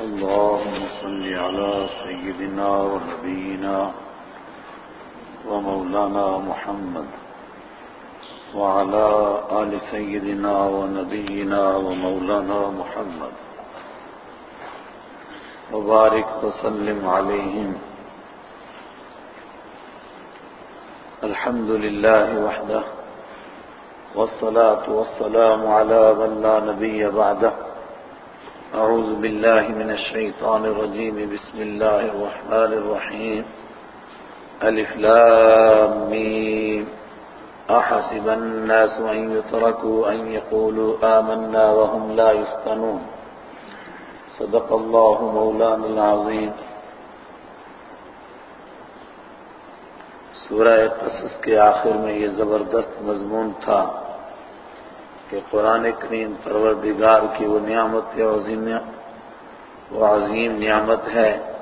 اللهم صل على سيدنا ونبينا ومولانا محمد وعلى آل سيدنا ونبينا ومولانا محمد. وبارك وسلم عليهم. الحمد لله وحده والصلاة والسلام على من لا نبي بعده. أعوذ بالله من الشيطان الرجيم. بسم الله الرحمن الرحيم. ألف لام ميم. أحسب الناس أن يتركوا أن يقولوا آمنا وهم لا يفتنون. صدق الله مولانا العظيم. سورہ قصص کے آخر میں یہ زبردست مضمون تھا. کہ قرآن کریم پروردگار کی وہ نعمت عظیم وہ عظیم نعمت ہے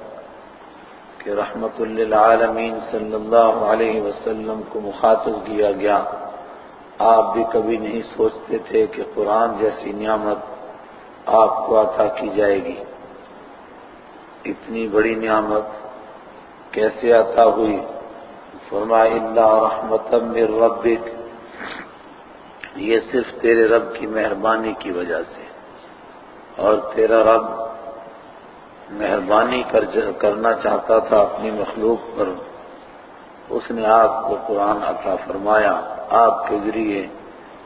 کہ رحمت للعالمین صلی اللہ علیہ وسلم کو مخاطب کیا گیا۔ آپ بھی کبھی نہیں سوچتے تھے کہ قرآن جیسی نعمت آپ کو عطا کی جائے گی۔ اتنی بڑی نعمت کیسے عطا ہوئی؟ فرمائے اللہ رحمت من ربک یہ صرف تیرے رب کی مہربانی کی وجہ سے اور تیرا رب مہربانی کرنا چاہتا تھا اپنی مخلوق پر۔ اس نے آپ کو قرآن عطا فرمایا۔ آپ کے ذریعے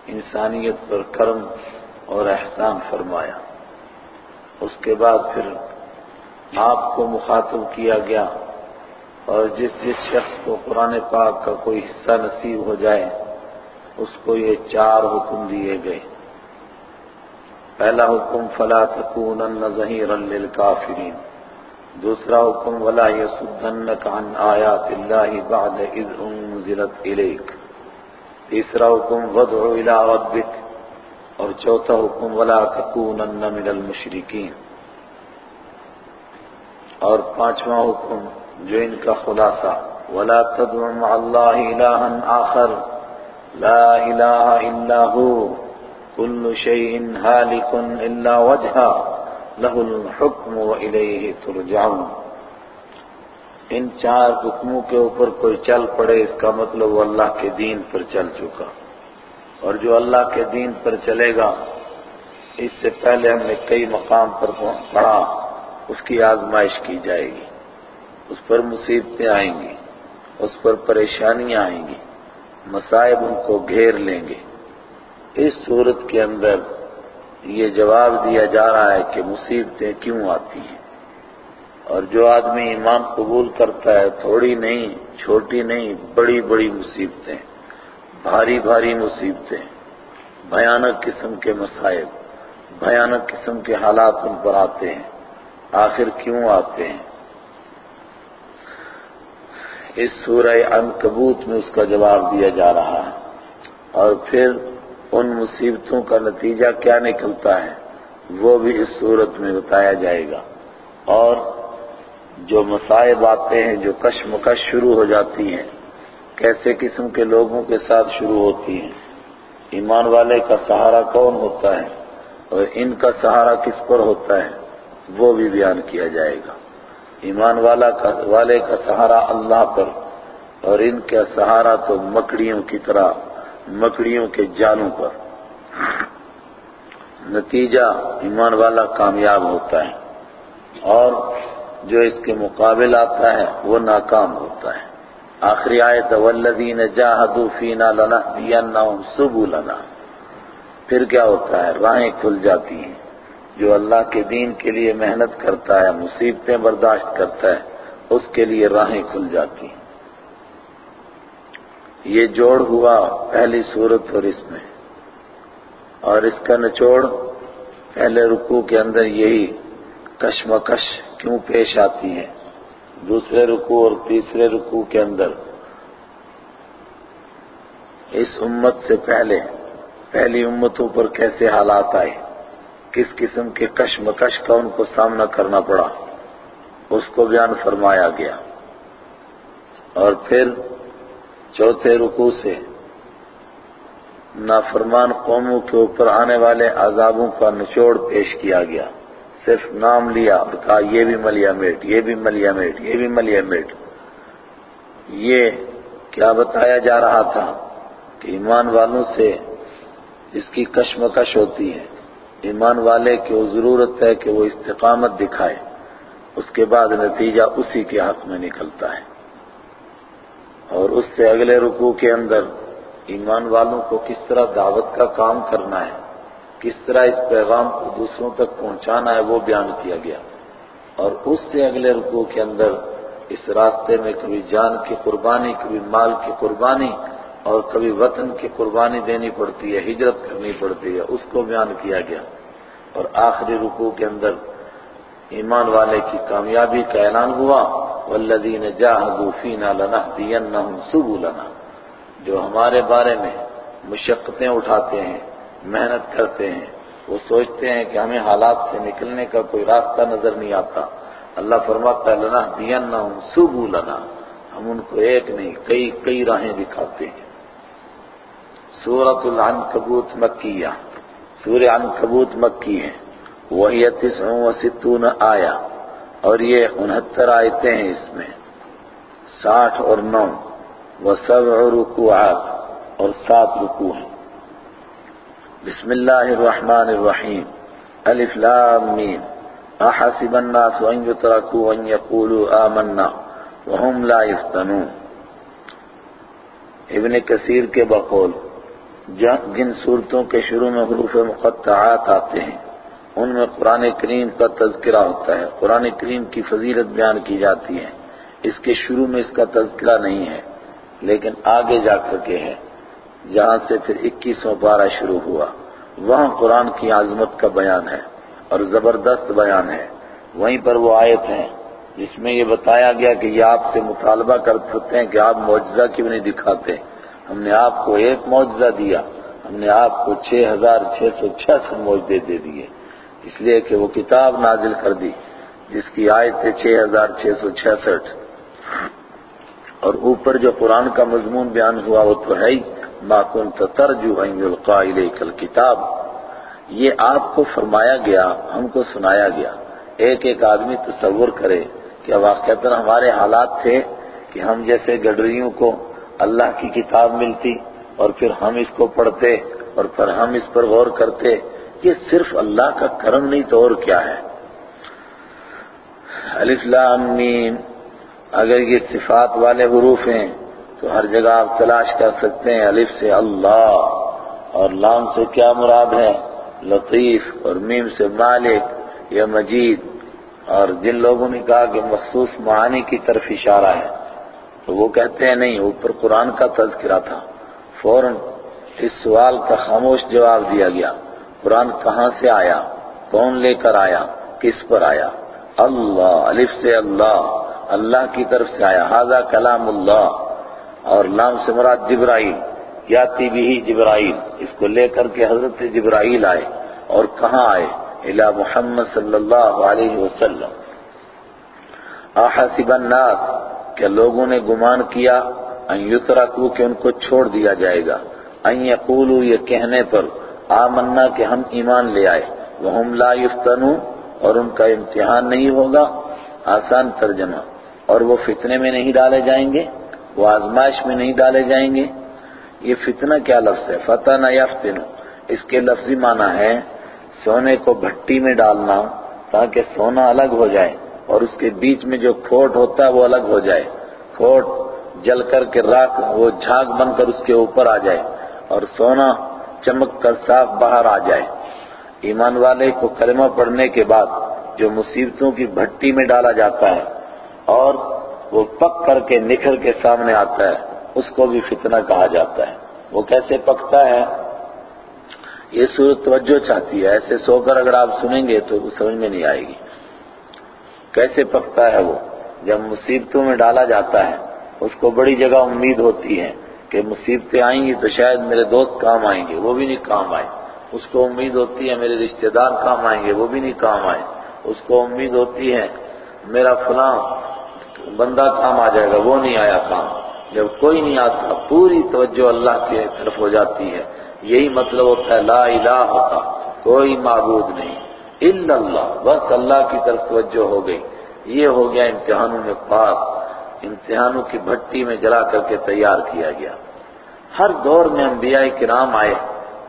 انسانیت پر کرم اور احسان فرمایا۔ اس کے بعد پھر آپ کو مخاطب کیا گیا اور جس جس شخص کو قرآن پاک کا کوئی حصہ نصیب ہو جائے اس کو یہ چار حکم دیے گئے۔ پہلا حکم، فلا تکونن ظہیرا للکافرین۔ دوسرا حکم، ولا یسدنک عن آیات اللہ بعد اذ انزلت الیک۔ تیسرا حکم ودع الى ربک۔ اور چوتھا حکم، ولا تکونن من المشرکین۔ اور پانچواں حکم، جو ان کا خلاصہ، ولا تدع مع اللہ الہا آخر۔ لا الہ الا ہو کل شیء ہالک الا وجہا لہ الحکم والیہ ترجعون. ان چار حکموں کے اوپر کوئی چل پڑے، اس کا مطلب وہ اللہ کے دین پر چل چکا۔ اور جو اللہ کے دین پر چلے گا، اس سے پہلے ہم نے کئی مقام پر پڑھا، اس کی آزمائش کی جائے گی۔ اس پر مصیبتیں آئیں گی، اس پر پریشانیاں آئیں گی۔ مسائب ان کو گھیر لیں گے۔ اس صورت کے اندر یہ جواب دیا جا رہا ہے کہ مصیبتیں کیوں آتی ہیں۔ اور جو آدمی ایمان قبول کرتا ہے، تھوڑی نہیں، چھوٹی نہیں، بڑی بڑی مصیبتیں، بھاری بھاری مصیبتیں، بھیانک قسم کے مسائب بھیانک قسم کے حالات ان پر آتے ہیں، آخر کیوں آتے ہیں؟ اس سورہ عنکبوت میں اس کا جواب دیا جا رہا ہے۔ اور پھر ان مصیبتوں کا نتیجہ کیا نکلتا ہے؟ وہ بھی اس صورت میں بتایا جائے گا۔ اور جو مصائب آتے ہیں، جو کشمکش شروع ہو جاتی ہیں، کیسے قسم کے لوگوں کے ساتھ شروع ہوتی ہیں؟ ایمان والے کا سہارا کون ہوتا ہے؟ اور ان کا سہارا کس پر ہوتا ہے؟ وہ بھی بیان کیا جائے گا۔ ایمان والا والے کا سہارا اللہ پر اور ان کا سہارا تو مکڑیوں کی طرح، مکڑیوں کے جالوں پر۔ نتیجہ ایمان والا کامیاب ہوتا ہے اور جو اس کے مقابل آتا ہے، وہ ناکام ہوتا ہے۔ آخری آیت والذین جاہدوا فینا لنہدینہم سبلنا۔ پھر کیا ہوتا ہے؟ راہیں کھل جاتی ہیں۔ جو اللہ کے دین کے لیے محنت کرتا ہے، مصیبتیں برداشت کرتا ہے، اس کے لیے راہیں کھل جاتی ہیں۔ یہ جوڑ ہوا پہلی صورت اور اس میں۔ اور اس کا نچوڑ پہلے رکوع کے اندر یہی کشمکش کیوں پیش آتی ہے۔ دوسرے رکوع اور تیسرے رکوع کے اندر۔ اس امت سے پہلے، پہلی امتوں پر کیسے حالات آئے؟ کس قسم کے کشمکش کا ان کو سامنا کرنا پڑا، اس کو بیان فرمایا گیا۔ اور پھر چوتھے رکوع سے نافرمان قوموں کے اوپر آنے والے عذابوں کا نچوڑ پیش کیا گیا۔ صرف نام لیا اور کہا، یہ بھی ملیا میٹ، یہ بھی ملیا میٹ، یہ بھی ملیا میٹ۔ یہ کیا بتایا جا رہا تھا کہ ایمان والوں سے جس کی کشمکش ہوتی ہے۔ ایمان والے کی وہ ضرورت ہے کہ وہ استقامت دکھائے۔ اس کے بعد نتیجہ اسی کے حق میں نکلتا ہے۔ اور اس سے اگلے رکوع کے اندر ایمان والوں کو کس طرح دعوت کا کام کرنا ہے، کس طرح اس پیغام کو دوسروں تک پہنچانا ہے، وہ بیان کیا گیا۔ اور اس سے اگلے رکوع کے اندر اس راستے میں کبھی جان کی قربانی، کبھی مال کی قربانی اور کبھی وطن کی قربانی دینی پڑتی ہے، ہجرت کرنی پڑتی ہے، اس کو بیان کیا گیا۔ اور آخری رکوع کے اندر ایمان والے کی کامیابی کا اعلان ہوا۔ والذین جاہدوا فینا لنہدینہم سبلنا۔ جو ہمارے بارے میں مشقتیں اٹھاتے ہیں، محنت کرتے ہیں، وہ سوچتے ہیں کہ ہمیں حالات سے نکلنے کا کوئی راستہ نظر نہیں آتا۔ اللہ فرماتا ہے لنہدینہم سبلنا۔ ہم ان کو ایک نہیں، کئی کئی راہیں دکھاتے ہیں۔ سورة العنکبوت مکیہ سورہ عنکبوت مکی ہے وہی تسع و ستون آیا اور یہ انہتر آیتیں ہیں اس میں. ساٹھ اور نو. و سبع رکوعات. اور سات رکوع ہیں. بسم اللہ الرحمن الرحیم. الف لام میم. احسب الناس ان يتركوا ان يقولوا آمنا وهم لا يفتنون ابن کثیر کے بقول جن صورتوں کے شروع میں حروف مقطعات آتے ہیں، ان میں قرآن کریم کا تذکرہ ہوتا ہے۔ قرآن کریم کی فضیلت بیان کی جاتی ہے۔ اس کے شروع میں اس کا تذکرہ نہیں ہے، لیکن آگے جا کر کے ہے، جہاں سے پھر اکیسوں پارہ شروع ہوا۔ وہاں قرآن کی عظمت کا بیان ہے اور زبردست بیان ہے۔ وہیں پر وہ آیت ہیں، جس میں یہ بتایا گیا کہ یہ آپ سے مطالبہ کر سکتے ہیں کہ آپ معجزہ کیوں نہیں دکھاتے؟ ہم نے آپ کو ایک معجزہ دیا، ہم نے آپ کو چھ ہزار چھ سو چھیاسٹھ معجزے دے دیے۔ اس لیے کہ وہ کتاب نازل کر دی، جس کی آیت ہے چھ ہزار چھ سو چھیاسٹھ۔ اور اوپر جو قرآن کا مضمون بیان ہوا، وہ تو ہے ہی ترجو ان يلقى اليك الكتاب یہ آپ کو فرمایا گیا، ہم کو سنایا گیا۔ ایک ایک آدمی تصور کرے کہ واقعات ہمارے حالات تھے کہ ہم جیسے گڈریوں کو اللہ کی کتاب ملتی اور پھر ہم اس کو پڑھتے اور پھر ہم اس پر غور کرتے یہ صرف اللہ کا کرم نہیں تو اور کیا ہے۔ الف لام میم۔ اگر یہ صفات والے حروف ہیں تو ہر جگہ آپ تلاش کر سکتے ہیں۔ الف سے اللہ اور لام سے کیا مراد ہے؟ لطیف اور میم سے مالک یا مجید۔ اور جن لوگوں نے کہا کہ مخصوص معانی کی طرف اشارہ ہے۔ تو وہ کہتے ہیں، نہیں، اوپر قرآن کا تذکرہ تھا۔ فوراً اس سوال کا خاموش جواب دیا گیا۔ قرآن کہاں سے آیا؟ کون لے کر آیا؟ کس پر آیا؟ اللہ، الف سے اللہ اللہ کی طرف سے آیا۔ حاضہ کلام اللہ۔ اور لام سے مراد جبرائیل، یاتی بھی جبرائیل۔ اس کو لے کر کے حضرت جبرائیل آئے اور کہاں آئے؟ الہ محمد صلی اللہ علیہ وسلم۔ احسب الناس۔ کہ لوگوں نے گمان کیا، ان یترکو کہ ان کو چھوڑ دیا جائے گا۔ ان یقولو یہ کہنے پر، آمنا کہ ہم ایمان لے آئے۔ وہم لا یفتنو، اور ان کا امتحان نہیں ہوگا۔ آسان ترجمہ۔ اور وہ فتنے میں نہیں ڈالے جائیں گے، وہ آزمائش میں نہیں ڈالے جائیں گے۔ یہ فتنہ کیا لفظ ہے؟ فتح نہ یفتنو۔ اس کے لفظی معنی ہے سونے کو بھٹی میں ڈالنا تاکہ سونا الگ ہو جائے۔ اور اس کے بیچ میں جو کھوٹ ہوتا ہے وہ الگ ہو جائے۔ کھوٹ جل کر کے راک وہ جھاگ بن کر اس کے اوپر آ جائے اور سونا چمک کر صاف باہر آ جائے۔ ایمان والے کو کلمہ پڑھنے کے بعد جو مصیبتوں کی بھٹی میں ڈالا جاتا ہے اور وہ پک کر کے نکھر کے سامنے آتا ہے، اس کو بھی فتنہ کہا جاتا ہے۔ وہ کیسے پکتا ہے؟ یہ صورت توجہ چاہتی ہے۔ ایسے سو کر اگر آپ سنیں گے تو سمجھ میں نہیں آئے گی۔ کیسے پکتا ہے وہ؟ جب مصیبتوں میں ڈالا جاتا ہے، اس کو بڑی جگہ امید ہوتی ہے کہ مصیبتیں آئیں گی تو شاید میرے دوست کام آئیں گے، وہ بھی نہیں کام آئے۔ اس کو امید ہوتی ہے میرے رشتہ دار کام آئیں گے، وہ بھی نہیں کام آئے۔ اس کو امید ہوتی ہے میرا فلاں بندہ کام آ جائے گا، وہ نہیں آیا کام۔ جب کوئی نہیں آتا، پوری توجہ اللہ کی طرف ہو جاتی ہے۔ یہی مطلب ہوتا ہے، لا الہ ہوتا کوئی معبود نہیں۔ الا اللہ، بس اللہ کی طرف توجہ ہو گئی۔ یہ ہو گیا امتحانوں میں پاس، امتحانوں کی بھٹی میں جلا کر کے تیار کیا گیا۔ ہر دور میں انبیاء کرام آئے،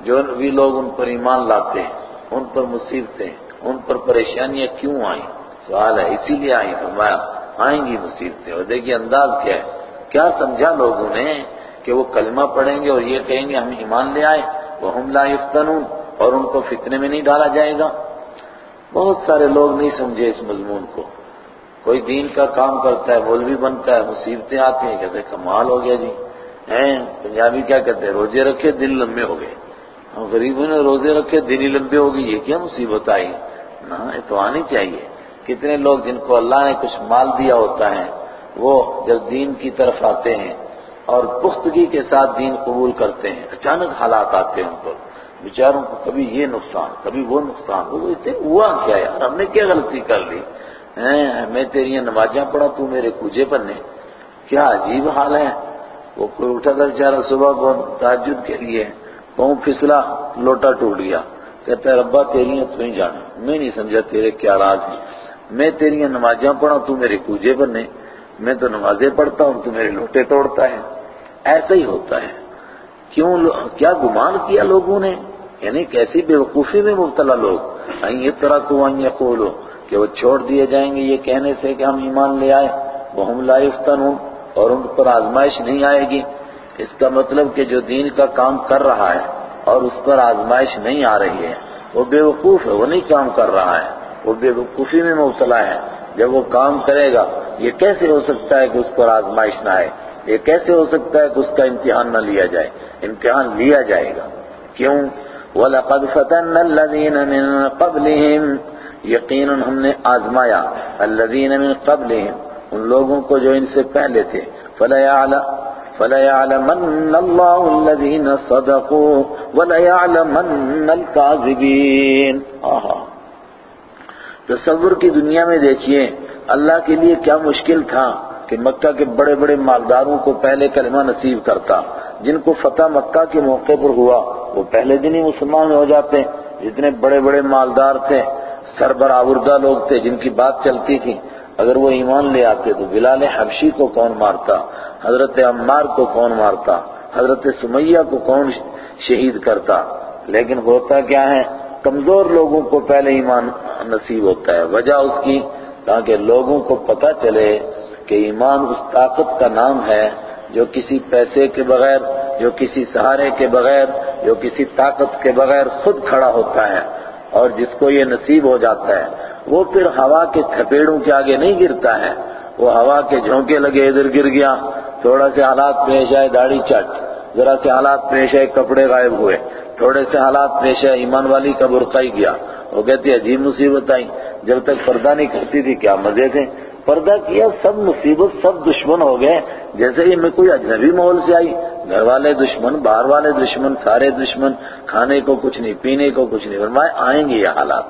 جو بھی لوگ ان پر ایمان لاتے ہیں، ان پر مصیبتیں، ان پر پریشانیاں کیوں آئیں؟ سوال ہے، اسی لیے آئیں، فرمایا، آئیں گی مصیبتیں۔ اور دیکھیے انداز کیا ہے۔ کیا سمجھا لوگوں نے کہ وہ کلمہ پڑھیں گے اور یہ کہیں گے ہم ایمان لے آئے وہ ہم لا یفتنون، اور ان کو فتنے میں نہیں ڈالا جائے گا؟ بہت سارے لوگ نہیں سمجھے اس مضمون کو۔ کوئی دین کا کام کرتا ہے، مولوی بنتا ہے، مصیبتیں آتی ہیں، کہتے ہیں کمال ہو گیا جی۔ ہیں، پنجابی کیا کہتے ہیں؟ روزے رکھے دل لمبے ہو گئے۔ غریبوں نے روزے رکھے دل ہی لمبے ہو گئی یہ کیا مصیبت آئی؟ نہ، یہ تو آنی چاہیے۔ کتنے لوگ جن کو اللہ نے کچھ مال دیا ہوتا ہے، وہ جب دین کی طرف آتے ہیں اور پختگی کے ساتھ دین قبول کرتے ہیں، اچانک حالات آتے ہیں ان پر۔ بیچاروں کو کبھی یہ نقصان، کبھی وہ نقصان، وہ اتنے ہوا کیا یار؟ ہم نے کیا غلطی کر لی؟ میں تیری نمازاں پڑھا، تو میرے کوجے پر نے۔ کیا عجیب حال ہے؟ وہ کوئی اٹھا کر بیچارہ صبح کو تعجد کے لیے پاؤں پھسلا، لوٹا ٹوٹ گیا۔ کہتا ہے، ربا تیری تو ہی جانا۔ میں نہیں سمجھا تیرے کیا راز ہیں۔ میں تیری نمازاں پڑھا، تو میرے کوجے پر میں تو نمازیں پڑھتا ہوں، تو میرے لوٹے توڑتا ہے۔ ایسا ہی ہوتا ہے۔ کیوں کیا گمان کیا لوگوں نے؟ یعنی کیسی بے وقوفی میں مبتلا لوگ۔ یہ طرح تو قولو کہ وہ چھوڑ دیے جائیں گے یہ کہنے سے کہ ہم ایمان لے آئے وہ ہم لائفتن ہوں اور ان پر آزمائش نہیں آئے گی۔ اس کا مطلب کہ جو دین کا کام کر رہا ہے اور اس پر آزمائش نہیں آ رہی ہے، وہ بے وقوف ہے، وہ نہیں کام کر رہا ہے۔ وہ بے وقوفی میں مبتلا ہے۔ جب وہ کام کرے گا، یہ کیسے ہو سکتا ہے کہ اس پر آزمائش نہ آئے؟ یہ کیسے ہو سکتا ہے کہ اس کا امتحان نہ لیا جائے؟ امتحان لیا جائے گا۔ کیوں؟ وَلَقَدْ فَتَنَّ الَّذِينَ مِن قَبْلِهِمْ یقیناً ہم نے آزمایا، الَّذِينَ مِن قَبْلِهِمْ، ان لوگوں کو جو ان سے پہلے تھے۔ فَلَيَعْلَمَنَّ اللَّهُ الَّذِينَ صَدَقُوا وَلَيَعْلَمَنَّ الْكَاذِبِينَ۔ آہا۔ تصور کی دنیا میں دیکھیے، اللہ کے لیے کیا مشکل تھا کہ مکہ کے بڑے بڑے مالداروں کو پہلے کلمہ نصیب کرتا۔ جن کو فتح مکہ کے موقع پر ہوا، وہ پہلے دن ہی مسلمان ہو جاتے جتنے بڑے بڑے مالدار تھے سربراہ لوگ تھے، جن کی بات چلتی تھی۔ اگر وہ ایمان لے آتے تو بلال حبشی کو کون مارتا؟ حضرت عمار کو کون مارتا؟ حضرت سمیہ کو کون شہید کرتا؟ لیکن ہوتا کیا ہے؟ کمزور لوگوں کو پہلے ایمان نصیب ہوتا ہے۔ وجہ اس کی، تاکہ لوگوں کو پتہ چلے کہ ایمان اس طاقت کا نام ہے جو کسی پیسے کے بغیر، جو کسی سہارے کے بغیر، جو کسی طاقت کے بغیر خود کھڑا ہوتا ہے اور جس کو یہ نصیب ہو جاتا ہے، وہ پھر ہوا کے تھپیڑوں کے آگے نہیں گرتا ہے۔ وہ ہوا کے جھونکے لگے ادھر گر گیا۔ تھوڑا سے حالات پیش آئے، داڑھی چٹ۔ ذرا سے حالات پیش آئے، کپڑے غائب ہوئے۔ تھوڑے سے حالات پیش آئے، ایمان والی کا برقع ہی گیا۔ وہ کہتی عجیب مصیبت آئی۔ جب تک پردہ نہیں کرتی تھی، کیا مزے تھے۔ پردہ کیا، سب مصیبت، سب دشمن ہو گئے۔ جیسے ہی میں کوئی اجنبی ماحول سے آئی، گھر والے دشمن، باہر والے دشمن، سارے دشمن، کھانے کو کچھ نہیں، پینے کو کچھ نہیں۔ فرمائے، آئیں گے یہ حالات۔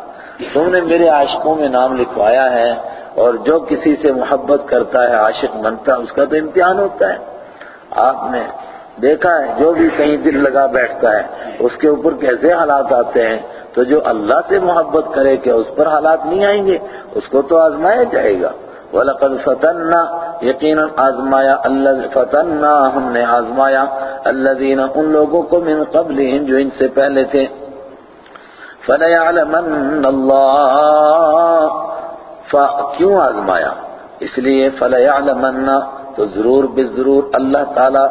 تم نے میرے عاشقوں میں نام لکھوایا ہے اور جو کسی سے محبت کرتا ہے، عاشق بنتا ہے، اس کا تو امتحان ہوتا ہے۔ آپ نے دیکھا ہے، جو بھی کہیں دل لگا بیٹھتا ہے، اس کے اوپر کیسے حالات آتے ہیں؟ تو جو اللہ سے محبت کرے کہ اس پر حالات نہیں آئیں گے، اس کو تو آزمایا جائے گا۔ وَلَقَدْ فَتَنَّا یقیناً آزمایا اللہ فتنا ہم نے آزمایا الَّذِينَ ان لوگوں کو من قبلہم جو ان سے پہلے تھے۔ فَلَيَعْلَمَنَّ اللَّهِ کیوں آزمایا؟ اس لیے فَلَيَعْلَمَنَّ تو ضرور بضرور اللہ تعالی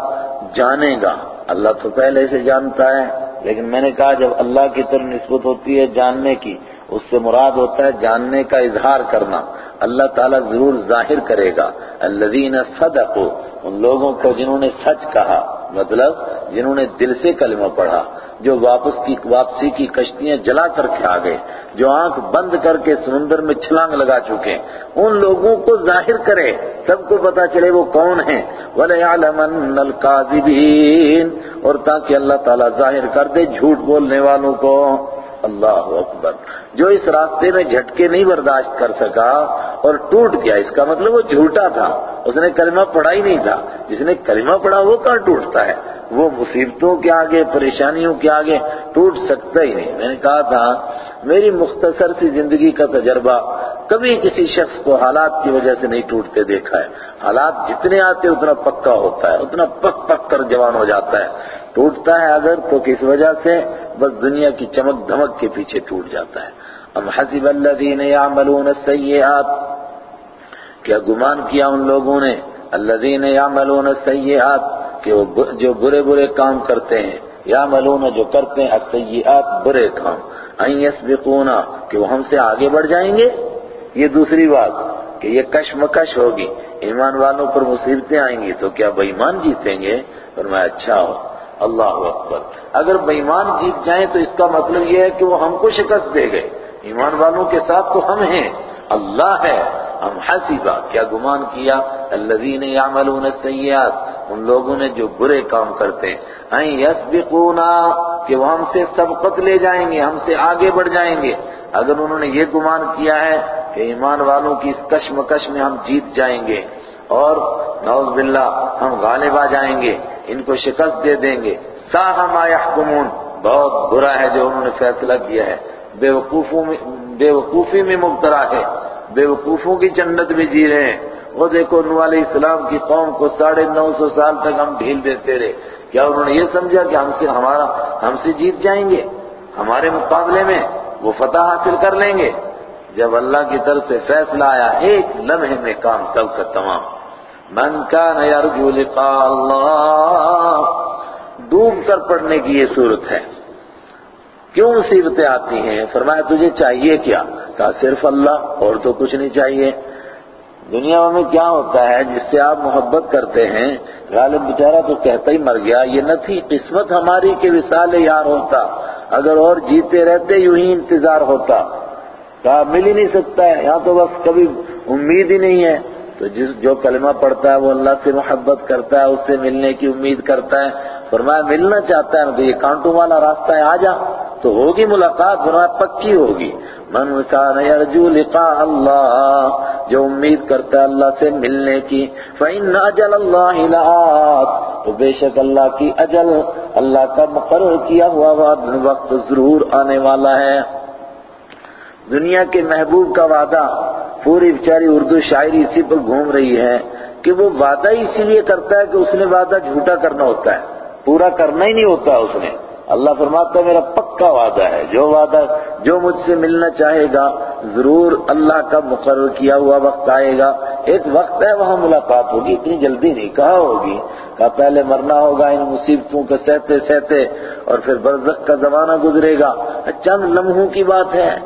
جانے گا۔ اللہ تو پہلے سے جانتا ہے، لیکن میں نے کہا جب اللہ کی طرف نسبت ہوتی ہے جاننے کی، اس سے مراد ہوتا ہے جاننے کا اظہار کرنا۔ اللہ تعالیٰ ضرور ظاہر کرے گا۔ الذین صدقوا، ان لوگوں کو جنہوں نے سچ کہا مطلب جنہوں نے دل سے کلمہ پڑھا، جو واپس کی، واپسی کی کشتیاں جلا کر کے آ گئے، جو آنکھ بند کر کے سمندر میں چھلانگ لگا چکے، ان لوگوں کو ظاہر کرے، سب کو پتا چلے وہ کون ہیں۔ وَلَيَعْلَمَنَّ الْقَاذِبِينَ اور تاکہ اللہ تعالیٰ ظاہر کر دے جھوٹ بولنے والوں کو۔ اللہ اکبر۔ جو اس راستے میں جھٹکے نہیں برداشت کر سکا اور ٹوٹ گیا، اس کا مطلب وہ جھوٹا تھا۔ اس نے کلمہ پڑھا ہی نہیں تھا۔ جس نے کلمہ پڑھا وہ کہاں ٹوٹتا ہے؟ وہ مصیبتوں کے آگے، پریشانیوں کے آگے ٹوٹ سکتا ہی نہیں۔ میں نے کہا تھا، میری مختصر سی زندگی کا تجربہ کبھی کسی شخص کو حالات کی وجہ سے نہیں ٹوٹتے دیکھا ہے۔ حالات جتنے آتے اتنا پکا ہوتا ہے، اتنا پک پک کر جوان ہو جاتا ہے۔ ٹوٹتا ہے اگر تو کس وجہ سے؟ بس دنیا کی چمک دھمک کے پیچھے ٹوٹ جاتا ہے۔ ام حسب الذین یعملون السیئات؟ کیا گمان کیا ان لوگوں نے؟ الذین یعملون السیئات، کہ وہ جو برے برے کام کرتے ہیں، یعملون جو کرتے ہیں، السیئات برے کام۔ این یسبقونا، کہ وہ ہم سے آگے بڑھ جائیں گے؟ یہ دوسری بات، کہ یہ کشمکش ہوگی۔ ایمان والوں پر مصیبتیں آئیں گی، تو کیا بےمان جیتیں گے؟ فرمایا اچھا ہو۔ اللہ اکبر۔ اگر بےمان جیت جائیں تو اس کا مطلب یہ ہے کہ وہ ہم کو شکست دے گئے۔ ایمان والوں کے ساتھ تو ہم ہیں۔ اللہ ہے۔ ہم حسیبہ کیا گمان کیا؟ الذین یعملون السیئات۔ ان لوگوں نے جو برے کام کرتے ہیں۔ یسبقونا۔ کہ وہ ہم سے سبقت لے جائیں گے، ہم سے آگے بڑھ جائیں گے۔ اگر انہوں نے یہ گمان کیا ہے کہ ایمان والوں کی اس کشمکش میں ہم جیت جائیں گے اور نعوذ باللہ ہم غالب آ جائیں گے، ان کو شکست دے دیں گے۔ ساہ ما یحکمون۔ بہت برا ہے جو انہوں نے فیصلہ کیا ہے۔ بے وقوفوں میں بے وقوفی میں مبتلا ہے۔ بے وقوفوں کی جنت میں جی رہے ہیں۔ وہ دیکھو نو علیہ السلام کی قوم کو ساڑھے نو سو سال تک ہم ڈھیل دیتے رہے۔ کیا انہوں نے یہ سمجھا کہ ہم سے ہمارا ہم سے جیت جائیں گے؟ ہمارے مقابلے میں وہ فتح حاصل کر لیں گے۔ جب اللہ کی طرف سے فیصلہ آیا، ایک لمحے میں کام سب کا تمام۔ من کان یرجو لقاء اللہ، ڈوب کر پڑنے کی یہ صورت ہے۔ کیوں مصیبتیں آتی ہیں؟ فرمایا، تجھے چاہیے کیا؟ کہا، صرف اللہ، اور تو کچھ نہیں چاہیے۔ دنیا میں کیا ہوتا ہے، جس سے آپ محبت کرتے ہیں، غالب بیچارہ تو کہتا ہی مر گیا، یہ نہ تھی قسمت ہماری کہ وصال یار ہوتا، اگر اور جیتے رہتے یوں ہی انتظار ہوتا۔ کہا، مل ہی نہیں سکتا ہے، یہاں تو بس کبھی امید ہی نہیں ہے۔ تو جس، جو کلمہ پڑھتا ہے، وہ اللہ سے محبت کرتا ہے، اس سے ملنے کی امید کرتا ہے۔ فرمایا، ملنا چاہتا ہے، تو یہ کانٹوں والا راستہ ہے، آ جا۔ تو ہوگی ملاقات فرمایا پکی ہوگی۔ من کان یرجو لقاء اللہ، جو امید کرتا ہے اللہ سے ملنے کی۔ فإن اجل اللہ لآت تو بے شک اللہ کی اجل، اللہ کا مقرر کیا ہوا وقت ضرور آنے والا ہے۔ دنیا کے محبوب کا وعدہ پوری بیچاری اردو شاعری اسی پر گھوم رہی ہے کہ وہ وعدہ ہی اسی لیے کرتا ہے کہ اس نے وعدہ جھوٹا کرنا ہوتا ہے۔ پورا کرنا ہی نہیں ہوتا اس نے۔ اللہ فرماتا ہے، میرا پکا وعدہ ہے، جو وعدہ جو مجھ سے ملنا چاہے گا، ضرور اللہ کا مقرر کیا ہوا وقت آئے گا۔ ایک وقت ہے، وہاں ملاقات ہوگی، اتنی جلدی نہیں کہا ہوگی؟ کہا، پہلے مرنا ہوگا، ان مصیبتوں کے سہتے سہتے، اور پھر برزخ کا زمانہ گزرے گا۔ چند لمحوں کی بات ہے۔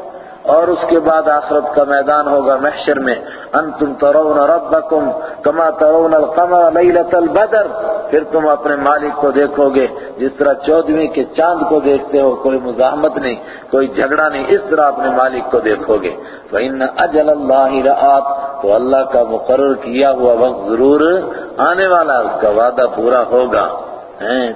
اور اس کے بعد آخرت کا میدان ہوگا محشر میں۔ انتم ترون ربکم کما ترون القمر لیلت البدر۔ پھر تم اپنے مالک کو دیکھو گے۔ جس طرح چودویں کے چاند کو دیکھتے ہو، کوئی مزاحمت نہیں، کوئی جھگڑا نہیں، اس طرح اپنے مالک کو دیکھو گے۔ فَإِنَّ أَجَلَ اللَّهِ لَآتْ۔ تو اللہ کا مقرر کیا ہوا وقت ضرور آنے والا اس کا وعدہ پورا ہوگا۔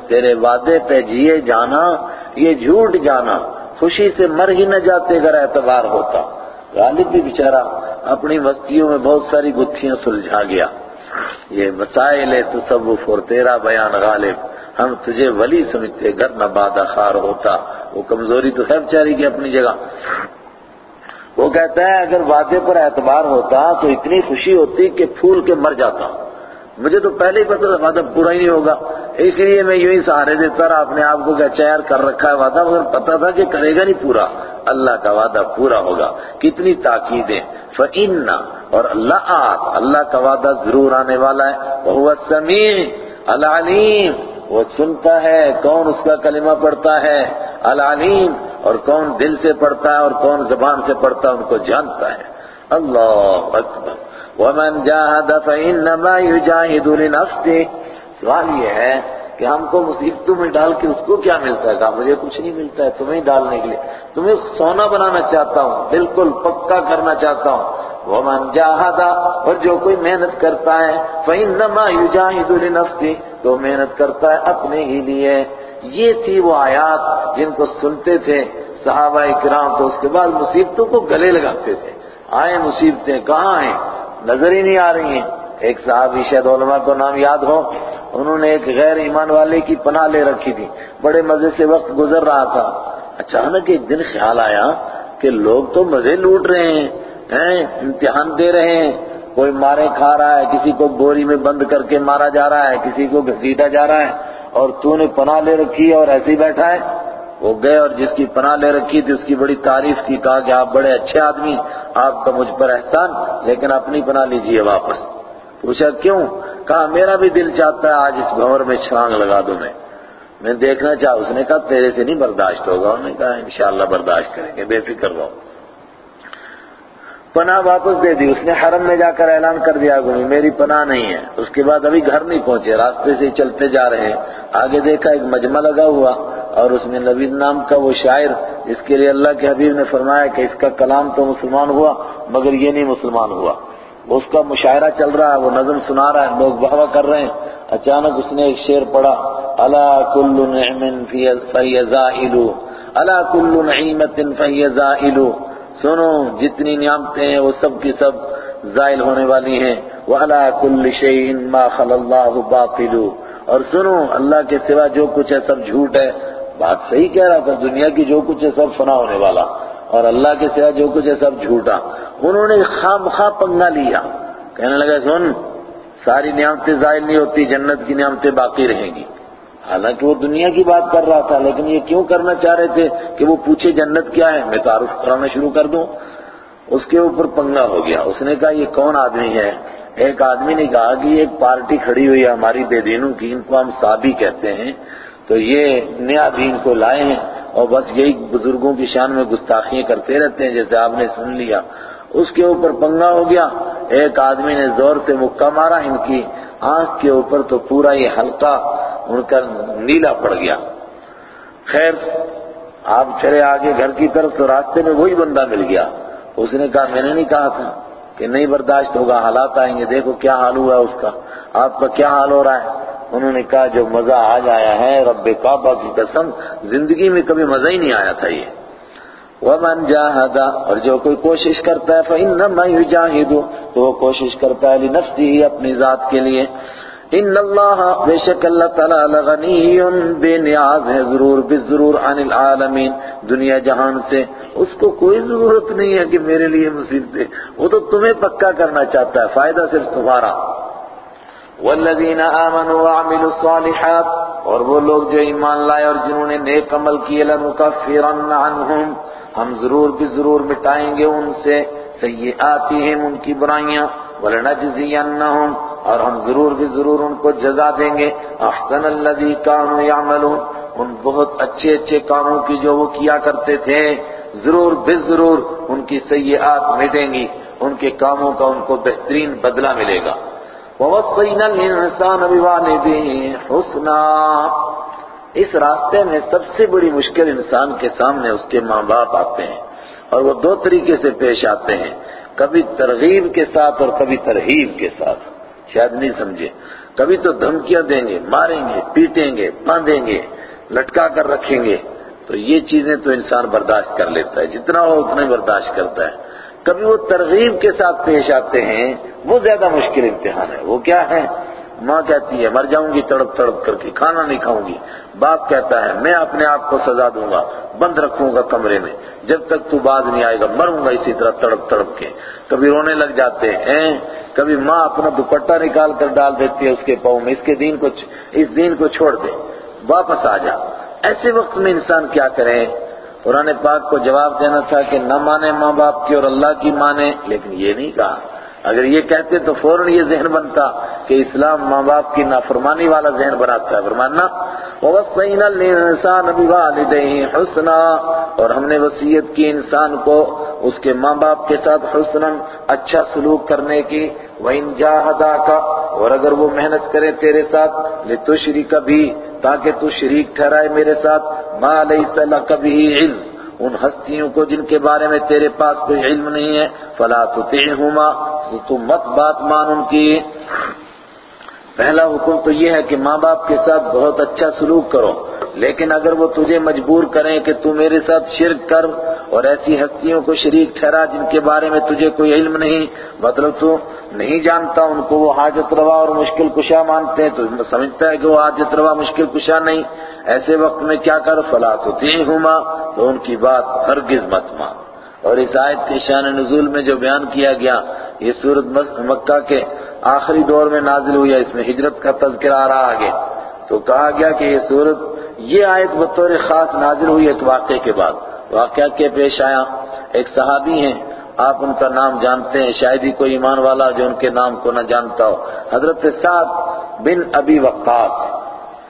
تیرے وعدے پہ جیے جانا، یہ جھوٹ جانا۔ خوشی سے مر ہی نہ جاتے اگر اعتبار ہوتا۔ غالب بھی بیچارہ اپنی وقتیوں میں بہت ساری گتھیاں سلجھا گیا۔ یہ مسائل تصوف اور تیرا بیان غالب، ہم تجھے ولی سمجھتے، گھر نہ بادہ خار ہوتا۔ وہ کمزوری تو ہے بیچاری کی اپنی جگہ۔ وہ کہتا ہے، اگر وعدے پر اعتبار ہوتا تو اتنی خوشی ہوتی کہ پھول کے مر جاتا۔ مجھے تو پہلے ہی پتا تھا وعدہ پورا ہی نہیں ہوگا۔ اس لیے میں یوں ہی سہارے دیتا رہا، اپنے آپ کو کہ چیئر کر رکھا ہے وعدہ، مگر پتا تھا کہ کرے گا نہیں پورا۔ اللہ کا وعدہ پورا ہوگا۔ کتنی تاکیدیں۔ فَإِنَّ، اور اللہ آت اللہ کا وعدہ ضرور آنے والا ہے۔ وَهُوَ السَّمِيعِ العلیم وہ سنتا ہے کون اس کا کلمہ پڑھتا ہے۔ العلیم، اور کون دل سے پڑھتا ہے اور کون زبان سے پڑھتا ہے، ان کو جانتا ہے۔ اللہ اکبر۔ وَمَنْ جَاهَدَ فَإِنَّمَا يُجَاهِدُ لِنَفْسِهِ، سوال یہ ہے کہ ہم کو مصیبتوں میں ڈال کے اس کو کیا ملتا ہے؟ کہا، مجھے کچھ نہیں ملتا ہے تمہیں ڈالنے کے لیے۔ تمہیں سونا بنانا چاہتا ہوں، بالکل پکا کرنا چاہتا ہوں۔ وَمَنْ جَاهَدَ، اور جو کوئی محنت کرتا ہے، فَإِنَّمَا يُجَاهِدُ لِنَفْسِهِ، تو محنت کرتا ہے اپنے ہی لیے۔ یہ تھی وہ آیات جن کو سنتے تھے صحابہ اکرام تو اس کے بعد مصیبتوں کو گلے لگاتے تھے۔ آئے مصیبتیں کہاں ہیں؟ نظر ہی نہیں آ رہی ہیں۔ ایک صحابی شاید علماء کو نام یاد ہو، انہوں نے ایک غیر ایمان والے کی پناہ لے رکھی تھی۔ بڑے مزے سے وقت گزر رہا تھا۔ اچانک ایک دن خیال آیا کہ لوگ تو مزے لوٹ رہے ہیں امتحان دے رہے ہیں۔ کوئی مارے کھا رہا ہے، کسی کو بوری میں بند کر کے مارا جا رہا ہے، کسی کو گھسیٹا جا رہا ہے، اور تو نے پناہ لے رکھی ہے اور ایسے ہی بیٹھا ہے۔ وہ گئے اور جس کی پناہ لے رکھی تھی، اس کی بڑی تعریف کی، کہا کہ آپ بڑے اچھے آدمی آپ کا مجھ پر احسان، لیکن اپنی پناہ لیجیے واپس۔ پوچھا، کیوں؟ کہا، میرا بھی دل چاہتا ہے آج اس بھور میں چھلانگ لگا دوں میں۔ میں دیکھنا چاہا، اس نے کہا، تیرے سے نہیں برداشت ہوگا۔ انہوں نے کہا، انشاءاللہ برداشت کریں گے، بے فکر رہو۔ پناہ واپس دے دی۔ اس نے حرم میں جا کر اعلان کر دیا گئی میری پناہ نہیں ہے۔ اس کے بعد ابھی گھر نہیں پہنچے، راستے سے چلتے جا رہے ہیں۔ آگے دیکھا، ایک مجمع لگا ہوا۔ اور اس میں نبید نام کا وہ شاعر جس کے لیے اللہ کے حبیب نے فرمایا کہ اس کا کلام تو مسلمان ہوا، مگر یہ نہیں مسلمان ہوا۔ اس کا مشاعرہ چل رہا ہے، وہ نظم سنا رہا ہے، لوگ بہوا کر رہے ہیں۔ اچانک اس نے ایک شعر پڑھا اللہ کل نعم فیزائلو اللہ کل نعیمت فیزائلو سنو، جتنی نعمتیں ہیں، وہ سب کی سب زائل ہونے والی ہیں۔ وَعَلَىٰ كُلِّ شَيْءٍ مَا خَلَ اللَّهُ بَاطِلُ۔ اور سنو، اللہ کے سوا جو کچھ ہے، سب جھوٹ ہے۔ بات صحیح کہہ رہا تھا دنیا کی جو کچھ ہے سب فنا ہونے والا، اور اللہ کے سوا جو کچھ ہے سب جھوٹا۔ انہوں نے خواب خواب پنگا لیا۔ کہنے لگا، سن، ساری نعمتیں ظاہر نہیں ہوتی، جنت کی نعمتیں باقی رہیں گی۔ حالانکہ وہ دنیا کی بات کر رہا تھا، لیکن یہ کیوں کرنا چاہ رہے تھے کہ وہ پوچھے جنت کیا ہے؟ میں تعارف کرانا شروع کر دوں۔ اس کے اوپر پنگا ہو گیا۔ اس نے کہا، یہ کون آدمی ہے؟ ایک آدمی نے کہا کہ ایک پارٹی کھڑی ہوئی ہے ہماری بے دینوں کی، ان کو ہم صابی کہتے ہیں۔ تو یہ نیا دین کو لائے ہیں اور بس یہی بزرگوں کی شان میں گستاخیاں کرتے رہتے ہیں، جیسے آپ نے سن لیا۔ اس کے اوپر پنگا ہو گیا۔ ایک آدمی نے زور سے مکہ مارا، ان کی آنکھ کے اوپر تو پورا یہ ہلکا ان کا نیلا پڑ گیا۔ خیر، آپ چلے آگے گھر کی طرف تو راستے میں وہی بندہ مل گیا۔ اس نے کہا، میں نے نہیں کہا تھا کہ نہیں برداشت ہوگا، حالات آئیں گے۔ دیکھو کیا حال ہوا اس کا۔ آپ کا کیا حال ہو رہا ہے؟ انہوں نے کہا جو مزہ آج آیا ہے، رب کعبہ کی قسم، زندگی میں کبھی مزہ ہی نہیں آیا تھا یہ۔ ومن جاہد اور جو کوئی کوشش کرتا ہے، فإنما يجاہد تو وہ کوشش کرتا ہے، لنفسه، اپنی ذات کے لیے۔ ان اللہ بے شک اللہ تعالی لغنی بے نیاز ہے ضرور بالضرور عن العالمین دنیا جہان سے۔ اس کو کوئی ضرورت نہیں ہے کہ میرے لیے مصیبتیں۔ وہ تو تمہیں پکا کرنا چاہتا ہے، فائدہ صرف تمہارا۔ والذین آمنوا وعملوا الصالحات، اور وہ لوگ جو ایمان لائے اور جنہوں نے نیک عمل کیے، لنکفرن عنہم، ہم ضرور بھی ضرور مٹائیں گے ان سے، سیئاتہم، ان کی برائیاں، ولنجزینہم، اور ہم ضرور بھی ضرور ان کو جزا دیں گے۔ احسن الذی کانوا یعملون، ان بہت اچھے اچھے کاموں کی جو وہ کیا کرتے تھے، ضرور بھی ضرور ان کی سیئات مٹیں گی، ان کے کاموں کا ان کو بہترین بدلہ ملے گا۔ وَوَصَّيْنَا الْإِنسَانَ بِوَالِدِهِ حُسْنًا۔ اس راستے میں سب سے بڑی مشکل انسان کے سامنے اس کے ماں باپ آتے ہیں اور وہ دو طریقے سے پیش آتے ہیں، کبھی ترغیب کے ساتھ اور کبھی ترہیب کے ساتھ۔ شاید نہیں سمجھے۔ کبھی تو دھمکیاں دیں گے، ماریں گے، پیٹیں گے، باندھیں گے، لٹکا کر رکھیں گے۔ تو یہ چیزیں تو انسان برداشت کر لیتا ہے، جتنا ہو اتنا ہی برداشت کرتا ہے۔ کبھی وہ ترغیب کے ساتھ پیش آتے ہیں، وہ زیادہ مشکل امتحان ہے۔ وہ کیا ہے؟ ماں کہتی ہے، مر جاؤں گی، تڑپ تڑپ کر کے، کھانا نہیں کھاؤں گی۔ باپ کہتا ہے، میں اپنے آپ کو سزا دوں گا، بند رکھوں گا کمرے میں۔ جب تک تو باز نہیں آئے گا، مروں گا اسی طرح تڑپ تڑپ کے۔ کبھی رونے لگ جاتے ہیں، کبھی ماں اپنا دوپٹہ نکال کر ڈال دیتی ہے اس کے پاؤں میں، اس کے دین کو اس دین کو چھوڑ دے۔ واپس آ جا۔ ایسے وقت میں انسان کیا کرے؟ قرآن پاک کو جواب دینا تھا کہ نہ مانے ماں باپ کی اور اللہ کی مانے، لیکن یہ نہیں کہا۔ اگر یہ کہتے تو فوراً یہ ذہن بنتا کہ اسلام ماں باپ کی نافرمانی والا ذہن بناتا ہے۔ فرمانا، وَوَصَّيْنَا الْإِنسَانَ بِوَالِدَيْهِ حُسْنًا۔ اور ہم نے وصیت کی انسان کو اس کے ماں باپ کے ساتھ حسناً اچھا سلوک کرنے کی۔ وَإِن جَاهَدَاكَ، اور اگر وہ محنت کرے تیرے ساتھ، لِتُشْرِكَ بھی تاکہ تو شریک ٹھہرائے میرے ساتھ۔ ما لَيْسَ لَكَ به علم ان ہستیوں کو جن کے بارے میں تیرے پاس کوئی علم نہیں ہے فلا تطعهما تو مت بات مان ان کی۔ پہلا حکم تو یہ ہے کہ ماں باپ کے ساتھ بہت اچھا سلوک کرو، لیکن اگر وہ تجھے مجبور کریں کہ تو میرے ساتھ شرک کر اور ایسی ہستیوں کو شریک ٹھہرا جن کے بارے میں تجھے کوئی علم نہیں مطلب تو نہیں جانتا ان کو وہ حاجت روا اور مشکل کشا مانتے ہیں، تو سمجھتا ہے کہ وہ حاجت روا، مشکل کشا نہیں۔ ایسے وقت میں کیا کر؟ فلا تو ہما تو ان کی بات ہرگز مت مان۔ اور اس آیت کے شان نزول میں جو بیان کیا گیا، یہ سورت مکہ کے آخری دور میں نازل ہوئی ہے، اس میں ہجرت کا تذکرہ آ رہا آگے۔ تو کہا گیا کہ یہ سورت یہ آیت بطور خاص نازل ہوئی ایک واقعے کے بعد۔ واقعہ کے پیش آیا۔ ایک صحابی ہیں، آپ ان کا نام جانتے ہیں، شاید ہی کوئی ایمان والا جو ان کے نام کو نہ جانتا ہو۔ حضرت سعد بن ابی وقاص۔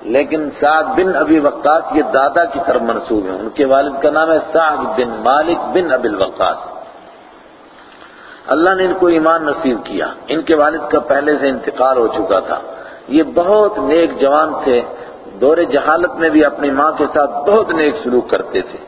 لیکن سعد بن ابی وقاص یہ دادا کی طرف منصوب ہیں۔ ان کے والد کا نام ہے سعد بن مالک بن ابی الوقاص۔ اللہ نے ان کو ایمان نصیب کیا۔ ان کے والد کا پہلے سے انتقال ہو چکا تھا۔ یہ بہت نیک جوان تھے۔ دور جہالت میں بھی اپنی ماں کے ساتھ بہت نیک سلوک کرتے تھے۔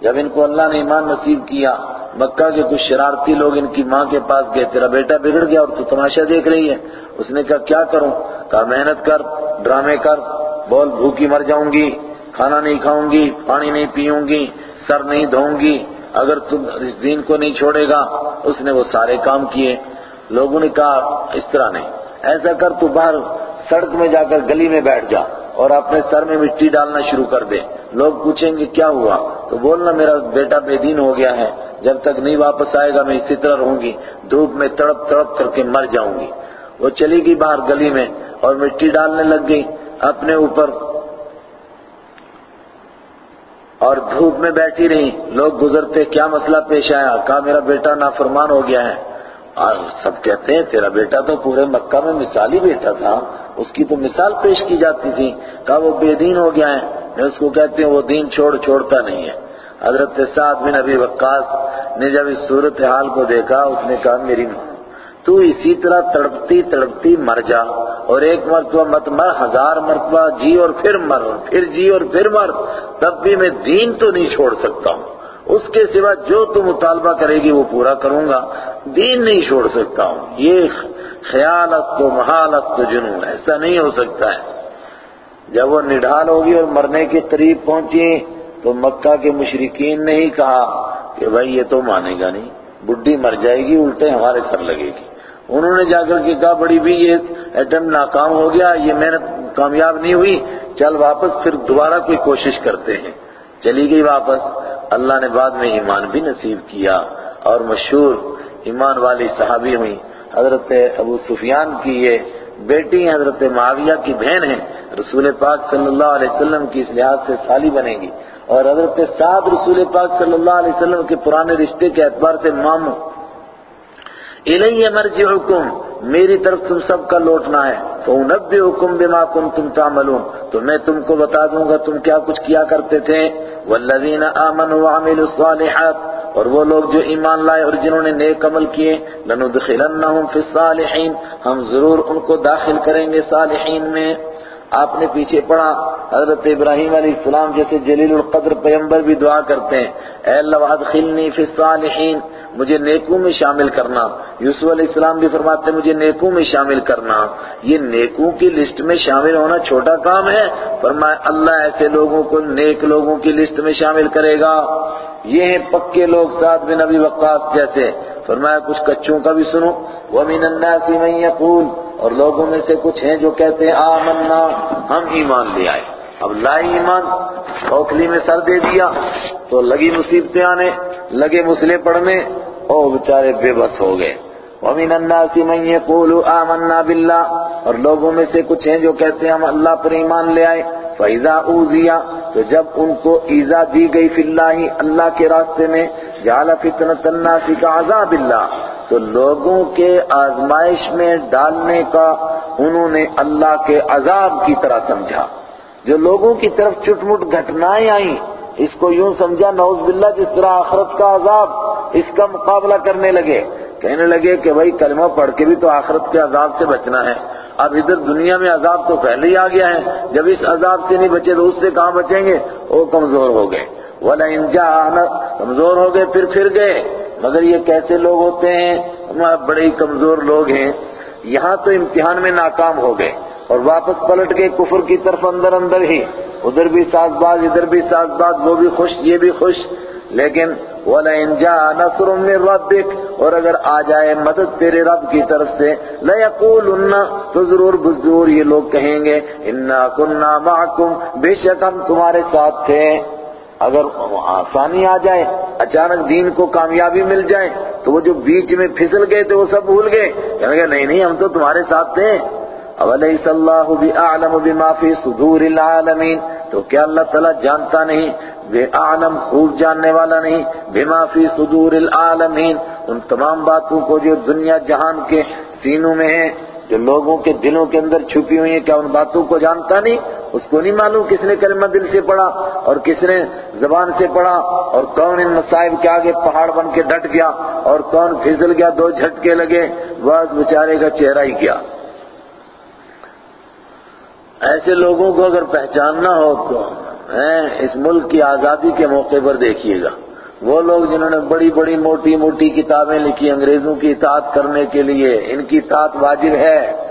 جب ان کو اللہ نے ایمان نصیب کیا، مکہ کے کچھ شرارتی لوگ ان کی ماں کے پاس گئے۔ تیرا بیٹا بگڑ گیا اور تو تماشا دیکھ رہی ہے۔ اس نے کہا، کیا کروں؟ کہا، محنت کر، ڈرامے کر، بول، بھوکی مر جاؤں گی، کھانا نہیں کھاؤں گی، پانی نہیں پیوں گی، سر نہیں دھوؤں گی۔ اگر تم اس دین کو نہیں چھوڑے گا، اس نے وہ سارے کام کیے۔ لوگوں نے کہا، اس طرح نہیں۔ ایسا کر تو باہر سڑک میں جا کر گلی میں بیٹھ جا اور اپنے سر میں مٹی ڈالنا شروع کر دے۔ لوگ پوچھیں گے، کیا ہوا؟ تو بولنا میرا بیٹا بے دین ہو گیا ہے۔ جب تک نہیں واپس آئے گا، میں اسی طرح رہوں گی۔ دھوپ میں تڑپ تڑپ کر کے مر جاؤں گی۔ وہ چلی گئی باہر گلی میں اور مٹی ڈالنے لگ گئی۔ اپنے اوپر اور دھوپ میں بیٹھی رہی لوگ گزرتے، کیا مسئلہ پیش آیا؟ کہا، میرا بیٹا نافرمان ہو گیا ہے۔ اور سب کہتے ہیں، تیرا بیٹا تو پورے مکہ میں مثالی بیٹا تھا۔ اس کی تو مثال پیش کی جاتی تھی۔ کہا، وہ بے دین ہو گیا ہے۔ میں اس کو کہتے ہیں وہ دین چھوڑ، چھوڑتا نہیں ہے۔ حضرت سعد بن ابی وقاص نے جب اس صورتحال کو دیکھا، اس نے کہا، میری تو اسی طرح تڑپتی تڑپتی مر جا اور ایک مرتبہ مت مر، ہزار مرتبہ جی اور پھر مر اور پھر جی اور پھر مر، تب بھی میں دین تو نہیں چھوڑ سکتا ہوں۔ اس کے سوا جو تو مطالبہ کرے گی وہ پورا کروں گا۔ دین نہیں چھوڑ سکتا ہوں۔ یہ خیالت تو، محالت تو جنون ایسا نہیں ہو سکتا ہے۔ جب وہ نڈھال ہوگی اور مرنے کے قریب پہنچی، تو مکہ کے مشرقین نے ہی کہا کہ بھائی یہ تو مانے گا نہیں بڈی مر جائے گی، الٹے ہمارے سر لگے گی۔ انہوں نے جا کر کے کہا بڑی بھی، یہ ایٹم ناکام ہو گیا، یہ محنت کامیاب نہیں ہوئی۔ چل واپس، پھر دوبارہ کوئی کوشش کرتے ہیں۔ چلی گئی واپس۔ اللہ نے بعد میں ایمان بھی نصیب کیا اور مشہور ایمان والی صحابی ہوئی حضرت ابو سفیان کی یہ بیٹی، حضرت معاویہ کی بہن ہیں۔ رسول پاک صلی اللہ علیہ وسلم کی اس لحاظ سے سالی بنے گی۔ اور حضرت سعد رسول پاک صلی اللہ علیہ وسلم کے پرانے رشتے کے اعتبار سے ماموں۔ الیہ مرجعکم، میری طرف تم سب کا لوٹنا ہے تو انبئکم بما کنتم تعملون۔ تو میں تم کو بتا دوں گا تم کیا کچھ کیا کرتے تھے۔ والذین آمنوا وعملوا الصالحات، اور وہ لوگ جو ایمان لائے اور جنہوں نے نیک عمل کیے، لندخلنہم فی الصالحین۔ ہم ضرور ان کو داخل کریں گے صالحین میں۔ آپ نے پیچھے پڑھا، حضرت ابراہیم علیہ السلام جیسے جلیل القدر پیمبر بھی دعا کرتے ہیں۔ اے اللہ ادخلنی فی الصالحین، مجھے نیکوں میں شامل کرنا۔ یوسف علیہ السلام بھی فرماتے ہیں، مجھے نیکوں میں شامل کرنا۔ یہ نیکوں کی لسٹ میں شامل ہونا چھوٹا کام ہے۔ فرمایا، اللہ ایسے لوگوں کو، نیک لوگوں کی لسٹ میں شامل کرے گا۔ یہ ہیں پکے لوگ ساتھ بن ابی وقاص جیسے۔ فرمایا، کچھ کچوں کا بھی سنو۔ وَمِنَ النَّاسِ مَن يَقُولُ۔ اور لوگوں میں سے کچھ ہیں جو کہتے ہیں، آمنا، ہم ایمان لے آئے۔ اب لائی ایمان اوکھلی میں سر دے دیا۔ تو لگی مصیبتیں آنے، لگے مسئلے پڑھنے او بچارے بے بس ہو گئے۔ وَمِنَ النَّاسِ مَن يَقُولُ آمَنَّا بِاللَّهِ اور لوگوں میں سے کچھ ہیں جو کہتے ہیں، ہم اللہ پر ایمان لے آئے۔ فَإِذَا أُوذِيَ، تو جب ان کو ایزا دی گئی فی اللہ اللہ کے راستے میں، جعل فتنة الناس كعذاب اللہ تو لوگوں کے آزمائش میں ڈالنے کا انہوں نے اللہ کے عذاب کی طرح سمجھا۔ جو لوگوں کی طرف چٹ مٹ گھٹنائیں آئیں، اس کو یوں سمجھا، نعوذ باللہ، جس طرح آخرت کا عذاب اس کا مقابلہ کرنے لگے۔ کہنے لگے کہ بھائی کلمہ پڑھ کے بھی تو آخرت کے عذاب سے بچنا ہے۔ اب ادھر دنیا میں عذاب تو پہلے ہی آ گیا ہے۔ جب اس عذاب سے نہیں بچے تو اس سے کہاں بچیں گے؟ وہ کمزور ہو گئے۔ ولا انجا کمزور ہو گئے، پھر پھر گئے۔ مگر یہ کیسے لوگ ہوتے ہیں؟ بڑے ہی کمزور لوگ ہیں۔ یہاں تو امتحان میں ناکام ہو گئے۔ اور واپس پلٹ کے کفر کی طرف اندر اندر ہی۔ ادھر بھی ساز باز ادھر بھی ساز باز وہ بھی خوش، یہ بھی خوش۔ لیکن وَلَئِنْ جَاءَ نَصْرٌ مِّن رَبِّكَ اور اگر آ جائے مدد تیرے رب کی طرف سے، لَيَقُولُنَّ، تو ضرور بزرور یہ لوگ کہیں گے اِنَّا كُنَّا مَعَكُمْ، بے شک ہم تمہارے ساتھ تھے۔ اگر آسانی آ جائے، اچانک دین کو کامیابی مل جائے، تو وہ جو بیچ میں پھسل گئے تھے، وہ سب بھول گئے۔ یعنی کہنے گے نہیں نہیں، ہم تو تمہارے ساتھ تھے۔ اولیس اللہ بعلم بما فی صدور العالمین تو کیا اللہ تعالیٰ جانتا نہیں؟ بے عالم خوب جاننے والا نہیں بما فی صدور العالمین۔ ان تمام باتوں کو جو دنیا جہان کے سینوں میں ہیں، جو لوگوں کے دلوں کے اندر چھپی ہوئی ہیں، کیا ان باتوں کو جانتا نہیں؟ اس کو نہیں معلوم کس نے کلمہ دل سے پڑھا اور کس نے زبان سے پڑھا اور کون ان مصائب کے آگے پہاڑ بن کے ڈٹ گیا اور کون پھسل گیا، دو جھٹکے لگے بس بیچارے کا چہرہ ہی کیا۔ ایسے لوگوں کو اگر پہچاننا ہو تو اس ملک کی آزادی کے موقع پر دیکھیے گا۔ وہ لوگ جنہوں نے بڑی بڑی موٹی موٹی کتابیں لکھی انگریزوں کی اطاعت کرنے کے لیے، ان کی اطاعت واجب ہے۔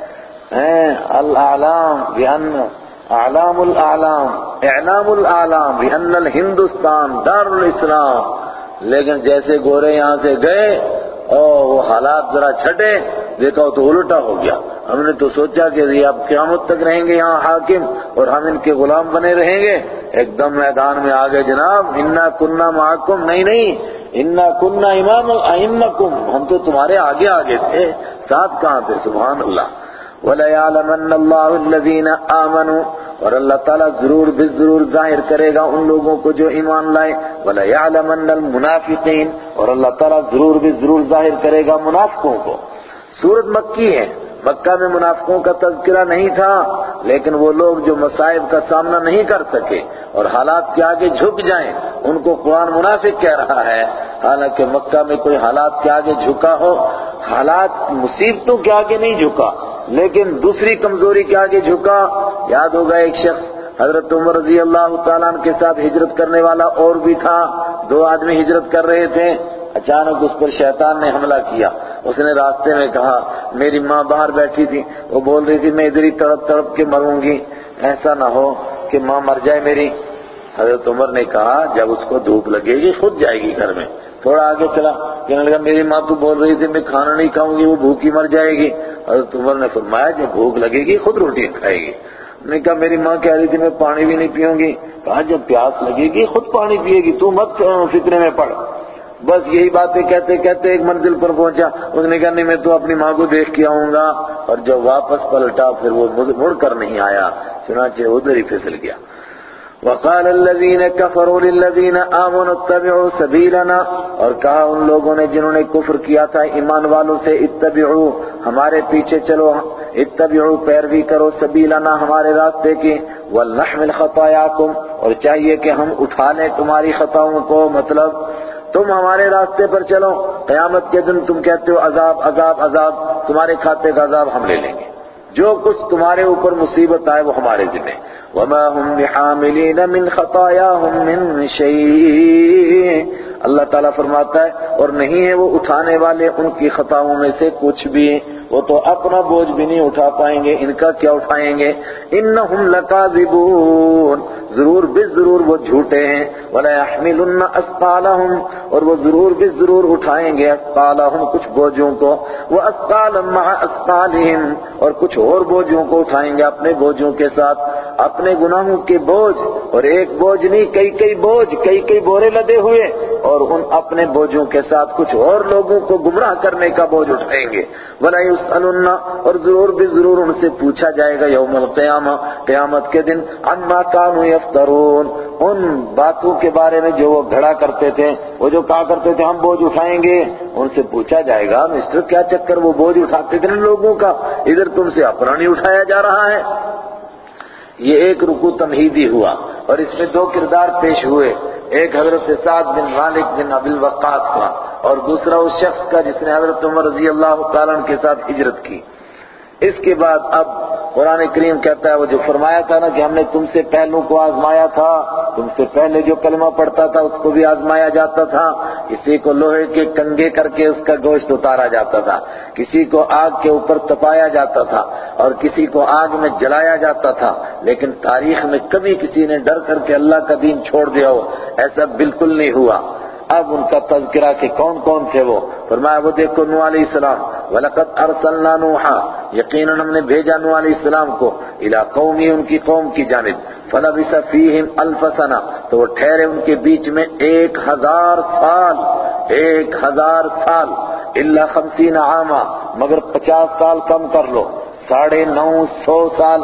الاعلام بان اعلام الاعلام اعلام الاعلام بان الہندوستان دار الاسلام لیکن جیسے گورے یہاں سے گئے اور وہ حالات ذرا چھٹے۔ دیکھا تو الٹا ہو گیا۔ ہم نے تو سوچا کہ یہ اب قیامت تک رہیں گے یہاں حاکم اور ہم ان کے غلام بنے رہیں گے۔ ایک دم میدان میں آگے جناب، انا کننا محکم نہیں نہیں، انا کننا امام ائمکم ہم تو تمہارے آگے آگے تھے۔ ساتھ کہاں تھے؟ سبحان اللہ۔ وَلَيَعْلَمَنَّ اللَّهُ الَّذِينَ آمَنُوا۔ اور اللہ تعالیٰ ضرور بھی ضرور ظاہر کرے گا ان لوگوں کو جو ایمان لائے۔ وَلَيَعْلَمَنَّ الْمُنَافِقِينَ۔ اور اللہ تعالیٰ ضرور بھی ضرور ظاہر کرے گا منافقوں کو۔ سورت مکی ہے۔ مکہ میں منافقوں کا تذکرہ نہیں تھا، لیکن وہ لوگ جو مصائب کا سامنا نہیں کر سکے اور حالات کے آگے جھک جائیں، ان کو قرآن منافق کہہ رہا ہے۔ حالانکہ مکہ میں کوئی حالات کے آگے جھکا ہو، حالات مصیبتوں کے آگے نہیں جھکا۔ لیکن دوسری کمزوری کے آگے جھکا، یاد ہوگا ایک شخص حضرت عمر رضی اللہ تعالیٰ کے ساتھ ہجرت کرنے والا اور بھی تھا، دو آدمی ہجرت کر رہے تھے۔ اچانک اس پر شیطان نے حملہ کیا۔ اس نے راستے میں کہا، میری ماں باہر بیٹھی تھی۔ وہ بول رہی تھی، میں ادھر ہی تڑپ تڑپ کے مروں گی۔ ایسا نہ ہو کہ ماں مر جائے میری۔ حضرت عمر نے کہا، جب اس کو دھوپ لگے گی، خود جائے گی گھر میں۔ تھوڑا آگے چلا۔ کہنے لگا، میری ماں تو بول رہی تھی، میں کھانا نہیں کھاؤں گی، وہ بھوکی مر جائے گی۔ حضرت عمر نے فرمایا، جب بھوک لگے گی، خود روٹی کھائے گی۔ نے کہا، میری ماں کہہ رہی تھی، میں پانی بھی نہیں پیوں گی۔ کہا، جب پیاس لگے گی، خود پانی پیے گی، تو مت فکرے میں پڑ۔ بس یہی باتیں کہتے کہتے ایک منزل پر پہنچا۔ اس نے کہا، نہیں، میں تو اپنی ماں کو دیکھ کے آؤں گا۔ اور جب واپس پلٹا، پھر وہ مڑ کر نہیں آیا، چنانچہ ادھر ہی پھسل گیا۔ وقال الذين كفروا للذين آمنوا اتبعوا سبيلنا، اور کہا ان لوگوں نے جنہوں نے کفر کیا تھا، ایمان والوں سے اتبعوا، ہمارے پیچھے چلو، اتبعوا، پیروی کرو سبیلنا، ہمارے راستے کی ولنحمل خطاياكم اور چاہیے کہ ہم اٹھا لیں تمہاری خطاؤں کو مطلب تم ہمارے راستے پر چلو، قیامت کے دن تم کہتے ہو عذاب عذاب عذاب، تمہارے کھاتے کا عذاب ہم لے لیں گے۔ جو کچھ تمہارے اوپر مصیبت آئے وہ ہمارے ذمہ وما هم بحاملين من خطاياهم من شيء۔ اللہ تعالیٰ فرماتا ہے، اور نہیں ہے وہ اٹھانے والے ان کی خطاؤں میں سے کچھ بھی۔ وہ تو اپنا بوجھ بھی نہیں اٹھا پائیں گے، ان کا کیا اٹھائیں گے؟ انہم لکاذبون، ضرور بھی ضرور وہ جھوٹے ہیں۔ ولا يحملن اسقالهم اور وہ ضرور بھی ضرور اٹھائیں گے اسقالهم کچھ بوجھوں کو۔ واسقالا مع اسقالهم اور کچھ اور بوجھوں کو اٹھائیں گے اپنے بوجھوں کے ساتھ۔ اپنے گناہوں کے بوجھ، اور ایک بوجھ نہیں، کئی کئی بوجھ، کئی کئی بورے لدے ہوئے۔ اور ان اپنے بوجھوں کے ساتھ کچھ اور لوگوں کو گمراہ کرنے کا بوجھ اٹھائیں گے۔ ولا يسألن اور ضرور بھی ضرور ان سے پوچھا جائے گا یوم القیامہ، قیامت کے دن، عما كانوا يفترون۔ ان باتوں کے بارے میں جو وہ گھڑا کرتے تھے، وہ جو کہا کرتے تھے، ہم بوجھ اٹھائیں گے۔ ان سے پوچھا جائے گا مسٹر کیا چکر وہ بوجھ اٹھاتے تھے لوگوں کا؟ ادھر تم سے اپنا نہیں اٹھایا جا رہا ہے۔ یہ ایک رکو تمہیدی ہوا اور اس میں دو کردار پیش ہوئے۔ ایک حضرت سعد بن مالک بن ابی الوقاص کا اور دوسرا اس شخص کا جس نے حضرت عمر رضی اللہ تعالیٰ کے ساتھ ہجرت کی۔ اس کے بعد اب قرآن کریم کہتا ہے وہ جو فرمایا تھا نا کہ ہم نے تم سے پہلو کو آزمایا تھا، تم سے پہلے جو کلمہ پڑتا تھا اس کو بھی آزمایا جاتا تھا، کسی کو لوہے کے کنگے کر کے اس کا گوشت اتارا جاتا تھا، کسی کو آگ کے اوپر تپایا جاتا تھا اور کسی کو آگ میں جلایا جاتا تھا، لیکن تاریخ میں کبھی کسی نے ڈر کر کے اللہ کا دین چھوڑ دیا ہو، ایسا بالکل نہیں ہوا۔ اب ان کا تذکرہ کہ کون کون تھے وہ؟ فرمایا، وہ دیکھو نو علیہ السلام، وَلَقَدْ أَرْسَلْنَا نُوحًا، یقیناً ہم نے بھیجا نو علیہ السلام کو الى قومی، ان کی قوم کی جانب۔ فَلَبِسَ فِيهِمْ أَلْفَ سَنَةً، تو وہ ٹھہرے ان کے بیچ میں ایک ہزار سال، ایک ہزار سال، الا خمسین عاما، مگر پچاس سال کم کر لو، ساڑھے نو سو سال۔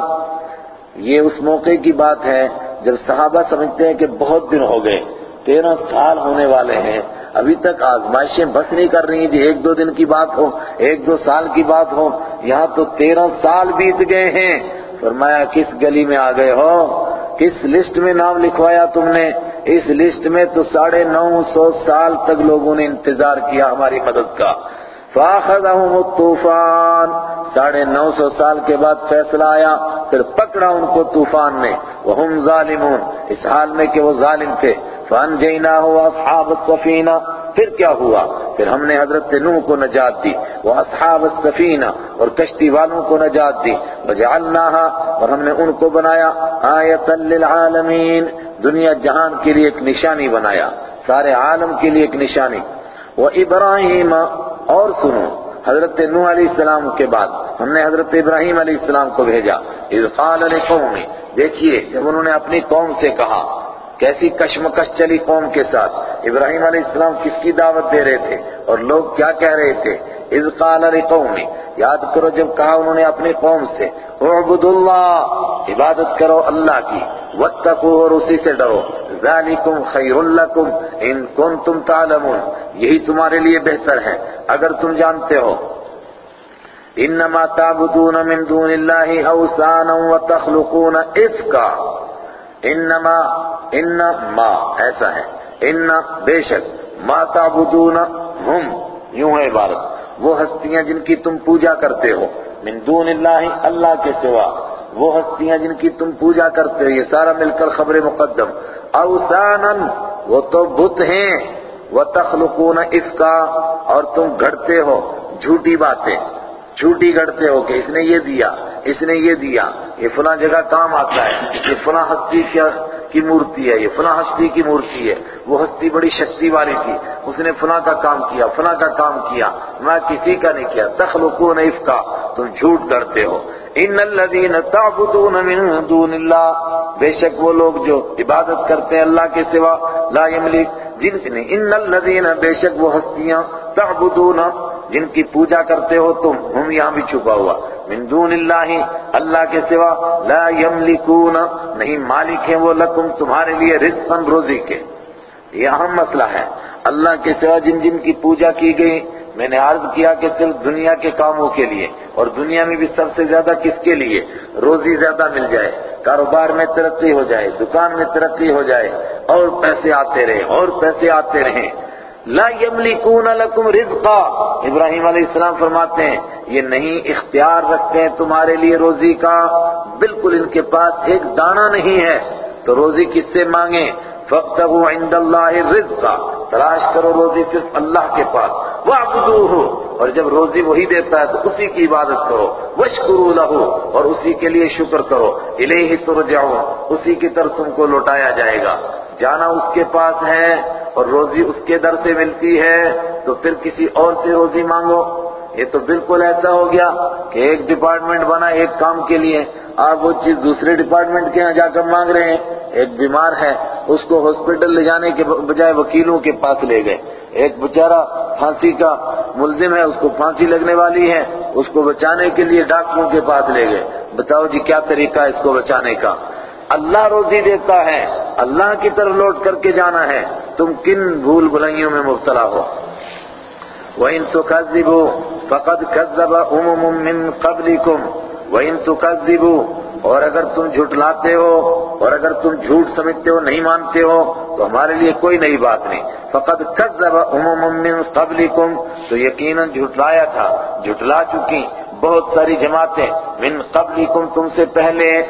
یہ اس موقع کی بات ہے، جب صحابہ سمجھتے ہیں کہ بہت دن ہو گئے۔ تیرہ سال ہونے والے ہیں۔ ابھی تک آزمائشیں بس نہیں کر رہی جی ایک دو دن کی بات ہو، ایک دو سال کی بات ہو، یہاں تو تیرہ سال بیت گئے ہیں۔ فرمایا، کس گلی میں آ گئے ہو؟ کس لسٹ میں نام لکھوایا تم نے؟ اس لسٹ میں تو ساڑھے نو سو سال تک لوگوں نے انتظار کیا ہماری مدد کا۔ فَأَخَذَهُمُ الطُّوفَانِ. ساڑھے نو سو سال کے بعد فیصلہ آیا، پھر پکڑا ان کو طوفان نے. وَهُمْ ظَالِمُونَ. اس حال میں کہ وہ ظالم تھے. فَأَنْجَيْنَاهُ وَأَصْحَابَ السَّفِينَةِ پھر کیا ہوا؟ پھر ہم نے حضرت نوح کو نجات دی. وہ اصحاب السفینہ اور کشتی والوں کو نجات دی. وجعلناها اور ہم نے ان کو بنایا. آیتا للعالمین. دنیا جہان کے لیے ایک نشانی بنایا. سارے عالم کے لیے ایک نشانی. وہ ابراہیم اور سنو، حضرت نوح علیہ السلام کے بعد ہم نے حضرت ابراہیم علیہ السلام کو بھیجا، اذ قال لقوم دیکھیے، جب انہوں نے اپنی قوم سے کہا کیسی کشمکش چلی قوم کے ساتھ؟ ابراہیم علیہ السلام کس کی دعوت دے رہے تھے؟ اور لوگ کیا کہہ رہے تھے؟ اذ قال لقوم یاد کرو جب کہا انہوں نے اپنی قوم سے اعبدوا اللہ عبادت کرو اللہ کی واتقوا اور اسی سے ڈرو، ذالکم خیر لکم ان کنتم تعلمون، یہی تمہارے لیے بہتر ہے، اگر تم جانتے ہو۔ انما تعبدون من دون اللہ اوثانا وتخلقون افکا۔ انما انما، ایسا ہے۔ ان بے شک، ما تعبدون، ہم، یوں ہے عبارت۔ وہ ہستیاں جن کی تم پوجا کرتے ہو۔ من دون اللہ اللہ کے سوا۔ وہ ہستیاں جن کی تم پوجا کرتے ہو۔ یہ سارا مل کر خبر مقدم۔ اوسانا وہ تو بت ہیں۔ وہ تخلقون افکا اور تم گھڑتے ہو۔ جھوٹی باتیں۔ جھوٹی گھڑتے ہو کہ اس نے یہ دیا، اس نے یہ دیا، یہ فلاں جگہ کام آتا ہے، یہ فلاں ہستی کیا کی مورتی ہے، یہ فلاں ہستی کی مورتی ہے۔ وہ ہستی بڑی شکتی والی تھی۔ اس نے فلاں کا کام کیا، فلاں کا کام کیا۔ میں کسی کا نہیں کیا۔ تخلقون افکا تم جھوٹ کرتے ہو۔ ان الذین تعبدون من دون اللہ، بے شک وہ لوگ جو عبادت کرتے ہیں اللہ کے سوا، لا یملک جن نے ان الذین، بے شک وہ ہستیاں، تعبدون جن کی پوجا کرتے ہو تم، ہم یہاں بھی چھپا ہوا۔ من دون اللہ اللہ کے سوا لا یملکون، نہیں مالک ہیں وہ لکم، تمہارے لیے رزقا روزی کے۔ یہ اہم مسئلہ ہے۔ اللہ کے سوا جن جن کی پوجا کی گئی، میں نے عرض کیا کہ صرف دنیا کے کاموں کے لیے، اور دنیا میں بھی سب سے زیادہ کس کے لیے؟ روزی زیادہ مل جائے، کاروبار میں ترقی ہو جائے، دکان میں ترقی ہو جائے، اور پیسے آتے رہے، اور پیسے آتے رہیں لا یملکون لکم رزقا۔ ابراہیم علیہ السلام فرماتے ہیں، یہ نہیں اختیار رکھتے ہیں تمہارے لیے روزی کا۔ بالکل ان کے پاس ایک دانہ نہیں ہے۔ تو روزی کس سے مانگیں؟ فَابْتَغُوا عِنْدَ اللَّهِ الرِّزْقَ تلاش کرو روزی صرف اللہ کے پاس۔ وَعْبُدُوهُ اور جب روزی وہی دیتا ہے تو اسی کی عبادت کرو۔ وَاشْكُرُوا لَهُ اور اسی کے لیے شکر کرو۔ اِلَيْهِ تُرْجَعُونَ۔ اسی کی طرف تم کو لوٹایا جائے گا۔ جانا اس کے پاس ہے اور روزی اس کے در سے ملتی ہے، تو پھر کسی اور سے روزی مانگو۔ یہ تو بالکل ایسا ہو گیا کہ ایک ڈپارٹمنٹ بنا ایک کام کے لیے، آپ وہ چیز دوسرے ڈپارٹمنٹ کے یہاں جا کر مانگ رہے ہیں۔ ایک بیمار ہے، اس کو ہاسپٹل لے جانے کے بجائے وکیلوں کے پاس لے گئے۔ ایک بیچارہ پھانسی کا ملزم ہے، اس کو پھانسی لگنے والی ہے، اس کو بچانے کے لیے ڈاکٹروں کے پاس لے گئے۔ بتاؤ جی کیا طریقہ ہے اس کو بچانے کا؟ اللہ روزی دیتا ہے، اللہ کی طرف لوٹ کر کے جانا ہے۔ تم کن بھول بھلائیوں میں مبتلا ہو؟ وَإِن تُكَذِّبُوا فَقَدْ كَذَّبَ أُمُمٌ مِّن قَبْلِكُمْ۔ وَإِن تُكَذِّبُوا اور اگر تم جھٹلاتے ہو، اور اگر تم جھوٹ سمجھتے ہو، نہیں مانتے ہو، تو ہمارے لیے کوئی نئی بات نہیں۔ فقد كذب امم من قبلكم۔ تو یقیناً جھٹلایا تھا، جھٹلا چکی۔ بہت ساری جماعتیں، من قبلكم تم سے پہلے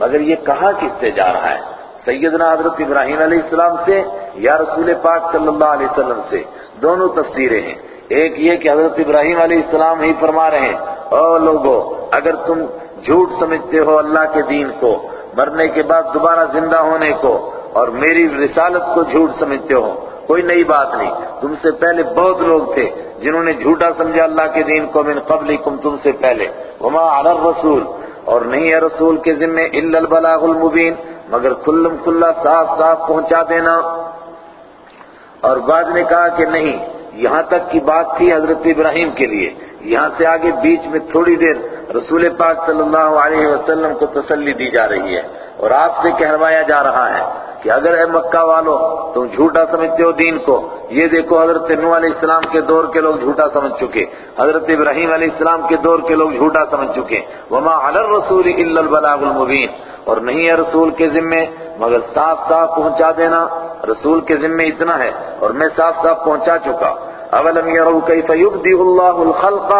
مگر یہ کہاں کس سے جا رہا ہے؟ سیدنا حضرت ابراہیم علیہ السلام سے یا رسول پاک صلی اللہ علیہ وسلم سے؟ دونوں تفسیریں ہیں۔ ایک یہ کہ حضرت ابراہیم علیہ السلام ہی فرما رہے ہیں، او لوگو، اگر تم جھوٹ سمجھتے ہو اللہ کے دین کو، مرنے کے بعد دوبارہ زندہ ہونے کو، اور میری رسالت کو جھوٹ سمجھتے ہو، کوئی نئی بات نہیں۔ تم سے پہلے بہت لوگ تھے جنہوں نے جھوٹا سمجھا اللہ کے دین کو من قبلکم تم سے پہلے۔ وما علی الرسول اور نہیں ہے رسول کے ذمے الا البلاغ المبین، مگر کھلم کھلا صاف صاف پہنچا دینا۔ اور بعد نے کہا کہ نہیں، یہاں تک کی بات تھی حضرت ابراہیم کے لیے۔ یہاں سے آگے بیچ میں تھوڑی دیر رسول پاک صلی اللہ علیہ وسلم کو تسلی دی جا رہی ہے اور آپ سے کہروایا جا رہا ہے کہ اگر اے مکہ والو، تم جھوٹا سمجھتے ہو دین کو۔ یہ دیکھو، حضرت نو علیہ السلام کے دور کے لوگ جھوٹا سمجھ چکے۔ حضرت ابراہیم علیہ السلام کے دور کے لوگ جھوٹا سمجھ چکے۔ وما علی الرسول الا البلاغ المبین اور نہیں ہے رسول کے ذمے، مگر صاف صاف پہنچا دینا۔ رسول کے ذمے اتنا ہے اور میں صاف صاف پہنچا چکا۔ اولم يروا كيف يبدئ الله الخلق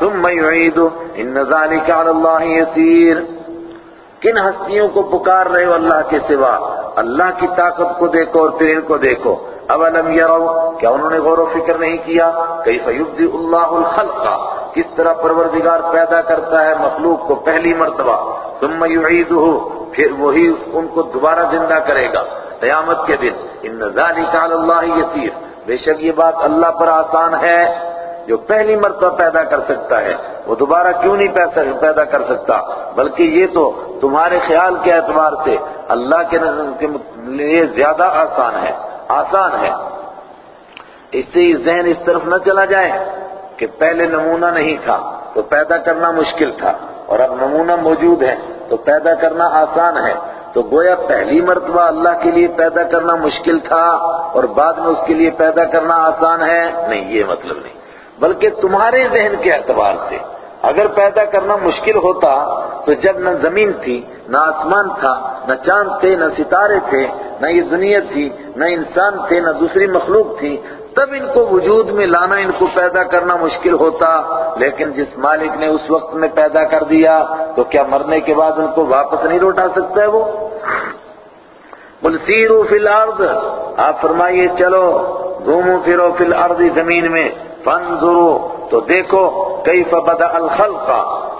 ثم يعيده؟ ان ذلك على الله يسير. کن ہستیوں کو پکار رہے ہو اللہ کے سوا؟ اللہ کی طاقت کو دیکھو اور پھر ان کو دیکھو. اولم يروا؟ کیا انہوں نے غور و فکر نہیں کیا؟ كيف يبدئ الله الخلق؟ کس طرح پروردگار پیدا کرتا ہے مخلوق کو پہلی مرتبہ؟ ثم يعيده. پھر وہی ان کو دوبارہ زندہ کرے گا. قیامت کے دن. ان ذلك على الله يسير. بے شک یہ بات اللہ پر آسان ہے، جو پہلی مرتبہ پیدا کر سکتا ہے۔ وہ دوبارہ کیوں نہیں پیدا کر سکتا؟ بلکہ یہ تو تمہارے خیال کے اعتبار سے اللہ کے نظر کے لیے زیادہ آسان ہے۔ آسان ہے۔ اس سے ذہن اس طرف نہ چلا جائے کہ پہلے نمونہ نہیں تھا، تو پیدا کرنا مشکل تھا۔ اور اب نمونہ موجود ہے، تو پیدا کرنا آسان ہے۔ تو گویا پہلی مرتبہ اللہ کے لیے پیدا کرنا مشکل تھا اور بعد میں اس کے لیے پیدا کرنا آسان ہے؟ نہیں، یہ مطلب نہیں۔ بلکہ تمہارے ذہن کے اعتبار سے اگر پیدا کرنا مشکل ہوتا تو جب نہ زمین تھی، نہ آسمان تھا، نہ چاند تھے، نہ ستارے تھے، نہ یہ دنیا تھی، نہ انسان تھے، نہ دوسری مخلوق تھی تب ان کو وجود میں لانا، ان کو پیدا کرنا مشکل ہوتا، لیکن جس مالک نے اس وقت میں پیدا کر دیا، تو کیا مرنے کے بعد ان کو واپس نہیں لوٹا سکتا ہے وہ؟ بل سیرو فی الارض، آپ فرمائیے، چلو، گھومو، پھرو فی الارض زمین میں فانظرو تو دیکھو، کیف بدأ الخلق،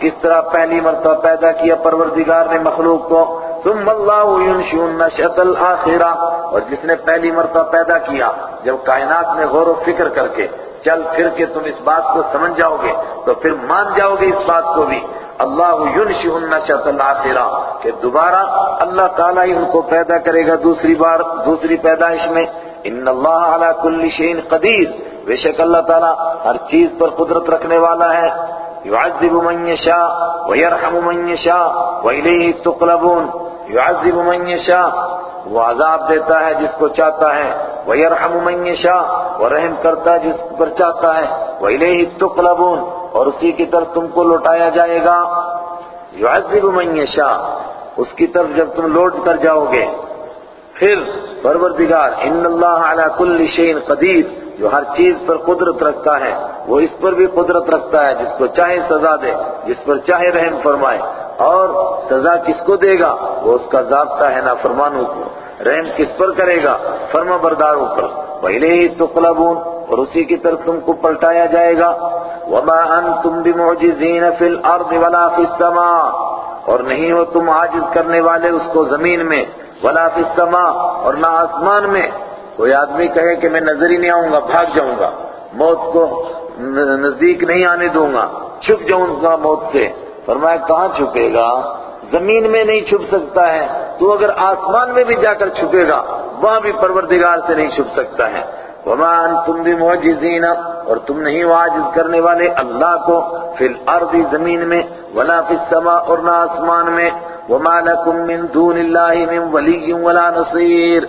کس طرح پہلی مرتبہ پیدا کیا پروردگار نے مخلوق کو ثم اللہ ينشئ النشأة الآخرہ۔ اور جس نے پہلی مرتبہ پیدا کیا، جب کائنات میں غور و فکر کر کے چل پھر کے تم اس بات کو سمجھ جاؤ گے، تو پھر مان جاؤ گے اس بات کو بھی۔ اللہ ينشئ النشأة الآخرہ۔ کہ دوبارہ اللہ تعالیٰ ہی ان کو پیدا کرے گا دوسری بار، دوسری پیدائش میں۔ ان اللہ علی کل شیء قدیر۔ بے شک اللہ تعالیٰ ہر چیز پر قدرت رکھنے والا ہے۔ يعذب من يشاء ويرحم من يشاء وإليه تقلبون. يعذب من يشاء، وہ عذاب دیتا ہے جس کو چاہتا ہے. ويرحم من يشاء ورحم کرتا ہے جس پر چاہتا ہے. وإليه تقلبون، اور اسی کی طرف تم کو لوٹایا جائے گا. يعذب من يشاء، اس کی طرف جب تم لوٹ کر جاؤ گے، پھر پروردگار، ان اللہ علی کل شیء قدیر، جو ہر چیز پر قدرت رکھتا ہے، وہ اس پر بھی قدرت رکھتا ہے، جس کو چاہے سزا دے، جس پر چاہے رحم فرمائے۔ اور سزا کس کو دے گا؟ وہ اس کا ضابطہ ہے نافرمانوں کو۔ رحم کس پر کرے گا؟ فرما برداروں پر۔ پہلے ہی تقلبون۔ اور اسی کی طرف تم کو پلٹایا جائے گا۔ وما انتم بمعجزین فی الارض ولا فی السماء۔ اور نہیں ہو تم عاجز کرنے والے اس کو زمین میں۔ ولا فی السماء، اور نہ آسمان میں۔ کوئی آدمی کہے کہ میں نظر ہی نہیں آؤں گا، بھاگ جاؤں گا۔ موت کو نزدیک نہیں آنے دوں گا، چھپ جاؤں گا موت سے۔ فرمایا، کہاں چھپے گا؟ زمین میں نہیں چھپ سکتا ہے۔ تو اگر آسمان میں بھی جا کر چھپے گا، وہاں بھی پروردگار سے نہیں چھپ سکتا ہے۔ وما انتم بمعجزین، اور تم نہیں عاجز کرنے والے اللہ کو، فی الارض زمین میں، ولا فی السماء، اور نہ آسمان میں۔ وما لکم من دون اللہ من ولی ولا نصیر۔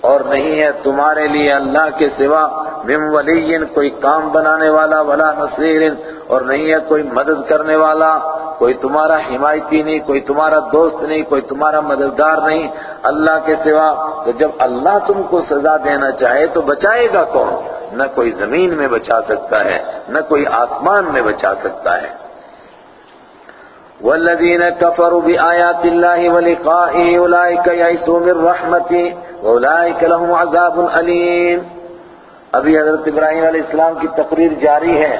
اور نہیں ہے تمہارے لیے اللہ کے سوا من ولی کوئی کام بنانے والا ولا نصیر۔ اور نہیں ہے کوئی مدد کرنے والا، کوئی تمہارا حمایتی نہیں، کوئی تمہارا دوست نہیں، کوئی تمہارا مددگار نہیں۔ اللہ کے سوا تو جب اللہ تم کو سزا دینا چاہے تو بچائے گا کون؟ نہ کوئی زمین میں بچا سکتا ہے، نہ کوئی آسمان میں بچا سکتا ہے۔ والذین کفروا بآیات اللہ ولقائه اولئک یئسوا من رحمته واولئک لهم عذاب علیم۔ ابھی حضرت ابراہیم علیہ السلام کی تقریر جاری ہے،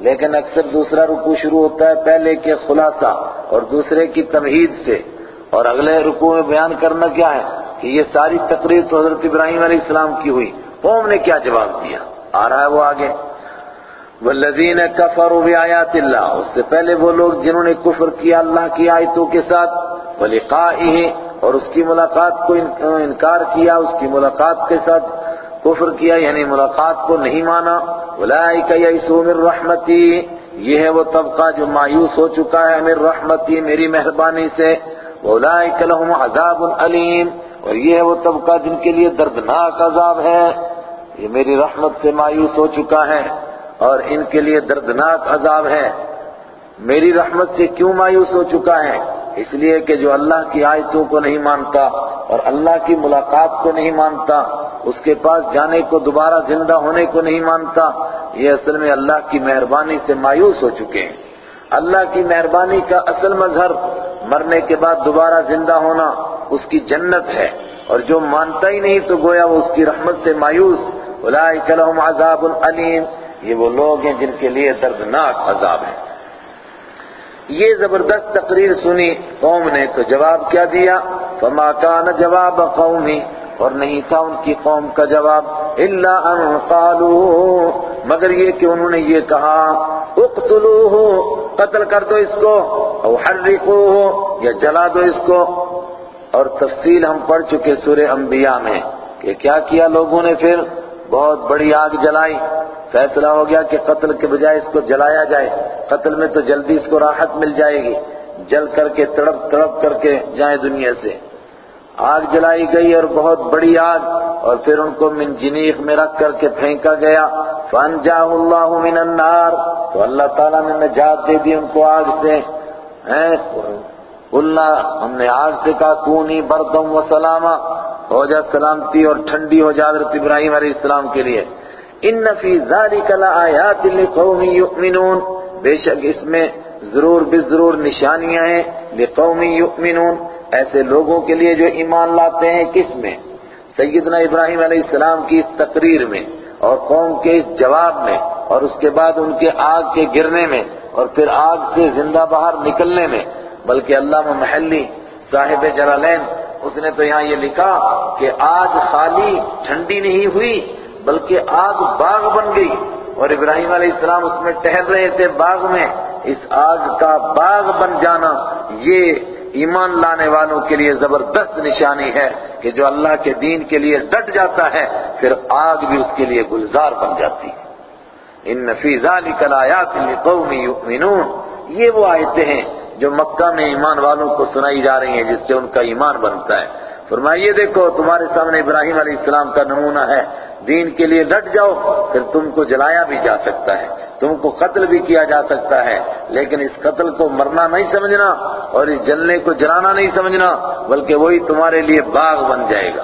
لیکن اکثر دوسرا رکوع شروع ہوتا ہے پہلے کے خلاصہ اور دوسرے کی تمہید سے۔ اور اگلے رکوع میں بیان کرنا کیا ہے کہ یہ ساری تقریر تو حضرت ابراہیم علیہ السلام کی ہوئی، قوم نے کیا جواب دیا؟ آ رہا ہے وہ آگے۔ والذین کفروا بآیات اللہ، اس سے پہلے وہ لوگ جنہوں نے کفر کیا اللہ کی آیتوں کے ساتھ ولقائه اور اس کی ملاقات کو انکار کیا، اس کی ملاقات کے ساتھ کفر کیا یعنی ملاقات کو نہیں مانا۔ اولئک یئسوا من رحمتی، یہ ہے وہ طبقہ جو مایوس ہو چکا ہے من رحمتی، میری مہربانی سے۔ اولئک لهم عذاب علیم، اور یہ ہے وہ طبقہ جن کے لیے دردناک عذاب ہے۔ یہ میری رحمت سے مایوس ہو چکا ہے۔ اور ان کے لیے دردناک عذاب ہے۔ میری رحمت سے کیوں مایوس ہو چکا ہے؟ اس لیے کہ جو اللہ کی آیتوں کو نہیں مانتا اور اللہ کی ملاقات کو نہیں مانتا، اس کے پاس جانے کو، دوبارہ زندہ ہونے کو نہیں مانتا، یہ اصل میں اللہ کی مہربانی سے مایوس ہو چکے ہیں۔ اللہ کی مہربانی کا اصل مظہر مرنے کے بعد دوبارہ زندہ ہونا اس کی جنت ہے۔ اور جو مانتا ہی نہیں تو گویا وہ اس کی رحمت سے مایوس۔ اولئک لهم عذاب علیم۔ یہ وہ لوگ ہیں جن کے لیے دردناک عذاب ہے۔ یہ زبردست تقریر سنی قوم نے تو جواب کیا دیا، فما کان جواب قومی اور نہیں تھا ان کی قوم کا جواب الا ان قالوا، مگر یہ کہ انہوں نے یہ کہا، اقتلوه، قتل کر دو اس کو او حرقوه، یا جلا دو اس کو۔ اور تفصیل ہم پڑھ چکے سورہ انبیاء میں کہ کیا کیا لوگوں نے پھر؟ بہت بڑی آگ جلائی۔ فیصلہ ہو گیا کہ قتل کے بجائے اس کو جلایا جائے۔ قتل میں تو جلدی اس کو راحت مل جائے گی۔ جل کر کے، تڑپ تڑپ کر کے جائیں دنیا سے۔ آگ جلائی گئی اور بہت بڑی آگ۔ اور پھر ان کو من جنیخ میں رکھ کر کے پھینکا گیا۔ فَأَنْجَاهُ اللَّهُ مِنَ النَّارِ۔ تو اللہ تعالیٰ نے نجات دے دی ان کو آگ سے۔ اللہ ہم نے آگ سے کہا، کونی بردم و سلامہ ہو جا سلامتی اور ٹھنڈی ہو جا حضرت ابراہیم علیہ السلام کے لیے۔ ان فی ذالک لآیات لقوم یؤمنون بے شک اس میں ضرور بے ضرور نشانیاں ہیں لقوم یؤمنون ایسے لوگوں کے لیے جو ایمان لاتے ہیں کس میں؟ سیدنا ابراہیم علیہ السلام کی اس تقریر میں اور قوم کے اس جواب میں اور اس کے بعد ان کے آگ کے گرنے میں اور پھر آگ سے زندہ باہر نکلنے میں۔ بلکہ علامہ محلی صاحب جلالین اس نے تو یہاں یہ لکھا کہ آج خالی ٹھنڈی نہیں ہوئی بلکہ آگ باغ بن گئی اور ابراہیم علیہ السلام اس میں ٹہل رہے تھے باغ میں۔ اس آگ کا باغ بن جانا یہ ایمان لانے والوں کے لیے زبردست نشانی ہے کہ جو اللہ کے دین کے لیے ڈٹ جاتا ہے، پھر آگ بھی اس کے لیے گلزار بن جاتی۔ ہے ان فی ذالک الآیات لقوم یؤمنون۔ یہ وہ آیتیں ہیں جو مکہ میں ایمان والوں کو سنائی جا رہی ہیں، جس سے ان کا ایمان بنتا ہے۔ فرمائیے، دیکھو، تمہارے سامنے ابراہیم علیہ السلام کا نمونہ ہے۔ دین کے لیے ڈٹ جاؤ، پھر تم کو جلایا بھی جا سکتا ہے۔ تم کو قتل بھی کیا جا سکتا ہے۔ لیکن اس قتل کو مرنا نہیں سمجھنا اور اس جلنے کو جلانا نہیں سمجھنا، بلکہ وہی تمہارے لیے باغ بن جائے گا۔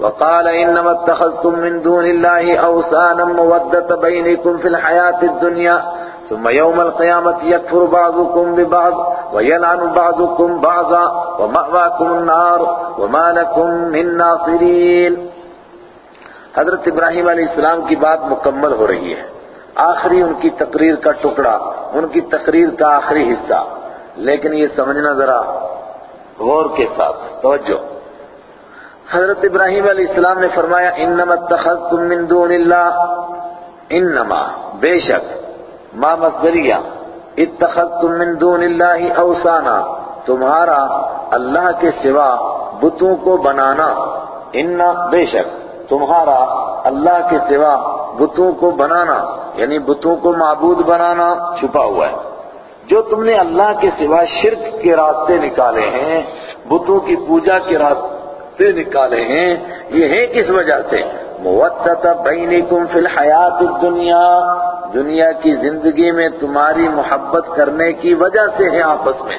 وقال، انما اتخذتم من دون الله اوثانا مودة بينكم في الحياة الدنيا ثم يوم القيامة يكفر بعضكم ببعض۔ ويلعن بعضكم بعضا ومأواكم النار وما لكم من ناصرين۔ حضرت ابراہیم علیہ السلام کی بات مکمل ہو رہی ہے۔ آخری ان کی تقریر کا ٹکڑا، ان کی تقریر کا آخری حصہ۔ لیکن یہ سمجھنا ذرا غور کے ساتھ، توجہ۔ حضرت ابراہیم علیہ السلام نے فرمایا، انما اتخذتم من دون اللہ، انما، بے شک، ما مصدریہ۔ اتخذتم من دون اللہ اوسانا تمہارا اللہ کے سوا بتوں کو بنانا۔ اننا بے شک، تمہارا اللہ کے سوا بتوں کو بنانا یعنی بتوں کو معبود بنانا چھپا ہوا ہے۔ جو تم نے اللہ کے سوا شرک کے راستے نکالے ہیں، بتوں کی پوجا کے راستے نکالے ہیں، یہ ہیں کس وجہ سے؟ موت بینکم فی الحیات الدنیا۔ دنیا کی زندگی میں تمہاری محبت کرنے کی وجہ سے ہے آپس میں۔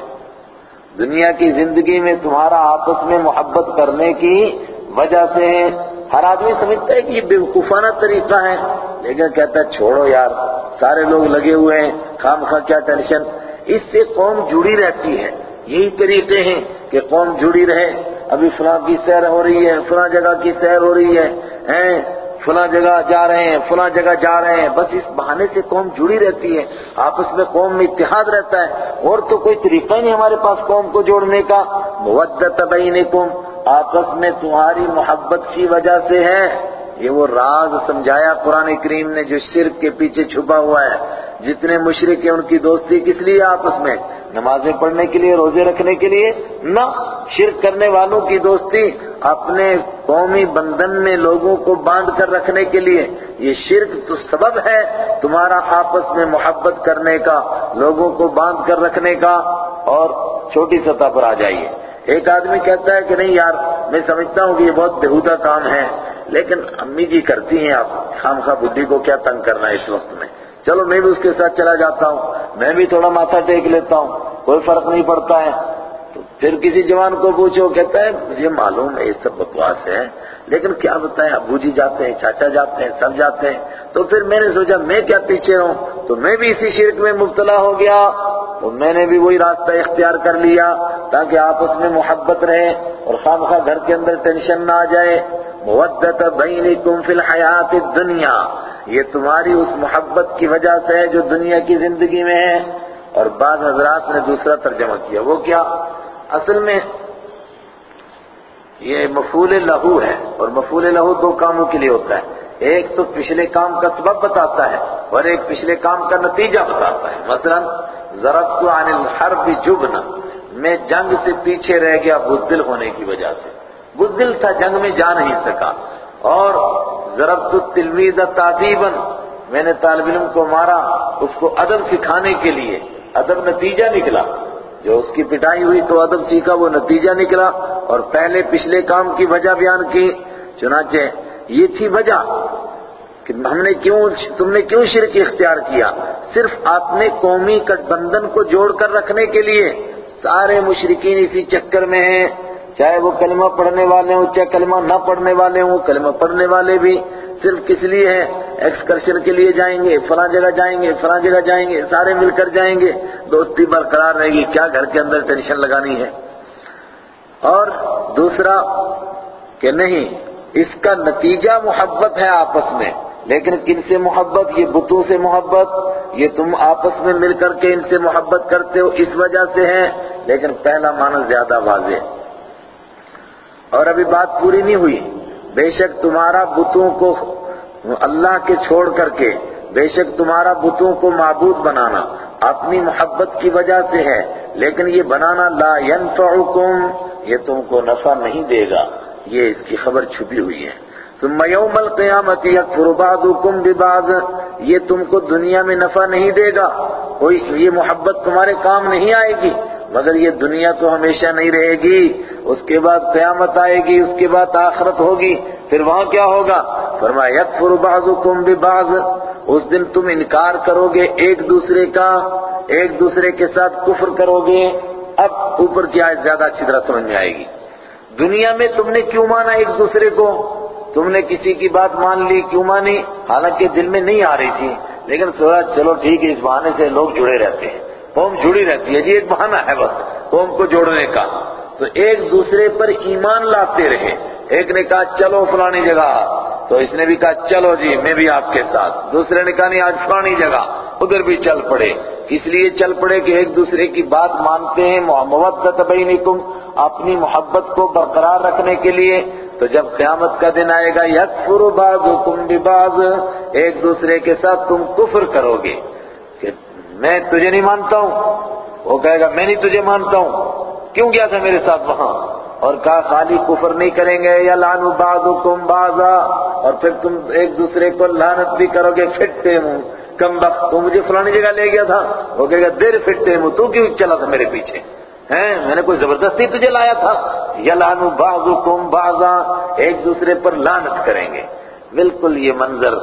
دنیا کی زندگی میں تمہارا آپس میں محبت کرنے کی وجہ سے ہے ہر آدمی سمجھتا ہے کہ یہ بیوقوفانہ طریقہ ہے، لیکن کہتا ہے، چھوڑو یار، سارے لوگ لگے ہوئے ہیں، خام خواہ کیا ٹینشن۔ اس سے قوم جڑی رہتی ہے۔ یہی طریقے ہیں کہ قوم جڑی رہے۔ ابھی فلاں کی سیر ہو رہی ہے، فلاں جگہ کی سیر ہو رہی ہے۔ فلاں جگہ جا رہے ہیں، فلاں جگہ جا رہے ہیں، بس اس بہانے سے قوم جڑی رہتی ہے، آپس میں قوم میں اتحاد رہتا ہے، اور تو کوئی طریقہ نہیں ہمارے پاس قوم کو جوڑنے کا۔ مودت بینکم، آپس میں تمہاری محبت کی وجہ سے ہے۔ یہ وہ راز سمجھایا قرآن کریم نے جو شرک کے پیچھے چھپا ہوا ہے۔ جتنے مشرق ہیں، ان کی دوستی کس لیے آپس میں؟ نمازیں پڑھنے کے لیے، روزے رکھنے کے لیے، نہ شرک کرنے والوں کی دوستی اپنے قومی بندھن میں لوگوں کو باندھ کر رکھنے کے لیے۔ یہ شرک تو سبب ہے تمہارا آپس میں محبت کرنے کا، لوگوں کو باندھ کر رکھنے کا۔ اور چھوٹی سطح پر آ جائیے۔ ایک آدمی کہتا ہے کہ نہیں یار، میں سمجھتا ہوں کہ یہ بہت بہودہ کام ہے، لیکن امی جی کرتی ہیں آپ، خام خواہ بدھی کو کیا تنگ کرنا ہے اس وقت میں؟ چلو میں بھی اس کے ساتھ چلا جاتا ہوں، میں بھی تھوڑا ماتھا ٹیک لیتا ہوں، کوئی فرق نہیں پڑتا ہے۔ تو پھر کسی جوان کو پوچھو، کہتا ہے، مجھے معلوم ہے، یہ سب بکواس ہے۔ لیکن کیا بتائیں ابو جی جاتے ہیں، چاچا جاتے ہیں، سب جاتے ہیں۔ تو پھر میں نے سوچا، میں کیا پیچھے ہوں؟ تو میں بھی اسی شرک میں مبتلا ہو گیا۔ تو میں نے بھی وہی راستہ اختیار کر لیا تاکہ آپس میں محبت رہے اور خام خواہ گھر کے اندر ٹینشن نہ آ جائے۔ مودت بینکم فی الحیات الدنیا۔ یہ تمہاری اس محبت کی وجہ سے ہے جو دنیا کی زندگی میں ہے۔ اور بعض حضرات نے دوسرا ترجمہ کیا۔ وہ کیا؟ اصل میں یہ مفول لہو ہے اور مفول لہو دو کاموں کے لیے ہوتا ہے۔ ایک تو پچھلے کام کا سبب بتاتا ہے اور ایک پچھلے کام کا نتیجہ بتاتا ہے۔ مثلا، ضربت عن الحرب جبنا۔ میں جنگ سے پیچھے رہ گیا بزدل ہونے کی وجہ سے۔ بزدل تھا جنگ میں جا نہیں سکا۔ اور ضربت التلمید تعدیبا میں نے طالب علم کو مارا اس کو ادب سکھانے کے لیے۔ ادب نتیجہ نکلا۔ جو اس کی پٹائی ہوئی تو ادب سیکھا، وہ نتیجہ نکلا۔ اور پہلے پچھلے کام کی وجہ بیان کی۔ چنانچہ یہ تھی وجہ کہ ہم نے کیوں، تم نے کیوں شرک اختیار کیا؟ صرف آپ نے قومی کٹ بندن کو جوڑ کر رکھنے کے لیے۔ سارے مشرقین اسی چکر میں ہیں۔ چاہے وہ کلمہ پڑھنے والے ہوں، چاہے کلمہ نہ پڑھنے والے ہوں، کلمہ پڑھنے والے بھی صرف کس لیے ہیں؟ ایکسکرشن کے لیے جائیں گے، فلاں جگہ جائیں گے، فلاں جگہ جائیں گے، سارے مل کر جائیں گے، دوستی برقرار رہے گی، کیا گھر کے اندر ٹینشن لگانی ہے؟ اور دوسرا کہ نہیں، اس کا نتیجہ محبت ہے آپس میں، لیکن کن سے محبت؟ یہ بتوں سے محبت، یہ تم آپس میں مل کر کے ان سے محبت کرتے ہو، اس وجہ سے ہے، لیکن پہلا معنی زیادہ واضح۔ اور ابھی بات پوری نہیں ہوئی۔ بے شک تمہارا بتوں کو اللہ کے چھوڑ کر کے، بے شک تمہارا بتوں کو معبود بنانا اپنی محبت کی وجہ سے ہے، لیکن یہ بنانا لا ينفعکم یہ تم کو نفع نہیں دے گا۔ یہ اس کی خبر چھپی ہوئی ہے۔ ثم یوم القیامت یکفر بعضکم ببعض، یہ تم کو دنیا میں نفع نہیں دے گا۔ کوئی یہ محبت تمہارے کام نہیں آئے گی۔ مگر یہ دنیا تو ہمیشہ نہیں رہے گی، اس کے بعد قیامت آئے گی، اس کے بعد آخرت ہوگی، پھر وہاں کیا ہوگا؟ فرمایا، یکفر بعضکم ببعض، اس دن تم انکار کرو گے ایک دوسرے کا، ایک دوسرے کے ساتھ کفر کرو گے۔ اب اوپر کی آیت زیادہ اچھی طرح سمجھ میں آئے گی۔ دنیا میں تم نے کیوں مانا ایک دوسرے کو؟ تم نے کسی کی بات مان لی، کیوں مانی؟ حالانکہ دل میں نہیں آ رہی تھی، لیکن سوچا، چلو ٹھیک ہے، اس بہانے سے لوگ جڑے رہتے ہیں۔ قوم جڑی رہتی ہے جی ایک بہانہ ہے بس، قوم کو جوڑنے کا۔ تو ایک دوسرے پر ایمان لاتے رہے۔ ایک نے کہا، چلو فلانی جگہ۔ تو اس نے بھی کہا، چلو جی میں بھی آپ کے ساتھ۔ دوسرے نے کہا، نہیں، آج فلانی جگہ، ادھر بھی چل پڑے۔ اس لیے چل پڑے کہ ایک دوسرے کی بات مانتے ہیں۔ محبت بینکم، اپنی محبت کو برقرار رکھنے کے لیے۔ تو جب قیامت کا دن آئے گا، یکفر بعضکم ببعض۔ ایک دوسرے کے ساتھ تم کفر کرو گے۔ میں تجھے نہیں مانتا ہوں۔ وہ کہے گا، میں نہیں تجھے مانتا ہوں۔ کیوں گیا تھا میرے ساتھ وہاں؟ اور کہا، خالی کفر نہیں کریں گے، یا لانو بعضکم بعضا۔ اور پھر تم ایک دوسرے کو لعنت بھی کرو گے، پھٹتے ہوں۔ کم وقت تو مجھے فلانی جگہ لے گیا تھا۔ وہ کہے گا، دیر پھٹتے ہوں، تو کیوں چلا تھا میرے پیچھے؟ ہیں، میں نے کوئی زبردستی تجھے لایا تھا۔ یا لانو بعضکم بعضا، ایک دوسرے پر لعنت کریں گے۔ بالکل یہ منظر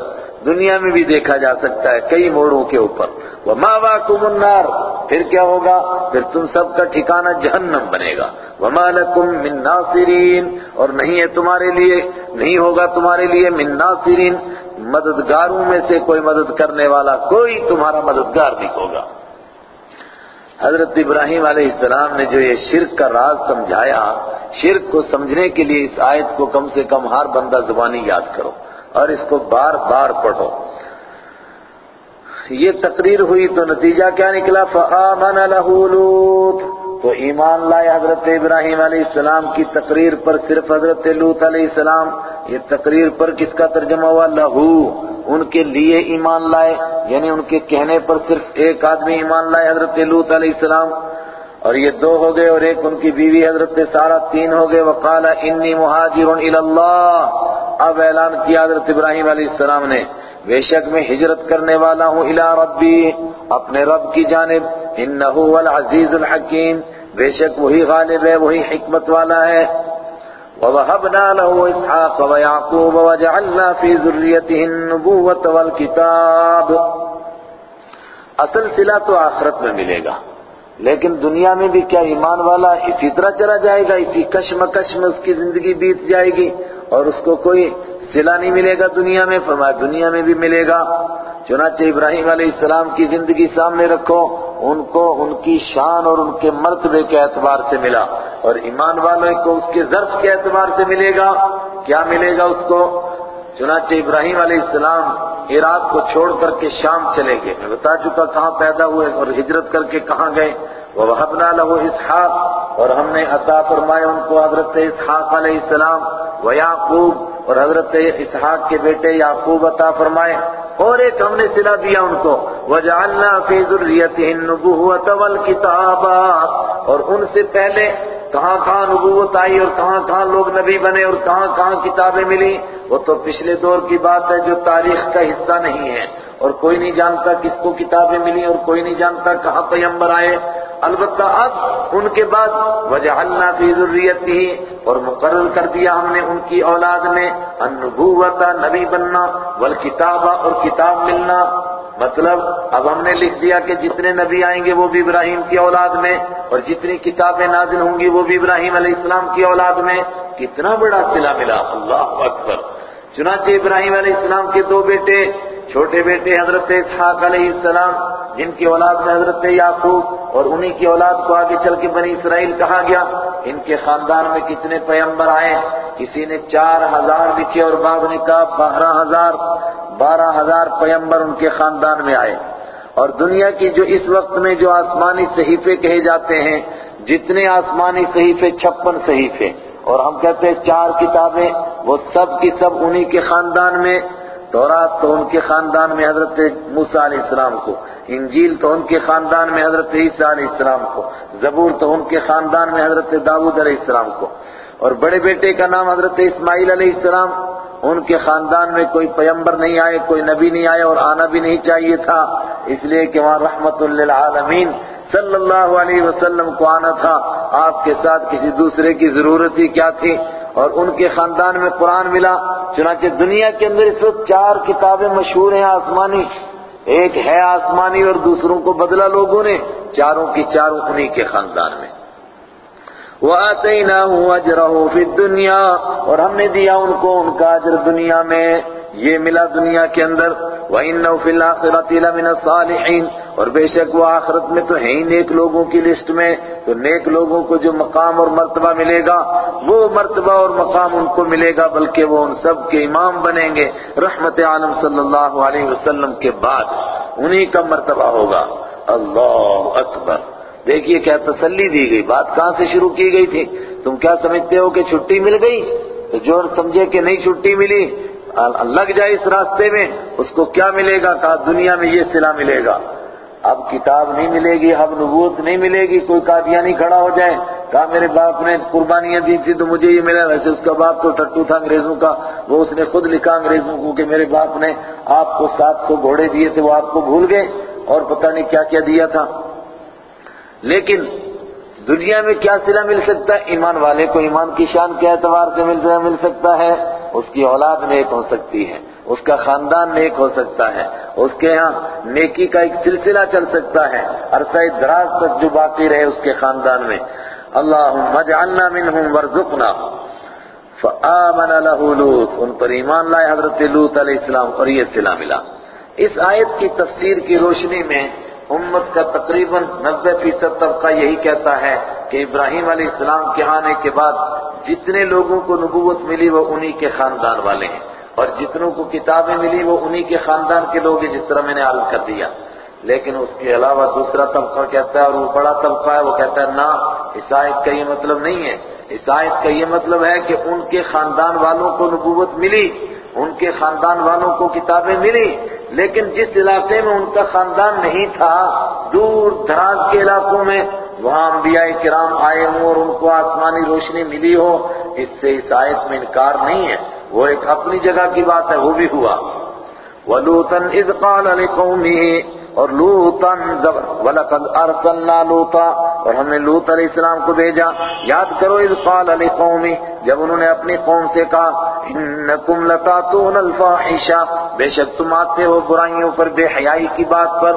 دنیا میں بھی دیکھا جا سکتا ہے کئی موڑوں کے اوپر۔ وہ ماں النار۔ پھر کیا ہوگا؟ پھر تم سب کا ٹھکانہ جہنم بنے گا۔ وما لکم من ناصرین اور نہیں ہے تمہارے لیے، نہیں ہوگا تمہارے لیے من ناصرین مددگاروں میں سے کوئی مدد کرنے والا کوئی تمہارا مددگار نہیں ہوگا۔ حضرت ابراہیم علیہ السلام نے جو یہ شرک کا راز سمجھایا، شرک کو سمجھنے کے لیے اس آیت کو کم سے کم ہر بندہ زبانی یاد کرو۔ اور اس کو بار بار پڑھو۔ یہ تقریر ہوئی تو نتیجہ کیا نکلا؟ فآمن له لوط۔ تو ایمان لائے حضرت ابراہیم علیہ السلام کی تقریر پر، صرف حضرت لوط علیہ السلام۔ یہ تقریر پر کس کا ترجمہ ہوا؟ لہو ان کے لیے ایمان لائے یعنی ان کے کہنے پر صرف ایک آدمی ایمان لائے، حضرت لوت علیہ السلام۔ اور یہ دو ہو گئے اور ایک ان کی بیوی حضرت سارا تین ہو گئے۔ وقال انی مہاجر اللہ اب اعلان کیا حضرت ابراہیم علیہ السلام نے۔ بے شک میں ہجرت کرنے والا ہوں الى ربی۔ اپنے رب کی جانب۔ انہو العزیز الحکیم۔ بے شک وہی غالب ہے، وہی حکمت والا ہے۔ وَوَهَبْنَا لَهُ إِسْحَاقَ وَيَعْقُوبَ وَجَعَلْنَا فِي ذُرِّيَّتِهِ النُّبُوَّةَ وَالْكِتَابَ۔ اصل صلہ تو آخرت میں ملے گا۔ لیکن دنیا میں بھی کیا ایمان والا اسی طرح چلا جائے گا، اسی کشمکش میں اس کی زندگی بیت جائے گی اور اس کو کوئی صلہ نہیں ملے گا دنیا میں، فرمایا دنیا میں بھی ملے گا۔ چنانچہ ابراہیم علیہ السلام کی زندگی سامنے رکھو، ان کو ان کی شان اور ان کے مرتبے کے اعتبار سے ملا۔ اور ایمان والوں کو اس کے ظرف کے اعتبار سے ملے گا۔ کیا ملے گا اس کو؟ چنانچہ ابراہیم علیہ السلام عراق کو چھوڑ کر کے شام چلے گئے۔ میں بتا چکا کہاں پیدا ہوئے اور ہجرت کر کے کہاں گئے۔ وہ وَهَبْنَا لَهُ اسحاق اور ہم نے عطا فرمائے ان کو حضرت اسحاق علیہ السلام و یعقوب اور حضرت اسحاق کے بیٹے یعقوب عطا فرمائے۔ اور ایک ہم نے صلح دیا ان کو۔ وَجَعَلْنَا فِي ذُرِّيَّتِهِ النُّبُوَّةَ وَالْكِتَابَ اور ان سے پہلے کہاں کہاں نبوت آئی اور کہاں کہاں لوگ نبی بنے اور کہاں کہاں کتابیں ملی، وہ تو پچھلے دور کی بات ہے جو تاریخ کا حصہ نہیں ہے۔ اور کوئی نہیں جانتا کس کو کتابیں ملی اور کوئی نہیں جانتا کہاں پیمبر آئے۔ البتہ اب ان کے بعد وجعلنا فی ذریتی اور مقرر کر دیا ہم نے ان کی اولاد میں النبوت نبی بننا، والکتابہ اور کتاب ملنا۔ مطلب اب ہم نے لکھ دیا کہ جتنے نبی آئیں گے وہ بھی ابراہیم کی اولاد میں اور جتنی کتابیں نازل ہوں گی وہ بھی ابراہیم علیہ السلام کی اولاد میں کتنا بڑا صلہ ملا اللہ اکبر. چنانچہ ابراہیم علیہ السلام کے دو بیٹے چھوٹے بیٹے حضرت اسحاق علیہ السلام، جن کی اولاد میں حضرت یعقوب اور انہی کی اولاد کو آگے چل کے بنی اسرائیل کہا گیا، ان کے خاندان میں کتنے پیمبر آئے؟ کسی نے چار ہزار لکھے اور بعض نے کہا بارہ ہزار۔ بارہ ہزار پیمبر ان کے خاندان میں آئے۔ اور دنیا کی جو اس وقت میں جو آسمانی صحیفے کہے جاتے ہیں، جتنے آسمانی صحیفے چھپن صحیفے، اور ہم کہتے ہیں چار کتابیں، وہ سب کی سب انہی کے خاندان میں تورات تو ان کے خاندان میں حضرت موسیٰ علیہ السلام کو، انجیل تو ان کے خاندان میں حضرت عیسیٰ علیہ السلام کو، زبور تو ان کے خاندان میں حضرت داود علیہ السلام کو۔ اور بڑے بیٹے کا نام حضرت اسماعیل علیہ السلام، ان کے خاندان میں کوئی پیمبر نہیں آئے، کوئی نبی نہیں آئے اور آنا بھی نہیں چاہیے تھا۔ اس لیے کہ وہاں رحمت للعالمین صلی اللہ علیہ وسلم کو آنا تھا۔ آپ کے ساتھ کسی دوسرے کی ضرورت ہی کیا تھی؟ اور ان کے خاندان میں قرآن ملا، چنانچہ دنیا کے اندر اس وقت چار کتابیں مشہور ہیں آسمانی۔ ایک ہے آسمانی اور دوسروں کو بدلا لوگوں نے، چاروں کی چاروں انہی کے خاندان میں۔ وَآتَيْنَاهُ أَجْرَهُ فِي الدُّنْيَا اور ہم نے دیا ان کو ان کا اجر دنیا میں۔ یہ ملا دنیا کے اندر، وَإِنَّهُ فِي الْآخِرَةِ لَمِنَ الصَّالِحِينَ۔ اور بے شک وہ آخرت میں تو ہیں ہی نیک لوگوں کی لسٹ میں۔ تو نیک لوگوں کو جو مقام اور مرتبہ ملے گا، وہ مرتبہ اور مقام ان کو ملے گا، بلکہ وہ ان سب کے امام بنیں گے۔ رحمت عالم صلی اللہ علیہ وسلم کے بعد انہی کا مرتبہ ہوگا۔ اللہ اکبر۔ دیکھیے کیا تسلی دی گئی۔ بات کہاں سے شروع کی گئی تھی؟ تم کیا سمجھتے ہو کہ چھٹی مل گئی؟ تو جو سمجھے کہ نہیں چھٹی ملی لگ جائے اس راستے میں، اس کو کیا ملے گا؟ کہا، دنیا میں یہ صلح ملے گا۔ اب کتاب نہیں ملے گی، اب نبوت نہیں ملے گی، کوئی قادیانی کھڑا ہو جائے۔ کہا، میرے باپ نے قربانیاں دی تھی تو مجھے یہ ملا۔ ویسے اس کا باپ تو ٹٹو تھا انگریزوں کا، وہ اس نے خود لکھا انگریزوں کو کہ میرے باپ نے آپ کو سات سو گھوڑے دیے تھے، وہ آپ کو بھول گئے اور پتہ نہیں کیا کیا دیا تھا۔ لیکن دنیا میں کیا صلح مل سکتا ہے؟ ایمان والے کو ایمان کی شان کے اعتبار سے مل سکتا ہے۔ اس کی اولاد نیک ہو سکتی ہے۔ اس کا خاندان نیک ہو سکتا ہے۔ اس کے ہاں نیکی کا ایک سلسلہ چل سکتا ہے۔ عرصہ دراز تک جو باقی رہے اس کے خاندان میں۔ اللہم اجعلنا منہم ورزقنا۔ فآمن له لوت ان پر ایمان لائے حضرت لوت علیہ السلام اور یہ صلح ملا۔ اس آیت کی تفسیر کی روشنی میں امت کا تقریباً نبے فیصد طبقہ یہی کہتا ہے کہ ابراہیم علیہ السلام کے آنے کے بعد جتنے لوگوں کو نبوت ملی وہ انہی کے خاندان والے ہیں اور جتنوں کو کتابیں ملی وہ انہی کے خاندان کے لوگ ہیں جس طرح میں نے عرض کر دیا۔ لیکن اس کے علاوہ دوسرا طبقہ کہتا ہے اور وہ بڑا طبقہ ہے، وہ کہتا ہے نہ اس آیت کا یہ مطلب نہیں ہے۔ اس آیت کا یہ مطلب ہے کہ ان کے خاندان والوں کو نبوت ملی، ان کے خاندان والوں کو کتابیں ملی لیکن جس علاقے میں ان کا خاندان نہیں تھا، دور دراز کے علاقوں میں، وہاں انبیاء کرام آئے ہوں اور ان کو آسمانی روشنی ملی ہو، اس سے اس آیت میں انکار نہیں ہے۔ وہ ایک اپنی جگہ کی بات ہے، وہ بھی ہوا۔ وَلُوتًا إِذْ قَالَ لِقَوْمِهِ اور لوتن وَلَقَدْ أَرْسَلْنَا لُوتًا اور ہم نے لوت علیہ السلام کو بھیجا، یاد کرو اذ قال لقومی، جب انہوں نے اپنی قوم سے کہا، انکم لتاتون الفاحشہ، بے شک تم آتے ہو برائیوں پر، بے حیائی کی بات پر۔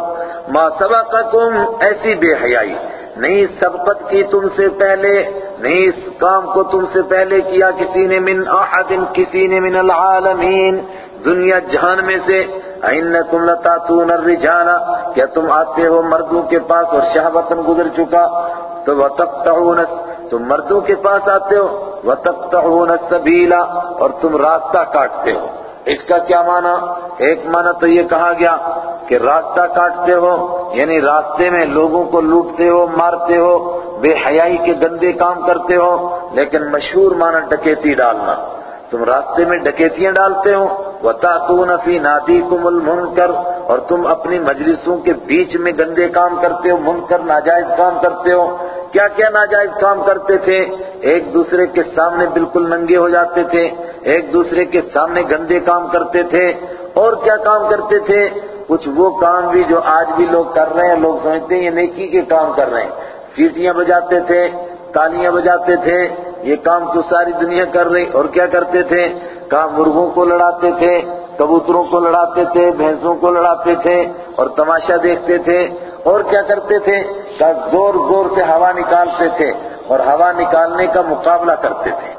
ما سبقتم ایسی بے حیائی، نہیں سبقت کی تم سے پہلے، نہیں اس کام کو تم سے پہلے کیا کسی نے من احد، کسی نے من العالمین۔ دنیا جہان میں سے اِنَّكُمْ لَتَاتُونَ الرِّجَالَ، کیا تم آتے ہو مردوں کے پاس اور شہوتن گزر چکا؟ تو وَتَقْتَعُونَ تم مردوں کے پاس آتے ہو وَتَقْتَعُونَ السَّبِيلَ اور تم راستہ کاٹتے ہو۔ اس کا کیا معنی؟ ایک معنی تو یہ کہا گیا کہ راستہ کاٹتے ہو یعنی راستے میں لوگوں کو لوٹتے ہو، مارتے ہو، بے حیائی کے گندے کام کرتے ہو، لیکن مشہور معنی ڈکیتی ڈالنا۔ تم راستے میں ڈکیتیاں ڈالتے ہو۔ وَتَعْتُونَ فِي نَادِيكُمُ الْمُنْكَرُ اور تم اپنی مجلسوں کے بیچ میں گندے کام کرتے ہو، منکر، ناجائز کام کرتے ہو۔ کیا کیا ناجائز کام کرتے تھے؟ ایک دوسرے کے سامنے بالکل ننگے ہو جاتے تھے، ایک دوسرے کے سامنے گندے کام کرتے تھے۔ اور کیا کام کرتے تھے؟ کچھ وہ کام بھی جو آج بھی لوگ کر رہے ہیں، لوگ سمجھتے ہیں یہ نیکی کے کام کر رہے ہیں۔ سیٹیاں بجاتے تھے، تالیاں بجاتے تھے یہ کام تو ساری دنیا کر رہی، اور کیا کرتے تھے؟ کہاں مرغوں کو لڑاتے تھے، کبوتروں کو لڑاتے تھے، بھینسوں کو لڑاتے تھے، اور تماشا دیکھتے تھے، اور کیا کرتے تھے؟ کہا زور زور سے ہوا نکالتے تھے، اور ہوا نکالنے کا مقابلہ کرتے تھے۔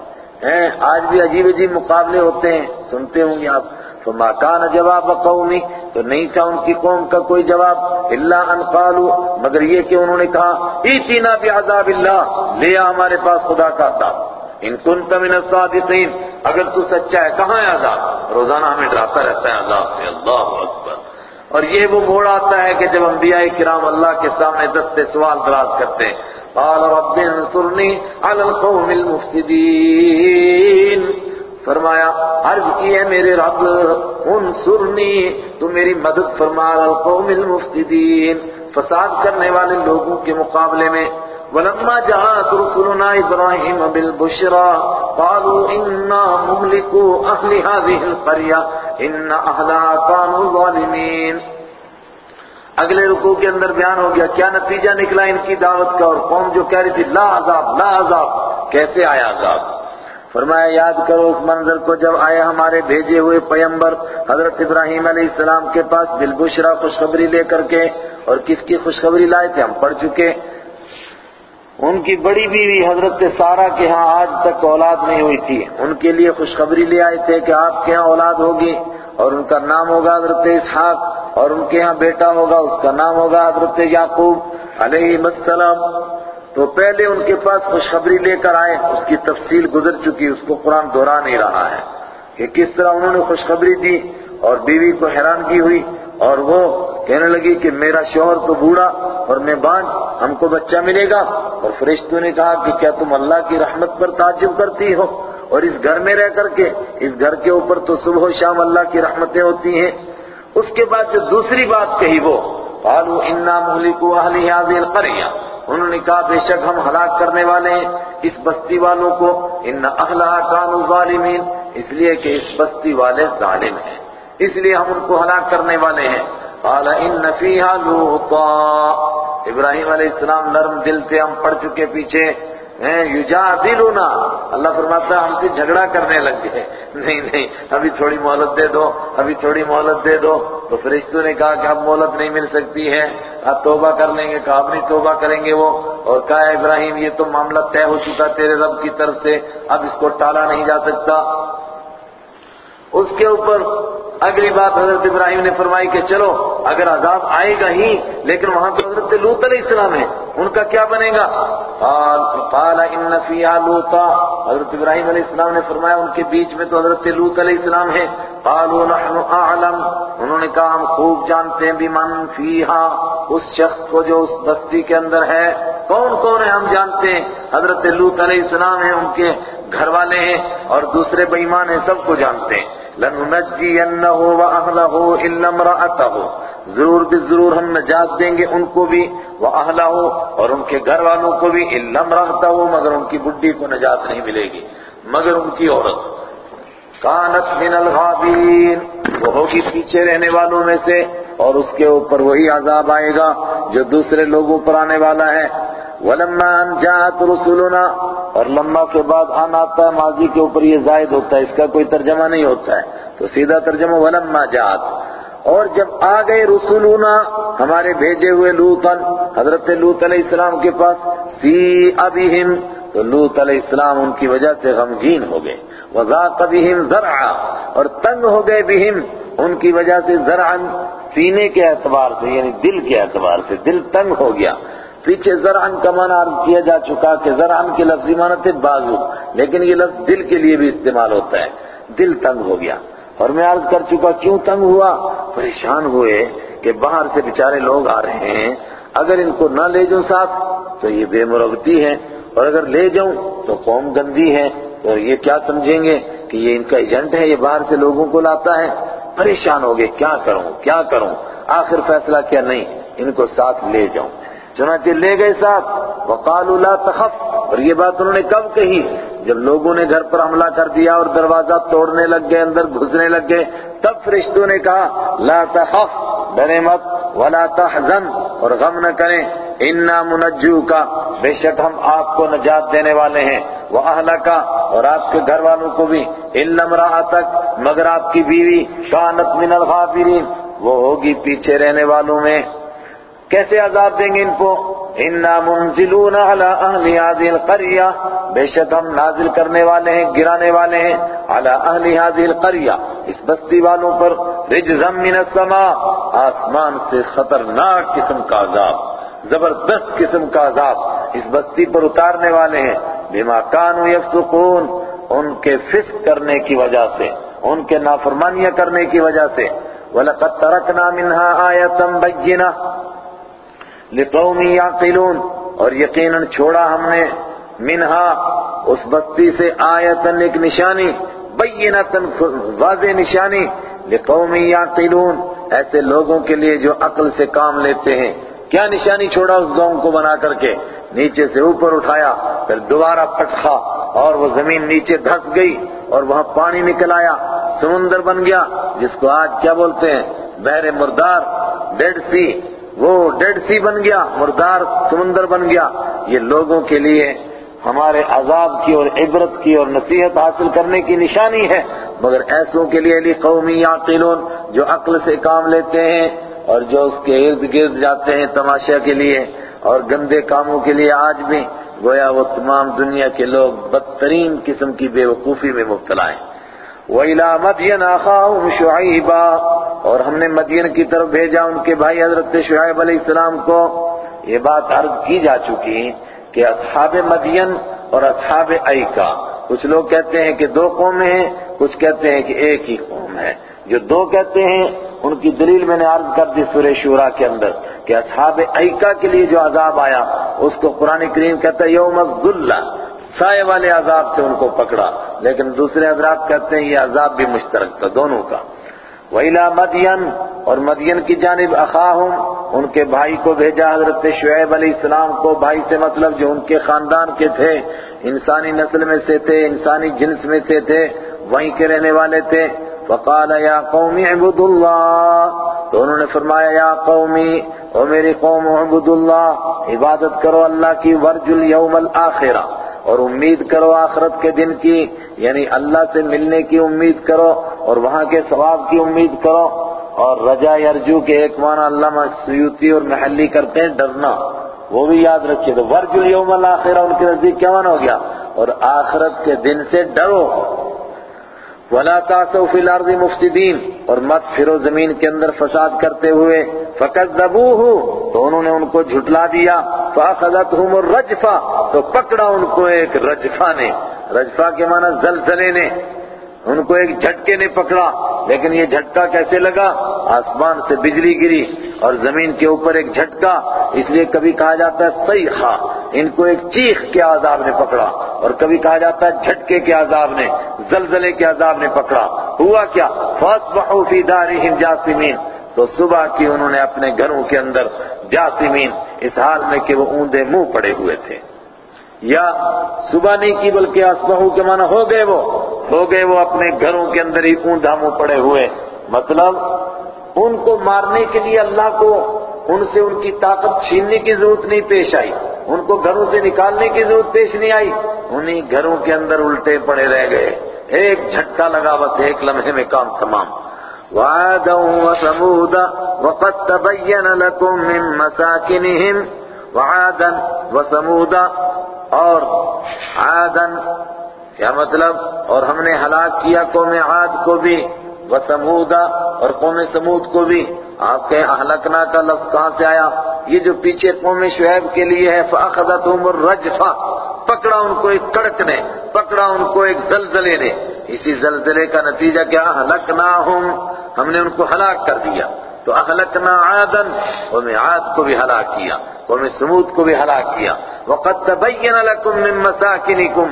آج بھی عجیب عجیب مقابلے ہوتے ہیں، سنتے ہوں گے آپ۔ تو ماکان جواب قومی تو نہیں تھا ان کی قوم کا کوئی جواب اللہ ان قالوا، مگر یہ کہ انہوں نے کہا، ایتینا بعذاب اللہ لیا ہمارے پاس خدا کا عذاب۔ ان کنت من الصادقین، اگر تو سچا ہے، کہاں ہے عذاب؟ روزانہ ہمیں ڈراتا رہتا ہے عذاب سے۔ اللہ اکبر۔ اور یہ وہ موڑ آتا ہے کہ جب انبیاء کرام اللہ کے سامنے دستے سوال دراز کرتے ہیں۔ قال رب انصرنی علی القوم المفسدین۔ فرمایا، عرض کی ہے میرے رب، انصرنی، تو میری مدد فرما القوم المفسدین، فساد کرنے والے لوگوں کے مقابلے میں۔ ولما جاءت رسلنا ابراهيم بالبشرى قالوا انا مهلكوا اهل هذه القريه ان اهلها كانوا ظالمين اگلے رکوع کے اندر بیان ہو گیا، کیا نتیجہ نکلا ان کی دعوت کا، اور قوم جو کہہ رہی تھی، لا عذاب لا عذاب، کیسے آیا عذاب؟ فرمایا، یاد کرو اس منظر کو جب آئے ہمارے بھیجے ہوئے پیمبر حضرت ابراہیم علیہ السلام کے پاس بالبشرا خوشخبری لے کر کے، اور کس کی خوشخبری لائے تھے؟ ہم پڑھ چکے۔ ان کی بڑی بیوی حضرت سارا کے ہاں آج تک اولاد نہیں ہوئی تھی۔ ان کے لیے خوشخبری لے آئے تھے کہ آپ کے ہاں اولاد ہوگی، اور ان کا نام ہوگا حضرت اسحاق، اور ان کے ہاں بیٹا ہوگا، اس کا نام ہوگا حضرت یعقوب علیہ السلام۔ تو پہلے ان کے پاس خوشخبری لے کر آئے، اس کی تفصیل گزر چکی، اس کو قرآن دہرا نہیں رہا ہے کہ کس طرح انہوں نے خوشخبری دی اور بیوی کو حیران کی ہوئی اور وہ کہنے لگی کہ میرا شوہر تو بوڑھا اور میں بانج ہم کو بچہ ملے گا۔ اور فرشتوں نے کہا کہ کیا تم اللہ کی رحمت پر تعجب کرتی ہو؟ اور اس گھر میں رہ کر کے، اس گھر کے اوپر تو صبح و شام اللہ کی رحمتیں ہوتی ہیں۔ اس کے بعد جو دوسری بات کہی وہ، قالوا انا مهلكوا هذه القريه انہوں نے کہا، بے شک ہم ہلاک کرنے والے ہیں اس بستی والوں کو۔ ان اہلها كانوا ظالمین، اس لیے کہ اس بستی والے ظالم ہیں۔ اس لیے ہم ان کو ہلاک کرنے والے ہیں۔ قال، ان فيها لوطا۔ ابراہیم علیہ السلام نرم دل تھے ہم پڑھ چکے پیچھے۔ یجادلنا اللہ فرماتا ہے، ہم سے جھگڑا کرنے لگ گئے۔ نہیں نہیں، ابھی تھوڑی مہلت دے دو، ابھی تھوڑی مہلت دے دو۔ تو فرشتوں نے کہا کہ اب مہلت نہیں مل سکتی ہے۔ اب توبہ کر لیں گے۔ کہا، اب نہیں توبہ کریں گے وہ۔ اور کہا ابراہیم، یہ تو معاملہ طے ہو چکا تیرے رب کی طرف سے۔ اب اس کو ٹالا نہیں جا سکتا۔ اس کے اوپر اگلی بات حضرت ابراہیم نے فرمائی کہ چلو، اگر عذاب آئے گا ہی، لیکن وہاں تو حضرت لوت علیہ السلام ہے ان کا کیا بنے گا؟ قال ان فیہا لوطا۔ حضرت ابراہیم علیہ السلام نے فرمایا، ان کے بیچ میں تو حضرت لوط علیہ السلام ہے قالوا نحن اعلم۔ انہوں نے کہا، ہم خوب جانتے ہیں بمن فیہا، اس شخص کو جو اس بستی کے اندر ہے، کون کون ہے ہم جانتے ہیں؟ حضرت لوط علیہ السلام ہیں، ان کے گھر والے ہیں اور دوسرے بےمان ہیں، سب کو جانتے ہیں۔ لَنُنَجِّيَنَّهُ وَأَهْلَهُ إِلَّا امْرَأَتَهُ ضرور بھی ضرور ہم نجات دیں گے ان کو بھی وَأَهْلَهُ اور ان کے گھر والوں کو بھی۔ إِلَّا امْرَأَتَهُ مگر ان کی بڈی کو نجات نہیں ملے گی۔ مگر ان کی عورت۔ کانت من الغابین۔ وہ ہوگی پیچھے رہنے والوں میں سے اور اس کے اوپر وہی عذاب آئے گا جو دوسرے لوگوں پر آنے والا ہے۔ ولما ان جاءت رسولنا اور لما کے بعد ان آتا ہے ماضی کے اوپر یہ زائد ہوتا ہے، اس کا کوئی ترجمہ نہیں ہوتا ہے۔ تو سیدھا ترجمہ ولما جاءت۔ اور جب آ گئے رسولنا ہمارے بھیجے ہوئے لوتن حضرت لوت علیہ السلام کے پاس سی ابیہم تو لوت علیہ السلام ان کی وجہ سے غمگین ہو گئے۔ وذاق بہم زرعا، اور تنگ ہو گئے بہم، ان کی وجہ سے زرعا سینے کے اعتبار سے یعنی دل کے اعتبار سے، دل تنگ ہو گیا۔ پیچھے زرعن کا معنی عرض کیا جا چکا کہ زرعن کی لفظی معنی تھے بازو، لیکن یہ لفظ دل کے لیے بھی استعمال ہوتا ہے۔ دل تنگ ہو گیا۔ اور میں عرض کر چکا، کیوں تنگ ہوا؟ پریشان ہوئے کہ باہر سے بیچارے لوگ آ رہے ہیں۔ اگر ان کو نہ لے جاؤں ساتھ، تو یہ بے مرغتی ہے اور اگر لے جاؤں، تو قوم گندی ہے تو یہ کیا سمجھیں گے کہ یہ ان کا ایجنٹ ہے، یہ باہر سے لوگوں کو لاتا ہے؟ پریشان ہو گئے۔ کیا کروں؟ کیا کروں؟ آخر فیصلہ کیا؟ نہیں، ان کو ساتھ لے جاؤں۔ چنانچہ لے گئے ساتھ۔ وقالوا لا تخف۔ اور یہ بات انہوں نے کب کہی؟ جب لوگوں نے گھر پر حملہ کر دیا اور دروازہ توڑنے لگ گئے، اندر گھسنے لگ گئے، تب فرشتوں نے کہا، لا تخف۔ ڈرے مت، ولا تحزن۔ اور غم نہ کریں، انا منجو کا بے شک ہم آپ کو نجات دینے والے ہیں۔ وہ کا اور آپ کے گھر والوں کو بھی۔ علم رہا تک مگر آپ کی بیوی کانت من الغافرین وہ ہوگی پیچھے رہنے والوں میں۔ کیسے عذاب دیں گے ان کو؟ انا منزلون علی اہل هذه القريه بے شک ہم نازل کرنے والے ہیں، گرانے والے ہیں علی اہل هذه القريه اس بستی والوں پر، رجزا من السماء آسمان سے خطرناک قسم کا عذاب، زبردست قسم کا عذاب اس بستی پر اتارنے والے ہیں۔ بما كانوا يفسقون، ان کے فسق کرنے کی وجہ سے، ان کے نافرمانیاں کرنے کی وجہ سے۔ وَلَقَدْ تَرَكْنَا مِنْهَا آيَةً بَيِّنَةً لقومی یعقلون اور یقیناً چھوڑا ہم نے۔ منہا، اس بستی سے آیتن ایک نشانی بینتن واضح نشانی۔ لقومی یعقلون ایسے لوگوں کے لیے جو عقل سے کام لیتے ہیں۔ کیا نشانی چھوڑا اس گاؤں کو بنا کر کے؟ نیچے سے اوپر اٹھایا، پھر دوبارہ پٹخا، اور وہ زمین نیچے دھس گئی، اور وہاں پانی نکل آیا۔ سمندر بن گیا، جس کو آج کیا بولتے ہیں؟ بحر مردار ڈیڈ سی۔ وہ ڈیڈ سی بن گیا، مردار سمندر بن گیا۔ یہ لوگوں کے لیے ہمارے عذاب کی اور عبرت کی اور نصیحت حاصل کرنے کی نشانی ہے۔ مگر ایسوں کے لیے علی قومی یعقلون جو عقل سے کام لیتے ہیں اور جو اس کے ارد گرد جاتے ہیں تماشا کے لیے اور گندے کاموں کے لیے آج بھی، گویا وہ تمام دنیا کے لوگ بدترین قسم کی بے وقوفی میں مبتلا ہیں۔ وَإِلَى مَدْيَنَ أَخَاهُمْ شُعَيْبًا۔ اور ہم نے مدین کی طرف بھیجا ان کے بھائی حضرت شعیب علیہ السلام کو۔ یہ بات عرض کی جا چکی کہ اصحاب مدین اور اصحاب ایکا، کچھ لوگ کہتے ہیں کہ دو قومیں ہیں، کچھ کہتے ہیں کہ ایک ہی قوم ہے۔ جو دو کہتے ہیں، ان کی دلیل میں نے عرض کر دی سورہ شورا کے اندر کہ اصحاب ایکا کے لیے جو عذاب آیا، اس کو قرآن کریم کہتا ہے یوم الظلہ سائے والے عذاب سے ان کو پکڑا۔ لیکن دوسرے حضرات کہتے ہیں یہ عذاب بھی مشترک تھا، دونوں کا۔ وَإِلَى مدین اور مدین کی جانب اخاہم، ان کے بھائی کو بھیجا حضرت شعیب علیہ السلام کو۔ بھائی سے مطلب جو ان کے خاندان کے تھے، انسانی نسل میں سے تھے، انسانی جنس میں سے تھے، وہیں کے رہنے والے تھے۔ فقال یا قومی عبد اللہ تو انہوں نے فرمایا، یا قومی، او میری قوم عبد اللہ عبادت کرو اللہ کی ورج الیوم الاخرہ اور امید کرو آخرت کے دن کی یعنی اللہ سے ملنے کی امید کرو اور وہاں کے ثواب کی امید کرو اور رجا ارجو کے ایک معنی اللہ سیوتی اور محلی کرتے ہیں، ڈرنا، وہ بھی یاد رکھیے۔ تو ورج یوم الاخرہ، ان کے نزدیک کیا معنی ہو گیا؟ اور آخرت کے دن سے ڈرو۔ ولا تاسو فی الارض مفسدین اور مت پھرو زمین کے اندر فساد کرتے ہوئے۔ فکذبوہ تو انہوں نے ان کو جھٹلا دیا۔ فاخذتهم الرجفہ تو پکڑا ان کو ایک رجفہ نے۔ رجفہ کے معنی زلزلے نے۔ ان کو ایک جھٹکے نے پکڑا، لیکن یہ جھٹکا کیسے لگا؟ آسمان سے بجلی گری اور زمین کے اوپر ایک جھٹکا، اس لیے کبھی کہا جاتا ہے صیحہ، ان کو ایک چیخ کے عذاب نے پکڑا اور کبھی کہا جاتا ہے جھٹکے کے عذاب نے، زلزلے کے عذاب نے پکڑا۔ ہوا کیا؟ فَأَصْبَحُوا فِي دَارِهِمْ جَاثِمِينَ تو صبح کی انہوں نے اپنے گھروں کے اندر جاسمین، اس حال میں کہ وہ اوندے منہ پڑے ہوئے تھے۔ یا صبح نہیں کی بلکہ اسبہو کے معنی ہو گئے وہ۔ ہو گئے وہ اپنے گھروں کے اندر ہی اوندھا منہ پڑے ہوئے۔ مطلب ان کو مارنے کے لیے اللہ کو ان سے ان کی طاقت چھیننے کی ضرورت نہیں پیش آئی۔ ان کو گھروں سے نکالنے کی ضرورت پیش نہیں آئی۔ انہی گھروں کے اندر الٹے پڑے رہ گئے۔ ایک جھٹکا لگا بس، ایک لمحے میں کام تمام۔ وعادا وثمودا وقد تبين لكم من مساكنهم وعادا وثمودا اور عادا، کیا مطلب؟ اور ہم نے ہلاک کیا قوم عاد کو بھی، وثمودا اور قوم سمود کو بھی۔ آپ کے اہلکنا کا لفظ کہاں سے آیا؟ یہ جو پیچھے قوم شعیب کے لیے ہے، فَأَخَذَتْهُمُ الرَّجْفَةِ پکڑا ان کو ایک کڑک نے، پکڑا ان کو ایک زلزلے نے۔ اسی زلزلے کا نتیجہ کیا؟ اہلکناہم، ہم نے ان کو ہلاک کر دیا۔ تو اہلکنا عادن قوم عاد کو بھی ہلاک کیا قوم سمود کو بھی ہلاک کیا۔ وَقَدْ تَبَيَّنَ لَكُم مِّن مَّسَاكِنِكُم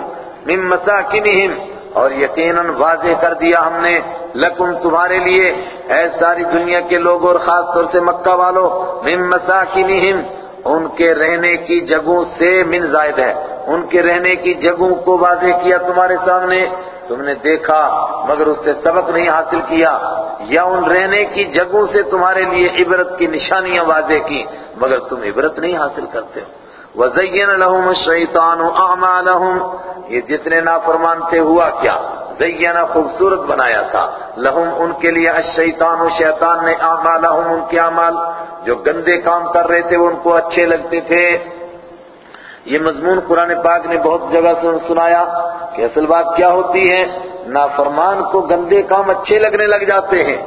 مِّن مَّسَاكِنِهِمْ اور یقیناً واضح کر دیا ہم نے لکم تمہارے لیے، اے ساری دنیا کے لوگ اور خاص طور سے مکہ والو، من مساکنہم، ان کے رہنے کی جگہوں سے من زائد ہے۔ ان کے رہنے کی جگہوں کو واضح کیا تمہارے سامنے۔ تم نے دیکھا، مگر اس سے سبق نہیں حاصل کیا۔ یا ان رہنے کی جگہوں سے تمہارے لیے عبرت کی نشانیاں واضح کی مگر تم عبرت نہیں حاصل کرتے۔ ہو وَزَيَّنَ لَهُمُ الشَّيْطَانُ أَعْمَالَهُمْ۔ یہ جتنے نافرمان تھے، ہوا کیا؟ زینہ خوبصورت بنایا تھا۔ لہم ان کے لیے الشیطان و شیطان نے اعمالہم ان کے اعمال جو گندے کام کر رہے تھے، وہ ان کو اچھے لگتے تھے۔ یہ مضمون قرآن پاک نے بہت جگہ سے سنایا کہ اصل بات کیا ہوتی ہے؟ نافرمان کو گندے کام اچھے لگنے لگ جاتے ہیں۔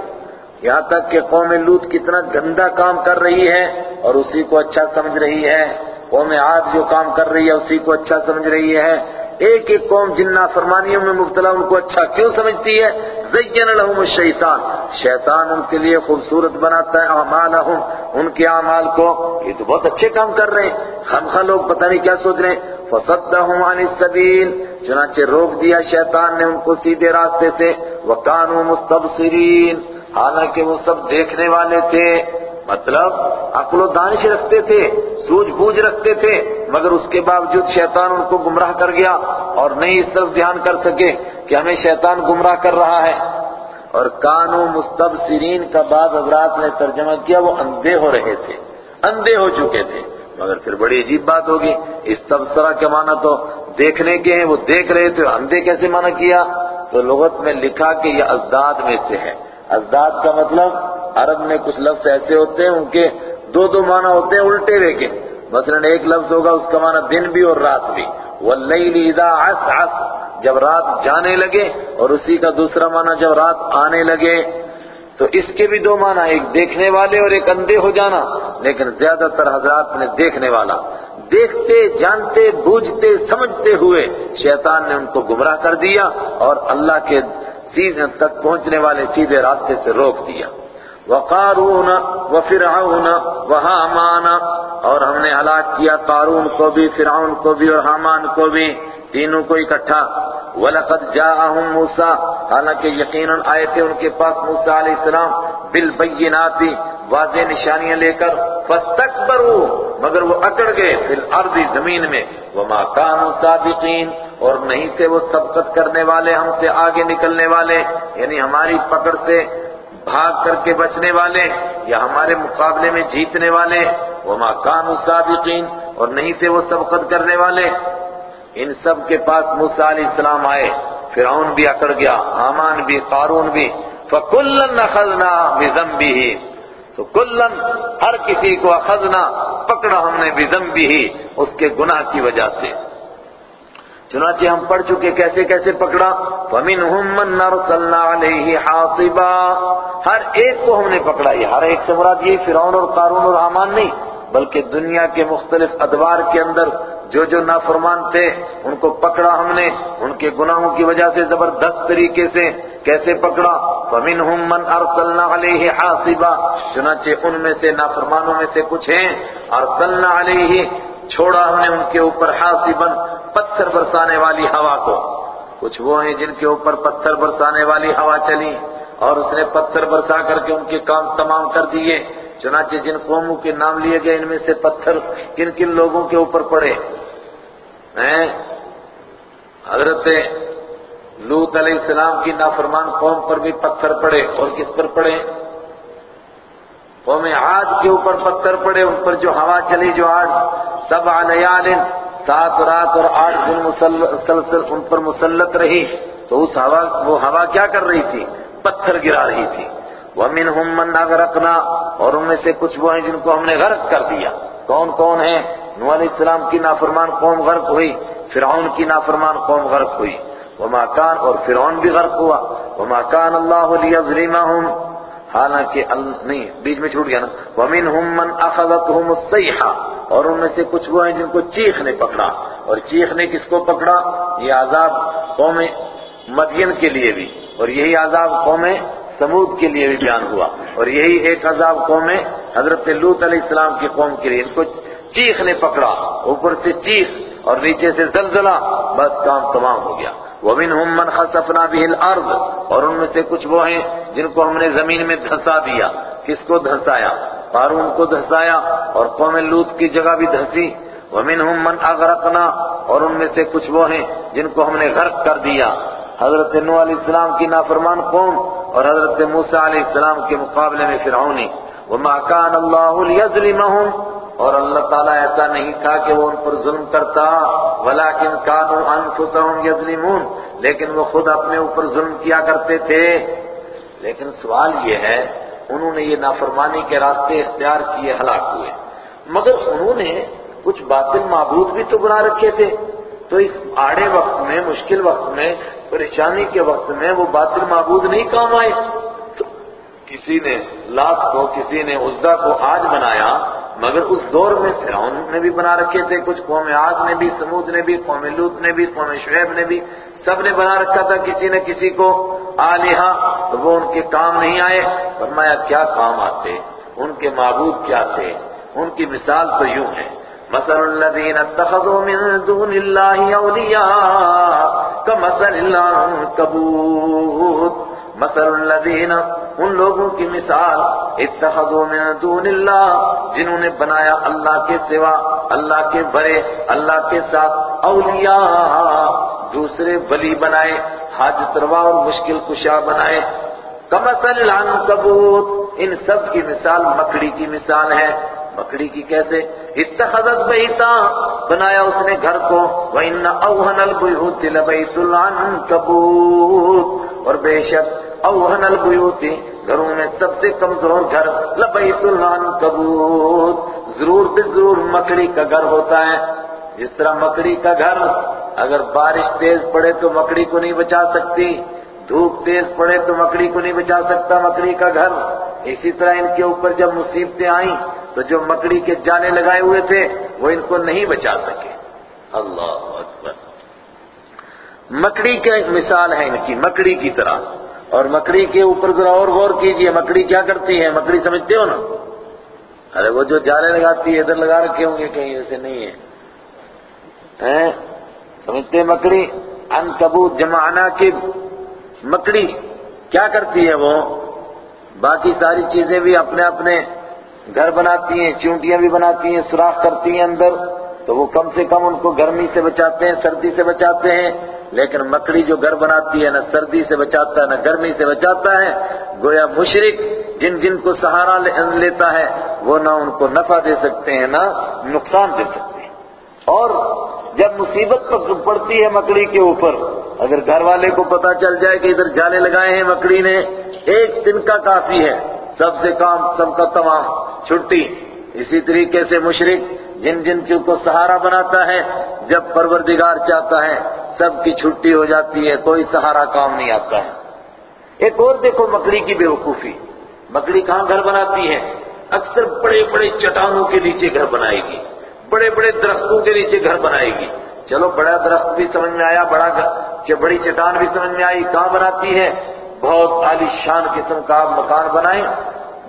یہاں تک کہ قوم لوت کتنا گندا کام کر رہی ہے اور اسی کو اچھا سمجھ رہی ہے۔ قوم عاد جو کام کر رہی ہے، اسی کو اچھا سمجھ رہی ہے۔ ایک ایک قوم جن نافرمانیوں میں مبتلا ان کو اچھا کیوں سمجھتی ہے؟ زین لہم الشیطان۔ شیطان ان کے لیے خوبصورت بناتا ہے اعمالہم۔ ان کے اعمال کو یہ تو بہت اچھے کام کر رہے ہیں۔ خامخواہ لوگ پتہ نہیں کیا سوچ رہے ہیں۔ فصدہم عن السبیل۔ چنانچہ روک دیا شیطان نے ان کو سیدھے راستے سے۔ وکانوا مستبصرین۔ حالانکہ وہ سب دیکھنے والے تھے۔ مطلب عقل و دانش رکھتے تھے سوجھ بوجھ رکھتے تھے، مگر اس کے باوجود شیطان ان کو گمراہ کر گیا اور نہیں اس طرف دھیان کر سکے کہ ہمیں شیطان گمراہ کر رہا ہے۔ اور کانو مستبصرین کا بعض حضرات نے ترجمہ کیا، وہ اندھے ہو رہے تھے، اندھے ہو چکے تھے۔ مگر پھر بڑی عجیب بات ہوگی، اس تبصرہ کے معنی تو دیکھنے کے ہیں، وہ دیکھ رہے تھے، اندھے کیسے معنی کیا؟ تو لغت میں لکھا کہ یہ ازداد میں سے ہے۔ ازداد کا مطلب عرب میں کچھ لفظ ایسے ہوتے ہیں ان کے دو دو معنی ہوتے ہیں الٹے رہ کے۔ مثلا ایک لفظ ہوگا، اس کا معنی دن بھی اور رات بھی۔ وَاللَّيْلِ اِذَا عَسْعَسْ، جب رات جانے لگے، اور اسی کا دوسرا معنی جب رات آنے لگے۔ تو اس کے بھی دو معنی، ایک دیکھنے والے اور ایک اندھے ہو جانا۔ لیکن زیادہ تر حضرات نے دیکھنے والا۔ دیکھتے، جانتے، بوجھتے، سمجھتے ہوئے شیطان نے ان کو گمراہ کر دیا اور اللہ کے سیدھے تک پہنچنے والے سیدھے راستے سے روک دیا۔ وقارون وفرعون وحامان اور ہم نے ہلاک کیا قارون کو بھی، فرعون کو بھی اور حامان کو بھی، تینوں کو اکٹھا۔ وَلَقَدْ جَاءَهُمْ مُوسَى، حالانکہ یقیناً آئے تھے ان کے پاس موسیٰ علیہ السلام۔ بالبینات واضح نشانیاں لے کر فَاسْتَكْبَرُوا، مگر وہ اکڑ گئے۔ فی الارض زمین میں۔ وَمَا كَانُوا صَادِقِينَ۔ اور نہیں تھے وہ سبقت کرنے والے ہم سے آگے نکلنے والے یعنی ہماری پکڑ سے بھاگ کر کے بچنے والے یا ہمارے مقابلے میں جیتنے والے، وَمَا كَانُوا صَادِقِينَ اور نہیں تھے وہ سبقت کرنے والے۔ ان سب کے پاس موسیٰ علیہ السلام آئے، فرعون بھی اکڑ گیا، حامان بھی، قارون بھی۔ فَكُلًّا أَخَذْنَا بِذَنْبِهِ۔ تو کلن ہر کسی کو اخذنا، پکڑا ہم نے بذنبه، اس کے گناہ کی وجہ سے۔ چنانچہ ہم پڑھ چکے کیسے کیسے پکڑا۔ وَمِنْهُمْ مَنْ نَرْسَلْنَا عَلَيْهِ حَاصِبًا۔ ہر ایک کو ہم نے پکڑا یہ ہر ایک سے مراد یہ فرعون اور قارون اور حامان نہیں، بلکہ دنیا کے مختلف ادوار کے اندر جو جو نافرمان تھے، ان کو پکڑا ہم نے۔ ان کے گناہوں کی وجہ سے زبردست طریقے سے کیسے پکڑا؟ وَمِنْهُمْ مَنْ أَرْسَلْنَا عَلَيْهِ حَاصِبًا۔ چنانچہ ان میں سے نافرمانوں میں سے کچھ ہیں۔ أَرْسَلْنَا عَلَيْهِ، چھوڑا ہم نے ان کے اوپر حاصبا۔ پتھر برسانے والی ہوا کو۔ کچھ وہ ہیں جن کے اوپر پتھر برسانے والی ہوا چلی اور اس نے پتھر برسا کر کے ان کے کام تمام کر دیے۔ چنانچہ جن قوموں کے نام لیے گئے، ان میں سے پتھر کن کن لوگوں کے اوپر پڑے۔ ہیں؟ حضرت لوت علیہ السلام کی نافرمان قوم پر بھی پتھر پڑے۔ اور کس پر پڑے؟ قوم عاد کے اوپر پتھر پڑے۔ ان پر جو ہوا چلی، جو آج سب لیال سات رات اور آٹھ دن مسلسل ان پر مسلط رہی تو اس ہوا وہ ہوا کیا کر رہی تھی؟ پتھر گرا رہی تھی۔ وَمِنْهُمْ مَنْ أَغْرَقْنَا اور ان میں سے کچھ وہ ہیں جن کو ہم نے غرق کر دیا۔ کون کون ہیں؟ نوح علیہ السلام کی نافرمان قوم غرق ہوئی، فرعون کی نافرمان قوم غرق ہوئی۔ وما کان اور فرعون بھی غرق ہوا۔ وما کان اللہ ليظلمهم۔ حالانکہ نہیں، بیچ میں چھوٹ گیا نا۔ وَمِنْهُمْ مَنْ أَخَذَتْهُمُ الصَّيْحَةُ اور ان میں سے کچھ وہ ہیں جن کو چیخ نے پکڑا اور چیخ نے کس کو پکڑا؟ یہ عذاب قوم مدین کے لیے بھی اور یہی عذاب قوم سمود کے لیے بھی بیان ہوا اور یہی ایک عذاب قوم حضرت لوت علیہ السلام کی قوم کے لیے ان کو چیخ نے پکڑا، اوپر سے چیخ اور نیچے سے زلزلہ، بس کام تمام ہو گیا۔ وَمِنْهُمْ مَنْ خَسَفْنَا بِهِ الْأَرْضِ اور ان میں سے کچھ وہ ہیں جن کو ہم نے زمین میں دھسا دیا۔ کس کو دھسایا؟ قارون کو دھسایا اور قوم لوت کی جگہ بھی دھسی۔ وَمِنْهُمْ مَنْ أَغْرَقْنَا اور ان میں سے کچھ وہ ہیں جن کو ہم نے غرق کر دیا۔ حضرت نوح علیہ السلام کی نافرمان قوم اور حضرت موسیٰ علیہ السلام کے مقابلے میں فرعونی۔ وما كان الله ليظلمهم اور اللہ تعالیٰ ایسا نہیں تھا کہ وہ ان پر ظلم کرتا ولكن كانوا انفسهم يظلمون لیکن وہ خود اپنے اوپر ظلم کیا کرتے تھے۔ لیکن سوال یہ ہے انہوں نے یہ نافرمانی کے راستے اختیار کیے ہلاک ہوئے۔ مگر انہوں نے کچھ باطل معبود بھی تو بنا رکھے تھے۔ تو اس آڑے وقت میں، مشکل وقت میں، پریشانی کے وقت میں وہ باطل معبود نہیں کام آئے۔ تو کسی نے لات کو، کسی نے عزا کو آج بنایا، مگر اس دور میں فرعون نے بھی بنا رکھے تھے۔ کچھ قوم آج نے بھی سمود نے بھی، قوم لوت نے بھی، قوم شعیب نے بھی۔ سب نے بنا رکھا تھا کسی نے کسی کو آلیہ، تو وہ ان کے کام نہیں آئے۔ فرمایا، کیا کام آتے؟ ان کے معبود کیا تھے؟ ان کی مثال تو یوں ہے۔ مثل الذين اتخذوا من دون الله أولياء كمثل العنكبوت مثل الذين ان لوگوں کی مثال، اتخذوا من دون اللہ، جنہوں نے بنایا اللہ کے سوا، اللہ کے برے اللہ کے ساتھ اولیاء۔ دوسرے ولی بنائے حاجت روا اور مشکل کشا بنائے۔ کمثل العنکبوت، ان سب کی مثال مکڑی کی مثال ہے۔ مکڑی کی کیسے؟ اتخذت بیتا، بنایا اس نے گھر کو۔ وَإِنَّ أَوْهَنَ الْبُيُوتِ لَبَيْتُ الْعَنْكَبُوتِ اور بے شک اوہن البیوت گھروں میں سب سے کمزور گھر لبیت العنکبوت۔ ضرور بے ضرور مکڑی کا گھر ہوتا ہے۔ جس طرح مکڑی کا گھر، اگر بارش تیز پڑے تو مکڑی کو نہیں بچا سکتی، دھوپ تیز پڑے تو مکڑی کو نہیں بچا سکتا مکڑی کا گھر۔ اسی طرح ان کے اوپر جب مصیبتیں آئیں، تو جو مکڑی کے جانے لگائے ہوئے تھے، وہ ان کو نہیں بچا سکے۔ اللہ اکبر۔ مکڑی کی مثال ہے ان کی، مکڑی کی طرح۔ اور مکڑی کے اوپر ذرا اور غور کیجیے، مکڑی کیا کرتی ہے مکڑی سمجھتے ہو نا؟ ارے وہ جو جالے لگاتی ہے ادھر لگا رکھے ہوں گے کہیں، ایسے نہیں ہے سمجھتے مکڑی؟ ان کبوت جمع کی مکڑی کیا کرتی ہے وہ؟ باقی ساری چیزیں بھی اپنے اپنے گھر بناتی ہیں، چونٹیاں بھی بناتی ہیں، سوراخ کرتی ہیں اندر۔ تو وہ کم سے کم ان کو گرمی سے بچاتے ہیں، سردی سے بچاتے ہیں۔ لیکن مکڑی جو گھر بناتی ہے، نہ سردی سے بچاتا ہے نہ گرمی سے بچاتا ہے۔ گویا مشرق جن جن کو سہارا لیتا ہے، وہ نہ ان کو نفع دے سکتے ہیں، نہ نقصان دے سکتے ہیں۔ اور جب مصیبت پڑتی ہے مکڑی کے اوپر، اگر گھر والے کو پتا چل جائے کہ ادھر جالے لگائے ہیں مکڑی نے، ایک دن کا کافی ہے، سب سے کام، سب کا تمام، چھٹی۔ اسی طریقے سے مشرق جن جن کو سہارا بناتا ہے، جب پروردگار چاہتا ہے، سب کی چھٹی ہو جاتی ہے، کوئی سہارا کام نہیں آتا ہے۔ ایک اور دیکھو مکڑی کی بے وقوفی۔ مکڑی کہاں گھر بناتی ہے؟ اکثر بڑے بڑے چٹانوں کے نیچے گھر بنائے گی۔ بڑے بڑے درختوں کے نیچے گھر بنائے گی۔ چلو، بڑا درخت بھی سمجھ میں آیا، بڑا بڑی چٹان بھی سمجھ میں آئی، کہاں بناتی ہے؟ بہت عالی شان قسم کا مکان بنائیں۔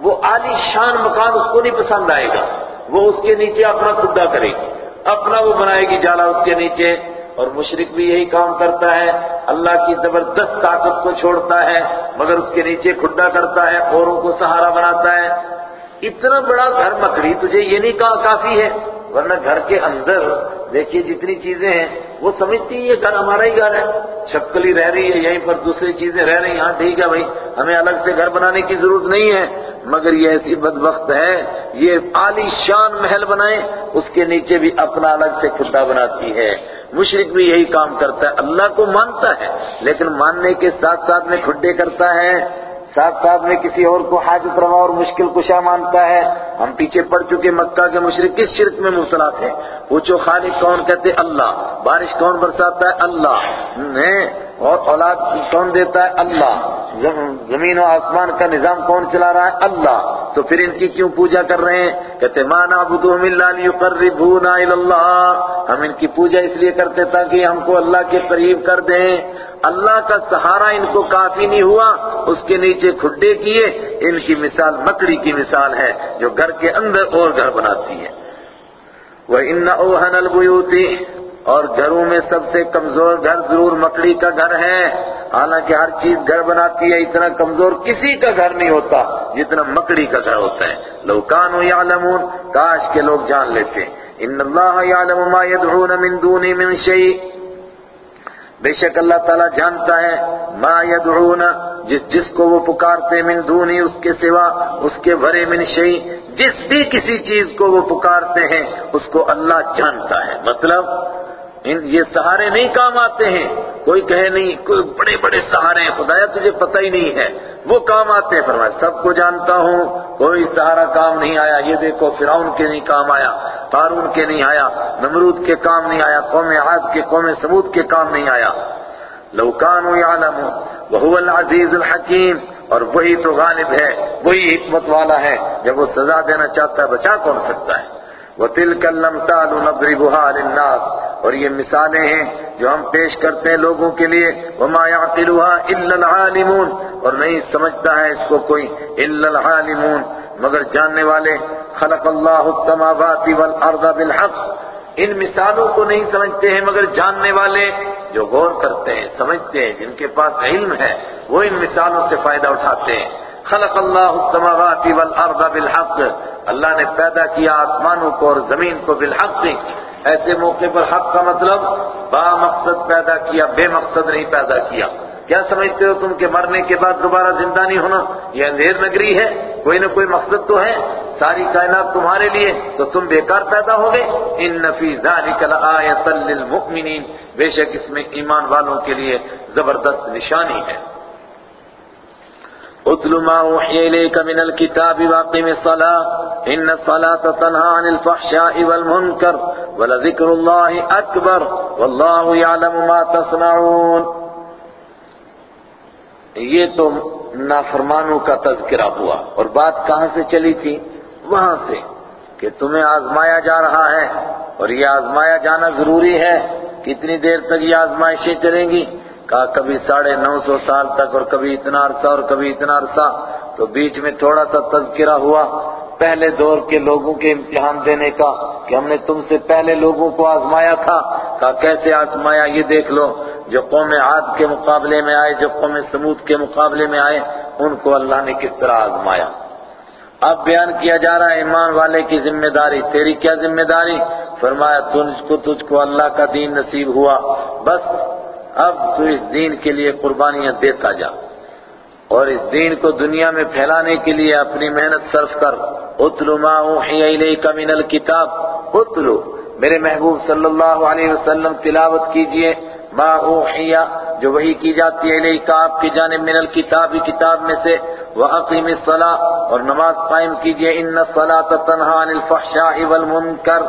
وہ عالی شان مکان اس کو نہیں پسند آئے گا۔ وہ اس کے نیچے اپنا خدا کرے گی۔ اپنا وہ بنائے گی، جالا اس کے نیچے۔ اور مشرق بھی یہی کام کرتا ہے۔ اللہ کی زبردست طاقت کو چھوڑتا ہے، مگر اس کے نیچے کھڈا کرتا ہے، اوروں کو سہارا بناتا ہے۔ اتنا بڑا گھر مکڑی تجھے یہ نہیں کہا کافی ہے؟ ورنہ گھر کے اندر دیکھیے جتنی چیزیں ہیں، وہ سمجھتی ہیں یہ گھر ہمارا ہی گھر ہے۔ چھپکلی رہ رہی ہے، یہیں پر دوسری چیزیں رہ رہی ہیں۔ ہاں ٹھیک ہے بھائی، ہمیں الگ سے گھر بنانے کی ضرورت نہیں ہے، مگر یہ ایسی بدبخت ہے، یہ عالی شان محل بنائے اس کے نیچے بھی اپنا الگ سے کھڈا بناتی ہے۔ مشرق بھی یہی کام کرتا ہے۔ اللہ کو مانتا ہے، لیکن ماننے کے ساتھ ساتھ میں کھڈے کرتا ہے۔ ساتھ ساتھ میں کسی اور کو حاجت روا اور مشکل کشا مانتا ہے۔ ہم پیچھے پڑ چکے مکہ کے مشرق، کس شرک میں مبتلا تھے؟ پوچھو خالق کون کہتے اللہ۔ بارش کون برساتا ہے؟ اللہ۔ اور اولاد کون دیتا ہے؟ اللہ۔ زمین و آسمان کا نظام کون چلا رہا ہے؟ اللہ۔ تو پھر ان کی کیوں پوجا کر رہے ہیں؟ کہتے ماں نعبدهم الا ليقربونا الى اللہ ہم ان کی پوجا اس لیے کرتے تاکہ ہم کو اللہ کے قریب کر دیں۔ اللہ کا سہارا ان کو کافی نہیں ہوا، اس کے نیچے کھڈے کیے۔ ان کی مثال مکڑی کی مثال ہے، جو گھر کے اندر اور گھر بناتی ہے۔ وہ ان اوہن البیوتی اور گھروں میں سب سے کمزور گھر ضرور مکڑی کا گھر ہے۔ حالانکہ ہر چیز گھر بناتی ہے، اتنا کمزور کسی کا گھر نہیں ہوتا جتنا مکڑی کا گھر ہوتا ہے۔ لو کانوا یعلمون، کاش کے لوگ جان لیتے۔ ان اللہ یعلم ما يدعون من دون من شیء۔ بے شک اللہ تعالیٰ جانتا ہے ما یدعون، جس جس کو وہ پکارتے من دونی، اس کے سوا اس کے بھرے من شئی جس بھی کسی چیز کو وہ پکارتے ہیں، اس کو اللہ جانتا ہے۔ مطلب یہ سہارے نہیں کام آتے ہیں۔ کوئی کہے نہیں، کوئی بڑے بڑے سہارے ہیں، خدایا تجھے پتہ ہی نہیں ہے۔ وہ کام آتے ہیں۔ فرمایا، سب کو جانتا ہوں، کوئی سہارا کام نہیں آیا۔ یہ دیکھو، فرعون کے نہیں کام آیا، قارون کے نہیں آیا، نمرود کے کام نہیں آیا، قوم عاد کے، قوم سمود کے کام نہیں آیا۔ لوکان یعلم وهو العزیز الحکیم۔ اور وہی تو غالب ہے، وہی حکمت والا ہے۔ جب وہ سزا دینا چاہتا ہے، بچا کون سکتا ہے؟ وَتِلْكَ الْأَمْثَالُ نَضْرِبُهَا لِلنَّاسِ اور یہ مثالیں ہیں جو ہم پیش کرتے ہیں لوگوں کے لیے وَمَا يَعْقِلُهَا إِلَّا الْعَالِمُونَ اور نہیں سمجھتا ہے اس کو کوئی إِلَّا الْعَالِمُونَ مگر جاننے والے خلق اللہ السماوات والارض بالحق ان مثالوں کو نہیں سمجھتے ہیں مگر جاننے والے جو غور کرتے ہیں، سمجھتے ہیں، جن کے پاس علم ہے، وہ ان مثالوں سے فائدہ اٹھاتے ہیں۔ خلق اللہ السماوات والارض بالحق اللہ نے پیدا کیا آسمانوں کو اور زمین کو بالحق ایسے موقع پر حق کا مطلب با مقصد پیدا کیا، بے مقصد نہیں پیدا کیا۔ کیا سمجھتے ہو تم کے مرنے کے بعد دوبارہ زندہ نہیں ہونا؟ یہ اندھیر نگری ہے، کوئی نہ کوئی مقصد تو ہے۔ ساری کائنات تمہارے لیے، تو تم بیکار پیدا ہو گئے ان نفی ذالک لآیۃ للمؤمنین۔ بے شک اس میں ایمان والوں کے لیے زبردست نشانی ہے۔ اتل ما اوحی الیک من الكتاب واقم الصلاة. ان الصلاة تنہى عن الفحشاء والمنکر ولذکر اللہ اکبر واللہ يعلم ما تصنعون. یہ تو نافرمانوں کا تذکرہ ہوا اور بات کہاں سے چلی تھی؟ وہاں سے کہ تمہیں آزمایا جا رہا ہے اور یہ آزمایا جانا ضروری ہے. کتنی دیر تک یہ آزمائشیں چلیں گی؟ کہا کبھی ساڑھے نو سو سال تک اور کبھی اتنا عرصہ اور کبھی اتنا عرصہ تو بیچ میں تھوڑا سا تذکرہ ہوا پہلے دور کے لوگوں کے امتحان دینے کا کہ ہم نے تم سے پہلے لوگوں کو آزمایا تھا کہا کیسے آزمایا یہ دیکھ لو جو قوم عاد کے مقابلے میں آئے، جو قوم سمود کے مقابلے میں آئے، ان کو اللہ نے کس طرح آزمایا؟ اب بیان کیا جا رہا ہے، ایمان والے کی ذمہ داری تیری کیا ذمہ داری فرمایا، تجھ کو تجھ کو اللہ کا دین نصیب ہوا۔ بس اب تو اس دین کے لیے قربانیاں دیتا جا اور اس دین کو دنیا میں پھیلانے کے لیے اپنی محنت صرف کر۔ اتلو ما اوحی الیک من الکتاب۔ اتلو۔ میرے محبوب صلی اللہ علیہ وسلم تلاوت کیجیے۔ ما اوحی جو وہی کی جاتی ہے الیک آپ کی جانب من الکتاب، کتاب میں سے۔ وَأَقِمِ الصَّلَاةَ۔ اور نماز قائم کیجیے۔ ان الصَّلَاةَ تَنْهَا عَنِ الْفَحْشَاءِ وَالْمُنْكَرِ۔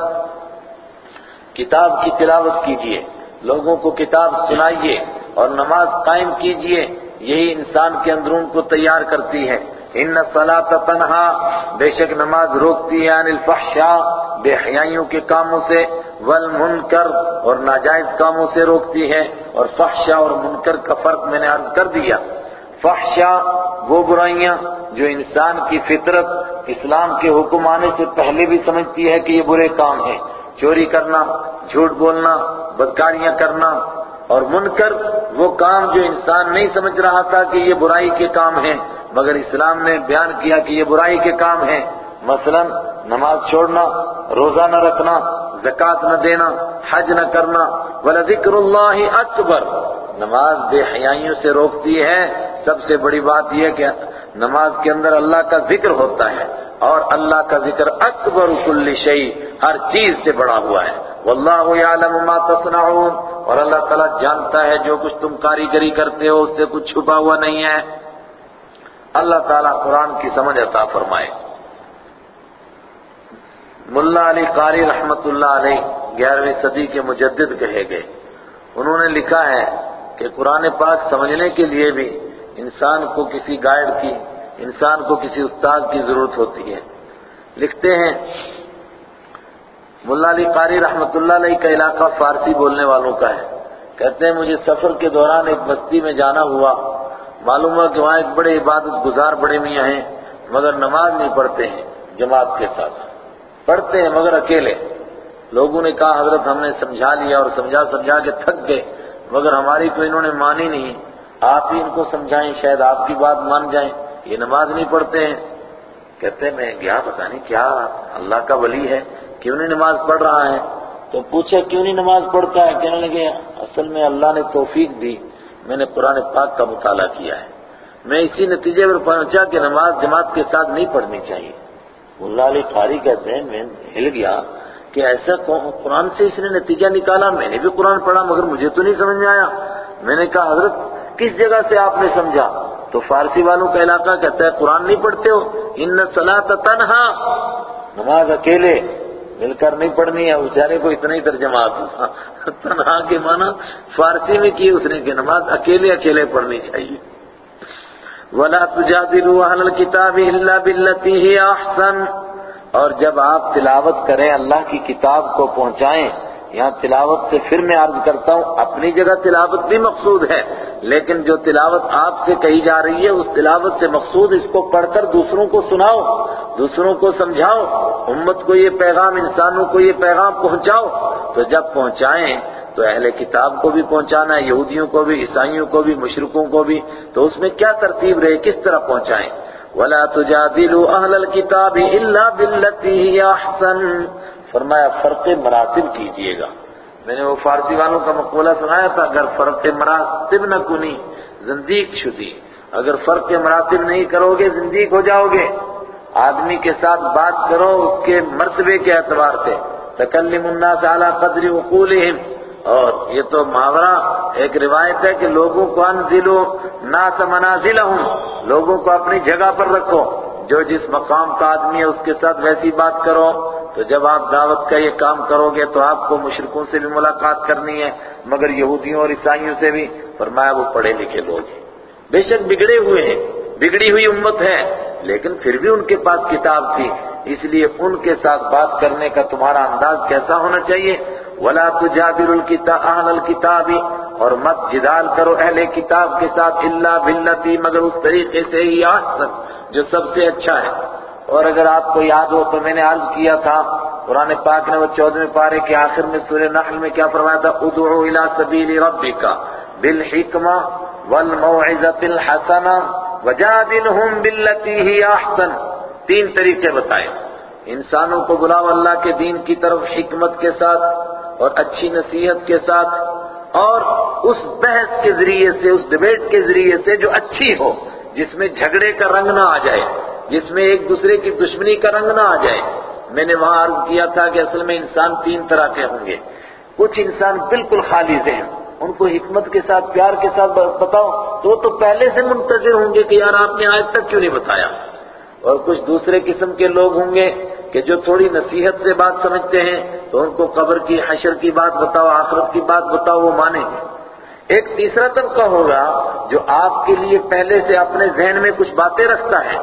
کتاب کی تلاوت کیجیے۔ لوگوں کو کتاب سنائیے اور نماز قائم کیجیے، یہی انسان کے اندرون کو تیار کرتی ہے۔ ان صلاح تنہا، بے شک نماز روکتی ہے عن الفحشاء، بے حیائیوں کے کاموں سے، والمنکر اور ناجائز کاموں سے روکتی ہے۔ اور فحشا اور منکر کا فرق میں نے عرض کر دیا۔ فحشا وہ برائیاں جو انسان کی فطرت، اسلام کے حکم آنے سے پہلے بھی سمجھتی ہے کہ یہ برے کام ہیں۔ چوری کرنا، جھوٹ بولنا، بدکاریاں کرنا، اور منکر وہ کام جو انسان نہیں سمجھ رہا تھا کہ یہ برائی کے کام ہیں، مگر اسلام نے بیان کیا کہ یہ برائی کے کام ہیں۔ مثلا نماز چھوڑنا، روزہ نہ رکھنا زکوٰۃ نہ دینا، حج نہ کرنا وَلَذِكْرُ اللَّهِ اکبر۔ نماز بے حیائیوں سے روکتی ہے۔ سب سے بڑی بات یہ کہ نماز کے اندر اللہ کا ذکر ہوتا ہے۔ اور اللہ کا ذکر اکبر کل شیء ہر چیز سے بڑا ہوا ہے۔ واللہ یعلم ما تصنعون۔ اور اللہ تعالیٰ جانتا ہے جو کچھ تم کاریگری کرتے ہو، اس سے کچھ چھپا ہوا نہیں ہے۔ اللہ تعالیٰ قرآن کی سمجھ عطا فرمائے۔ ملا علی قاری رحمت اللہ علیہ گیارہویں صدی کے مجدد کہے گئے۔ انہوں نے لکھا ہے کہ قرآن پاک سمجھنے کے لیے بھی انسان کو کسی گائیڈ کی انسان کو کسی استاد کی ضرورت ہوتی ہے۔ لکھتے ہیں ملا علی قاری رحمت اللہ علیہ کا علاقہ فارسی بولنے والوں کا ہے۔ کہتے ہیں، مجھے سفر کے دوران ایک بستی میں جانا ہوا۔ معلوم ہوا کہ وہاں ایک بڑے عبادت گزار بڑے میاں ہیں، مگر نماز نہیں پڑھتے ہیں جماعت کے ساتھ۔ پڑھتے ہیں مگر اکیلے۔ لوگوں نے کہا، حضرت ہم نے سمجھا لیا اور سمجھا سمجھا کے تھک گئے، مگر ہماری تو انہوں نے مانی نہیں۔ آپ ہی ان کو سمجھائیں، شاید آپ کی بات مان جائیں۔ یہ نماز نہیں پڑھتے ہیں۔ کہتے میں گیا پتا نہیں کیا اللہ کا ولی ہے، کیوں نہیں نماز پڑھ رہا ہے؟ تو پوچھا کیوں نہیں نماز پڑھتا ہے؟ کہنے لگے، اصل میں اللہ نے توفیق دی، میں نے قرآن پاک کا مطالعہ کیا ہے۔ میں اسی نتیجے پر پہنچا کہ نماز جماعت کے ساتھ نہیں پڑھنی چاہیے۔ اللہ علی قاری کہتے ہیں میں ہل گیا کہ ایسا قرآن سے اس نے نتیجہ نکالا۔ میں نے بھی قرآن پڑھا مگر مجھے تو نہیں سمجھ میں آیا۔ میں نے کہا، حضرت، کس جگہ سے آپ نے سمجھا؟ تو فارسی والوں کا علاقہ کہتا ہے، قرآن نہیں پڑھتے ہو۔ ان صلاح تنہا نماز اکیلے، مل کر نہیں پڑھنی ہے، بیچارے کو اتنا ہی ترجمہ آتا تنہا کے معنی فارسی میں کی اس نے کہ نماز اکیلے اکیلے پڑھنی چاہیے۔ ولا تجادلوا اهل الكتاب الا بالتي هي احسن اور جب آپ تلاوت کریں، اللہ کی کتاب کو پہنچائیں یہاں تلاوت سے پھر میں عرض کرتا ہوں، اپنی جگہ تلاوت بھی مقصود ہے، لیکن جو تلاوت آپ سے کہی جا رہی ہے، اس تلاوت سے مقصود اس کو پڑھ کر دوسروں کو سناؤ، دوسروں کو سمجھاؤ، امت کو یہ پیغام، انسانوں کو یہ پیغام پہنچاؤ۔ تو جب پہنچائیں، تو اہل کتاب کو بھی پہنچانا ہے یہودیوں کو بھی، عیسائیوں کو بھی مشرقوں کو بھی، تو اس میں کیا ترتیب رہے، کس طرح پہنچائیں؟ ولا تجادلوا اهل الكتاب الا بالتي هي احسن فرمایا، فرق مراتب کیجیے گا۔ میں نے وہ فارسی والوں کا مقولہ سنایا تھا، اگر فرق مراتب نہ کنی زندیق شدی۔ اگر فرق مراتب نہیں کرو گے زندیق ہو جاؤ گے آدمی کے ساتھ بات کرو، اس کے مرتبے کے اعتبار سے۔ تکلم الناس على قدر عقولهم اور یہ تو محاورہ، ایک روایت ہے کہ لوگوں کو انزلو ناس منازلہم۔ لوگوں کو اپنی جگہ پر رکھو۔ جو جس مقام کا آدمی ہے، اس کے ساتھ ویسی بات کرو۔ تو جب آپ دعوت کا یہ کام کرو گے تو آپ کو مشرقوں سے بھی ملاقات کرنی ہے، مگر یہودیوں اور عیسائیوں سے بھی۔ فرمایا وہ پڑھے لکھے لوگ ہیں۔ بے شک بگڑے ہوئے ہیں، بگڑی ہوئی امت ہے، لیکن پھر بھی ان کے پاس کتاب تھی۔ اس لیے ان کے ساتھ بات کرنے کا تمہارا انداز کیسا ہونا چاہیے؟ ولا تجادل الكتاب اهل الكتاب۔ اور مت جدال کرو اہل کتاب کے ساتھ الا بالتی مگر اس طریقے سے ہی احسن جو سب سے اچھا ہے۔ اور اگر آپ کو یاد ہو تو میں نے عرض کیا تھا، قرآن پاک نے وہ چودہویں پارے کے آخر میں سورہ نحل میں کیا فرمایا تھا؟ ادعو الى سبیل ربک بالحکمہ والموعظة الحسنہ وجادلہم باللتی ہی احسن۔ تین طریقے بتائے۔ انسانوں کو بلاؤ اللہ کے دین کی طرف حکمت کے ساتھ اور اچھی نصیحت کے ساتھ اور اس بحث کے ذریعے سے، اس ڈبیٹ کے ذریعے سے جو اچھی ہو، جس میں جھگڑے کا رنگ نہ آ جائے۔ جس میں ایک دوسرے کی دشمنی کا رنگ نہ آ جائے۔ میں نے وہاں عرض کیا تھا کہ اصل میں انسان تین طرح کے ہوں گے۔ کچھ انسان بالکل خالی ذہن، ان کو حکمت کے ساتھ، پیار کے ساتھ بتاؤ۔ تو وہ تو پہلے سے منتظر ہوں گے کہ یار آپ نے آج تک کیوں نہیں بتایا؟ اور کچھ دوسرے قسم کے لوگ ہوں گے کہ جو تھوڑی نصیحت سے بات سمجھتے ہیں، تو ان کو قبر کی حشر کی بات بتاؤ، آخرت کی بات بتاؤ، وہ مانیں گے۔ ایک تیسرا طبقہ ہوگا جو آپ کے لیے پہلے سے اپنے ذہن میں کچھ باتیں رکھتا ہے۔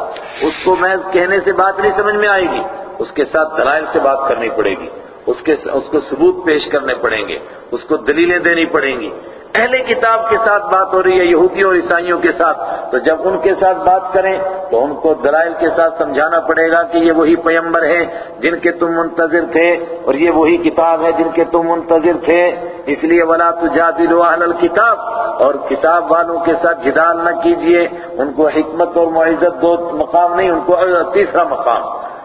اس کو میں کہنے سے بات نہیں سمجھ میں آئے گی۔ اس کے ساتھ دلائل سے بات کرنی پڑے گی۔ اس کے اس کو ثبوت پیش کرنے پڑیں گے۔ اس کو دلیلیں دینی پڑیں گی۔ اہل کتاب کے ساتھ بات ہو رہی ہے، یہودیوں اور عیسائیوں کے ساتھ۔ تو جب ان کے ساتھ بات کریں تو ان کو دلائل کے ساتھ سمجھانا پڑے گا کہ یہ وہی پیمبر ہیں جن کے تم منتظر تھے اور یہ وہی کتاب ہے جن کے تم منتظر تھے۔ اس لیے ولا تجادلوا اہل الکتاب اور کتاب والوں کے ساتھ جدال نہ کیجیے۔ ان کو حکمت اور معزت دو مقام نہیں، ان کو تیسرا مقام۔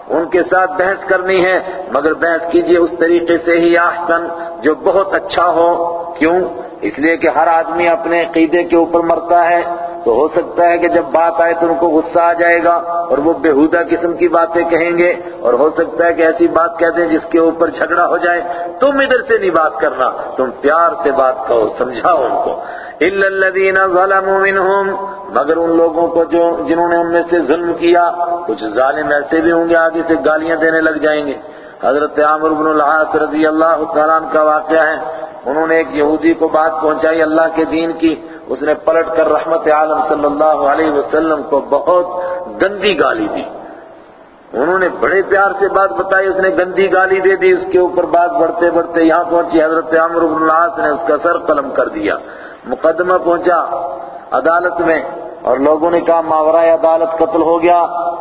ان کے ساتھ بحث کرنی ہے، مگر بحث کیجیے اس طریقے سے ہی احسن، جو بہت اچھا ہو۔ کیوں؟ اس لیے کہ ہر آدمی اپنے عقیدے کے اوپر مرتا ہے۔ تو ہو سکتا ہے کہ جب بات آئے تو ان کو غصہ آ جائے گا اور وہ بےحودہ قسم کی باتیں کہیں گے اور ہو سکتا ہے کہ ایسی بات کہہ دیں جس کے اوپر جھگڑا ہو جائے۔ تم ادھر سے نہیں بات کرنا، تم پیار سے بات کہو، سمجھاؤ ان کو۔ الا الذين ظلموا منهم۔ مگر ان لوگوں کو جو، جنہوں نے ان میں سے ظلم کیا، کچھ ظالم ایسے بھی ہوں گے آگے سے گالیاں دینے لگ جائیں گے۔ حضرت عامر بن العاص رضی اللہ تعالیٰ کا واقعہ ہے۔ انہوں نے ایک یہودی کو بات پہنچائی اللہ کے دین کی، اس نے پلٹ کر رحمت عالم صلی اللہ علیہ وسلم کو بہت گندی گالی دی۔ انہوں نے بڑے پیار سے بات بتائی، اس نے گندی گالی دے دی، اس کے اوپر بات بڑھتے بڑھتے یہاں پہنچی، حضرت عامر بن العاص نے اس کا سر قلم کر دیا۔ مقدمہ پہنچا عدالت میں اور لوگوں نے کہا، ماورائے عدالت قتل ہو گیا۔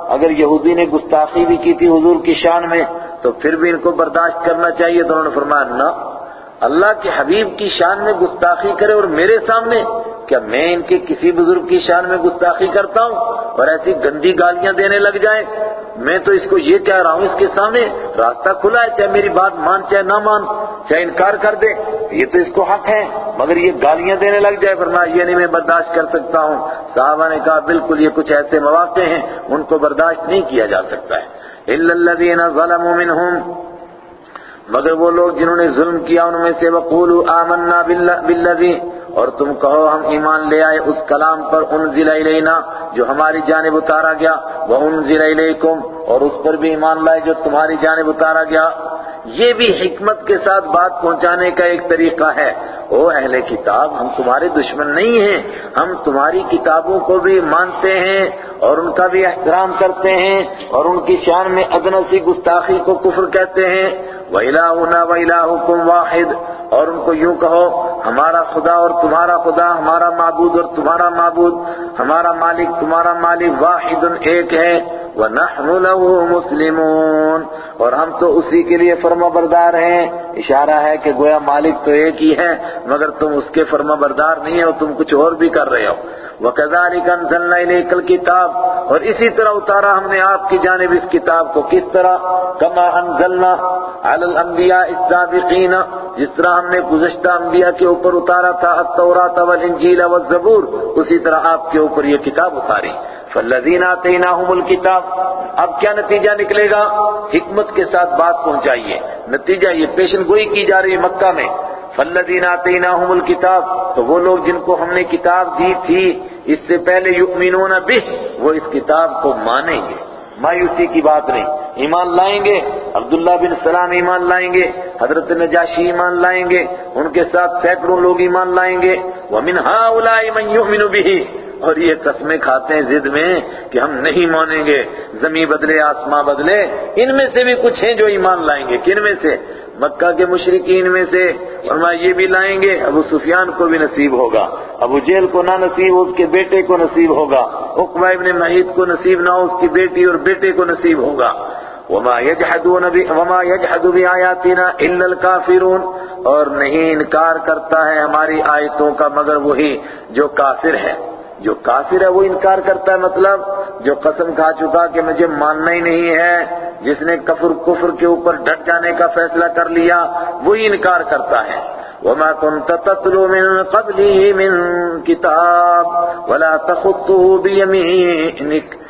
اگر یہودی نے گستاخی بھی کی تھی حضور کی شان میں، تو پھر بھی ان کو برداشت کرنا چاہیے۔ تو انہوں نے فرمایا، نہ۔ اللہ کے حبیب کی شان میں گستاخی کرے اور میرے سامنے کیا میں ان کے کسی بزرگ کی شان میں گستاخی کرتا ہوں اور ایسی گندی گالیاں دینے لگ جائیں؟ میں تو اس کو یہ کہہ رہا ہوں اس کے سامنے راستہ کھلا ہے، چاہے میری بات مان، چاہے نہ مان، چاہے انکار کر دے۔ یہ تو اس کو حق ہے، مگر یہ گالیاں دینے لگ جائے۔ فرمایا، یہ نہیں میں برداشت کر سکتا ہوں۔ صحابہ نے کہا، بالکل، یہ کچھ ایسے مواقع ہیں، ان کو برداشت نہیں کیا جا سکتا ہے۔ ظَلَمُوا مِنْهُمْ مگر وہ لوگ جنہوں نے ظلم کیا ان میں سے وقولوا آمنا بالذی اور تم کہو ہم ایمان لے آئے اس کلام پر انزل الینا جو ہماری جانب اتارا گیا وہ انزل اور اس پر بھی ایمان لائے جو تمہاری جانب اتارا گیا۔ یہ بھی حکمت کے ساتھ بات پہنچانے کا ایک طریقہ ہے۔ او اہل کتاب، ہم تمہارے دشمن نہیں ہیں۔ ہم تمہاری کتابوں کو بھی مانتے ہیں اور ان کا بھی احترام کرتے ہیں اور ان کی شان میں ادنا سی گستاخی کو کفر کہتے ہیں۔ وَإِلَاهُنَا وَإِلَاهُكُمْ وَاحِدٌ۔ اور ان کو یوں کہو، ہمارا خدا اور تمہارا خدا، ہمارا معبود اور تمہارا معبود، ہمارا مالک، تمہارا مالک واحد ایک ہے۔ وَنَحْنُ لَهُ مُسْلِمُونَ۔ اور ہم تو اسی کے لیے فرما بردار ہیں۔ اشارہ ہے کہ گویا مالک تو ایک ہی ہے مگر تم اس کے فرما بردار نہیں ہو، تم کچھ اور بھی کر رہے ہو۔ وَكَذَلِكَ أَنزَلْنَا إِلَيْكَ الْكِتَابَ۔ اور اسی طرح اتارا ہم نے آپ کی جانب اس کتاب کو۔ کس طرح؟ كَمَا أَنزَلْنَا عَلَى الْأَنبِيَاءِ السَّابِقِينَ، جس طرح ہم نے گزشتہ انبیاء کے اوپر اتارا تھا، التوراۃ والانجیل والزبور، اسی طرح آپ کے اوپر یہ کتاب اتاری۔ فالذین آتیناہم الکتاب اب کیا نتیجہ نکلے گا؟ حکمت کے ساتھ بات پہنچائیے۔ نتیجہ یہ پیشن گوئی کی جا رہی مکہ میں۔ فالذین آتیناہم الکتاب تو وہ لوگ جن کو ہم نے کتاب دی تھی، اس سے پہلے یؤمنون به وہ اس کتاب کو مانیں گے۔ مایوسی کی بات نہیں۔ ایمان لائیں گے، عبداللہ بن سلام ایمان لائیں گے، حضرت نجاشی ایمان لائیں گے، ان کے ساتھ سینکڑوں لوگ ایمان لائیں گے۔ وَمِنْ هَؤُلَاءِ مَنْ يُؤْمِنُ بِهِ۔ اور یہ قسمیں کھاتے ہیں زد میں کہ ہم نہیں مانیں گے زمین بدلے، آسماں بدلے۔ ان میں سے بھی کچھ ہیں جو ایمان لائیں گے۔ کن میں سے؟ مکہ کے مشرقین میں سے۔ اور یہ بھی لائیں گے، ابو سفیان کو بھی نصیب ہوگا۔ ابو جیل کو نہ نصیب، اس کے بیٹے کو نصیب ہوگا۔ اقبا ابن محید کو نصیب نہ اس کی بیٹی اور بیٹے کو نصیب ہوگا۔ وما يجحدون وما يجحد بآياتنا الا الكافرون۔ اور نہیں انکار کرتا ہے ہماری آیتوں کا مگر وہی جو کافر ہے۔ جو کافر ہے وہ انکار کرتا ہے مطلب جو قسم کھا چکا کہ مجھے ماننا ہی نہیں ہے۔ جس نے کفر کفر کے اوپر ڈٹ جانے کا فیصلہ کر لیا، وہی انکار کرتا ہے۔ وما كنت تتلو من قبله من كتاب ولا تخطه بيمينك۔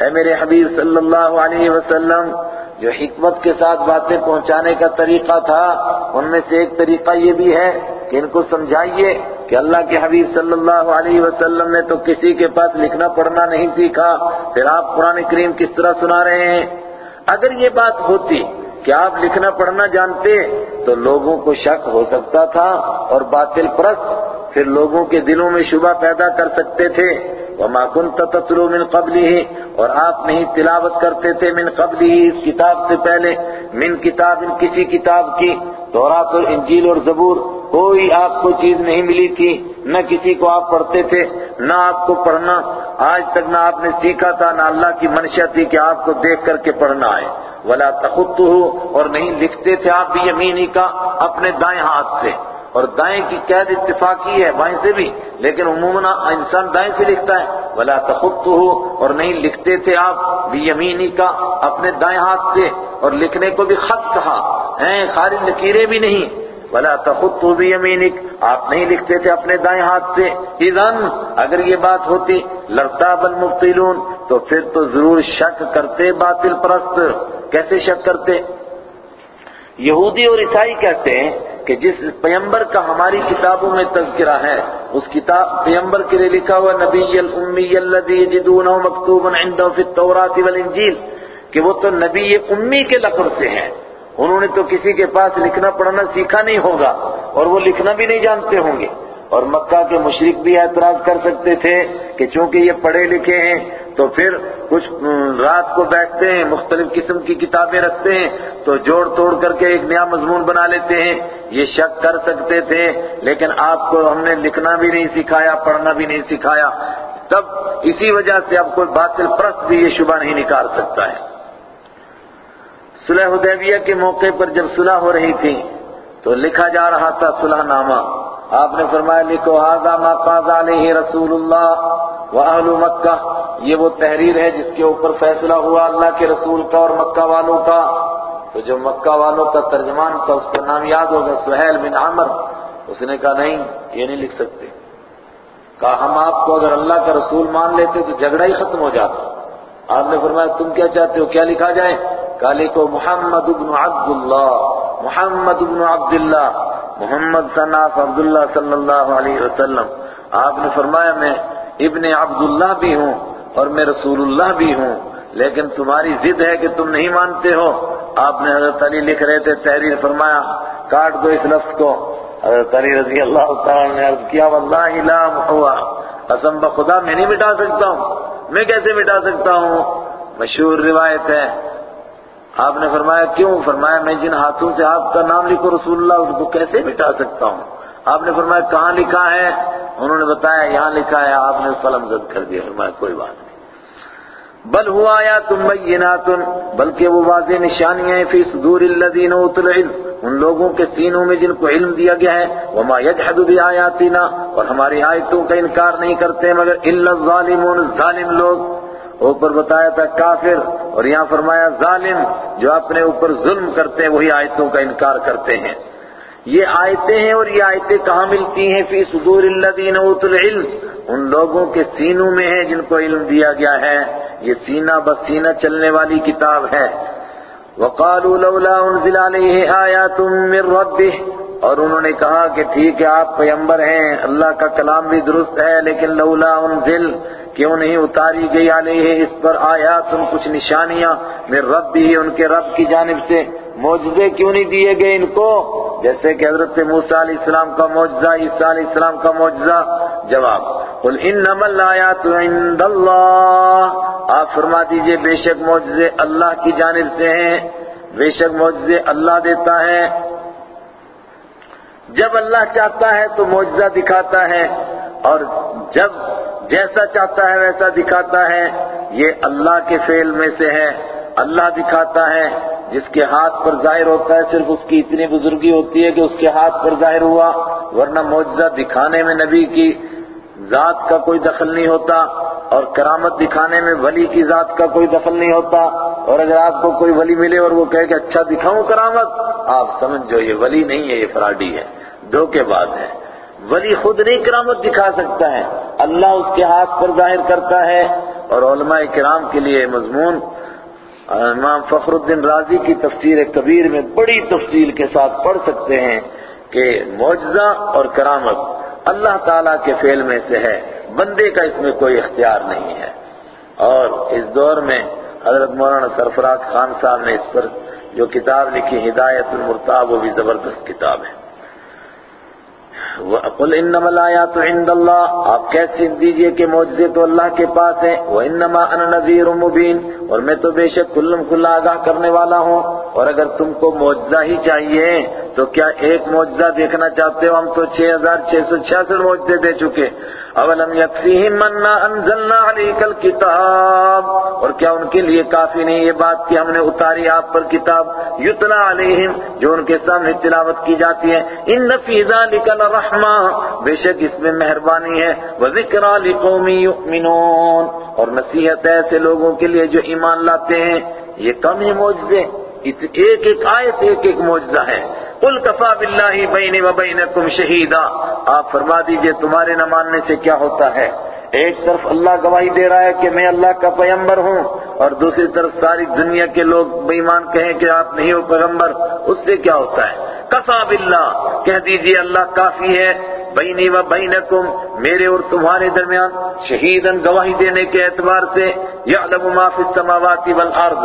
اے میرے حبیب صلی اللہ علیہ وسلم، جو حکمت کے ساتھ باتیں پہنچانے کا طریقہ تھا، ان میں سے ایک طریقہ یہ بھی ہے کہ ان کو سمجھائیے کہ اللہ کے حبیب صلی اللہ علیہ وسلم نے تو کسی کے پاس لکھنا پڑھنا نہیں سیکھا، پھر آپ قرآن کریم کس طرح سنا رہے ہیں؟ اگر یہ بات ہوتی کہ آپ لکھنا پڑھنا جانتے تو لوگوں کو شک ہو سکتا تھا اور باطل پرست پھر لوگوں کے دلوں میں شبہ پیدا کر سکتے تھے۔ وما كنت تتلو من قبله۔ اور آپ نہیں تلاوت کرتے تھے من قبله اس کتاب سے پہلے، من کتاب ان کسی کتاب کی۔ تورات اور انجیل اور زبور، کوئی آپ کو چیز نہیں ملی تھی، نہ کسی کو آپ پڑھتے تھے، نہ آپ کو پڑھنا۔ آج تک نہ آپ نے سیکھا تھا، نہ اللہ کی منشا تھی کہ آپ کو دیکھ کر کے پڑھنا ہے ولا تخطه اور نہیں لکھتے تھے آپ بھی یمینی کا اپنے دائیں ہاتھ سے۔ اور دائیں کی قید اتفاقی ہے بائیں سے بھی، لیکن عموماً انسان دائیں سے لکھتا ہے۔ ولا تخطه اور نہیں لکھتے تھے آپ بھی یمینی کا اپنے دائیں ہاتھ سے۔ اور لکھنے کو بھی خط کہا۔ ہیں، خالی لکیریں بھی نہیں۔ ولا تخطه بيمينك آپ نہیں لکھتے تھے اپنے دائیں ہاتھ سے۔ اذن، اگر یہ بات ہوتی، لرتاب المبطلون، تو پھر تو ضرور شک کرتے باطل پرست۔ کیسے شک کرتے یہودی اور عیسائی کہتے ہیں کہ جس پیمبر کا ہماری کتابوں میں تذکرہ ہے، اس کتاب پیمبر کے لیے لکھا ہوا نبی الامی الذي يجدونه مكتوبا عنده في التوراة والانجیل، کہ وہ تو نبی امی کے لقب سے ہیں۔ انہوں نے تو کسی کے پاس لکھنا پڑھنا سیکھا نہیں ہوگا اور وہ لکھنا بھی نہیں جانتے ہوں گے۔ اور مکہ کے مشرق بھی اعتراض کر سکتے تھے کہ چونکہ یہ پڑھے لکھے ہیں تو پھر کچھ رات کو بیٹھتے ہیں، مختلف قسم کی کتابیں رکھتے ہیں، تو جوڑ توڑ کر کے ایک نیا مضمون بنا لیتے ہیں۔ یہ شک کر سکتے تھے، لیکن آپ کو ہم نے لکھنا بھی نہیں سکھایا، پڑھنا بھی نہیں سکھایا۔ تب اسی وجہ سے اب کوئی باطل پرست بھی یہ شبہ نہیں نکال سکتا ہے۔ صلح حدیبیہ کے موقع پر جب صلح ہو رہی تھی، تو لکھا جا رہا تھا صلح نامہ آپ نے فرمایا، لکھو آزا ما علیہ رسول اللہ و مکہ. یہ وہ تحریر ہے جس کے اوپر فیصلہ ہوا اللہ کے رسول کا اور مکہ والوں کا۔ تو جو مکہ والوں کا ترجمان تھا، اس کا نام یاد ہوگا، سہیل بن عمر۔ اس نے کہا، نہیں، یہ نہیں لکھ سکتے۔ کہا، ہم آپ کو اگر اللہ کا رسول مان لیتے تو جھگڑا ہی ختم ہو جاتا۔ آپ نے فرمایا، تم کیا چاہتے ہو؟ کیا لکھا جائے؟ کالے کو محمد ابن عبداللہ، محمد ابن عبداللہ محمد صناف عبداللہ صلی اللہ علیہ وسلم۔ آپ نے فرمایا، میں ابن عبداللہ بھی ہوں اور میں رسول اللہ بھی ہوں، لیکن تمہاری ضد ہے کہ تم نہیں مانتے ہو۔ آپ نے حضرت علی لکھ رہے تھے، تحریر فرمایا، کاٹ دو اس لفظ کو۔ حضرت علی رضی اللہ تعالی نے عرض کیا، واللہ لا ہوا قسم بخدا، میں نہیں مٹا سکتا ہوں۔ میں کیسے مٹا سکتا ہوں؟ مشہور روایت ہے آپ نے فرمایا کیوں؟ فرمایا میں جن ہاتھوں سے آپ کا نام لکھو رسول اللہ اس کو کیسے مٹا سکتا ہوں؟ آپ نے فرمایا کہاں لکھا ہے؟ انہوں نے بتایا یہاں لکھا ہے، آپ نے فلم زد کر دیا۔ فرمایا کوئی بات نہیں۔ بل ہوا یا تم بیناتن بلکہ وہ واضح نشانیاں فی صدور الذین اوتوا العلم، ان لوگوں کے سینوں میں جن کو علم دیا گیا ہے۔ وما يجحد بآیاتنا، اور ہماری آیتوں کا انکار نہیں کرتے، مگر الا الظالمون، ظالم لوگ۔ اوپر بتایا تھا کافر اور یہاں فرمایا ظالم جو اپنے اوپر ظلم کرتے ہیں، وہی آیتوں کا انکار کرتے ہیں۔ یہ آیتیں ہیں اور یہ آیتیں کہاں ملتی ہیں؟ فی صدور الذین اوتوا العلم۔ ان لوگوں کے سینوں میں ہیں جن کو علم دیا گیا ہے۔ یہ سینہ بس سینہ چلنے والی کتاب ہے۔ وقالوا لولا انزل علیہ آیات من ربہ۔ اور انہوں نے کہا کہ ٹھیک ہے، آپ پیمبر ہیں، اللہ کا کلام بھی درست ہے، لیکن لولا انزل کیوں نہیں اتاری گئی علیہ اس پر آیات ان کچھ نشانیاں میرے رب بھی ان کے رب کی جانب سے؟ معجزے کیوں نہیں دیے گئے ان کو؟ جیسے کہ حضرت موسیٰ علیہ السلام کا معجزہ، عیسیٰ علیہ السلام کا معجزہ۔ جواب، قل انما الآیات عند اللہ۔ آپ فرما دیجیے، بے شک معجزے اللہ کی جانب سے ہیں۔ بے شک معجزے اللہ دیتا ہے۔ جب اللہ چاہتا ہے تو معجزہ دکھاتا ہے۔ اور جب جیسا چاہتا ہے ویسا دکھاتا ہے۔ یہ اللہ کے فعل میں سے ہے۔ اللہ دکھاتا ہے۔ جس کے ہاتھ پر ظاہر ہوتا ہے، صرف اس کی اتنی بزرگی ہوتی ہے کہ اس کے ہاتھ پر ظاہر ہوا۔ ورنہ معجزہ دکھانے میں نبی کی ذات کا کوئی دخل نہیں ہوتا اور کرامت دکھانے میں ولی کی ذات کا کوئی دخل نہیں ہوتا۔ اور اگر آپ کو کوئی ولی ملے اور وہ کہے کہ اچھا دکھاؤں کرامت، آپ سمجھو یہ ولی نہیں ہے، یہ فراڈی ہے۔ دھوکے باز ہے ولی خود نہیں کرامت دکھا سکتا ہے۔ اللہ اس کے ہاتھ پر ظاہر کرتا ہے اور علماء کرام کے لیے مضمون۔ امام فخر الدین راضی کی تفسیر کبیر میں بڑی تفصیل کے ساتھ پڑھ سکتے ہیں کہ معجزہ اور کرامت اللہ تعالیٰ کے فعل میں سے ہے۔ بندے کا اس میں کوئی اختیار نہیں ہے۔ اور اس دور میں حضرت مولانا سرفراز خان صاحب نے اس پر جو کتاب لکھی، ہدایت المرتاب، وہ بھی زبردست کتاب ہے۔ قل إِنَّمَا الْآيَاتُ عِنْدَ اللہ آپ کیسے دیجیے کہ معجزے تو اللہ کے پاس ہیں؟ وہ انما نَذِيرٌ مُبِينٌ اور میں تو بے شک کلم کلا آگاہ کرنے والا ہوں اور اگر تم کو معجزہ ہی چاہیے تو کیا ایک معجزہ دیکھنا چاہتے ہو؟ ہم تو چھ ہزار چھ سو چھیاسٹھ معجزے دے چکے۔ اولم یکفیہم منا انزلنا علیک الکتاب۔ اور کیا ان کے لیے کافی نہیں یہ بات کہ ہم نے اتاری آپ پر کتاب؟ یتلا علیہم، جو ان کے سامنے تلاوت کی جاتی ہے۔ ان فی ذالک لرحمہ۔ بے شک اس میں مہربانی ہے۔ وذکرى لقوم یؤمنون۔ اور نصیحت ہے ایسے لوگوں کے لیے جو ایمان لاتے ہیں۔ یہ کم ہی معجزے۔ ایک ایک آیت ایک ایک معجزہ ہے۔ قل کفا باللہ بینی و بینکم شہیدا۔ آپ فرما دیجیے تمہارے نہ ماننے سے کیا ہوتا ہے؟ ایک طرف اللہ گواہی دے رہا ہے کہ میں اللہ کا پیغمبر ہوں، اور دوسری طرف ساری دنیا کے لوگ بےمان کہیں کہ آپ نہیں ہو پیغمبر، اس سے کیا ہوتا ہے؟ کفا باللہ، کہہ دیجیے اللہ کافی ہے۔ بینی و بینکم، میرے اور تمہارے درمیان شہیدن گواہی دینے کے اعتبار سے یعلم ما فی السماوات والارض۔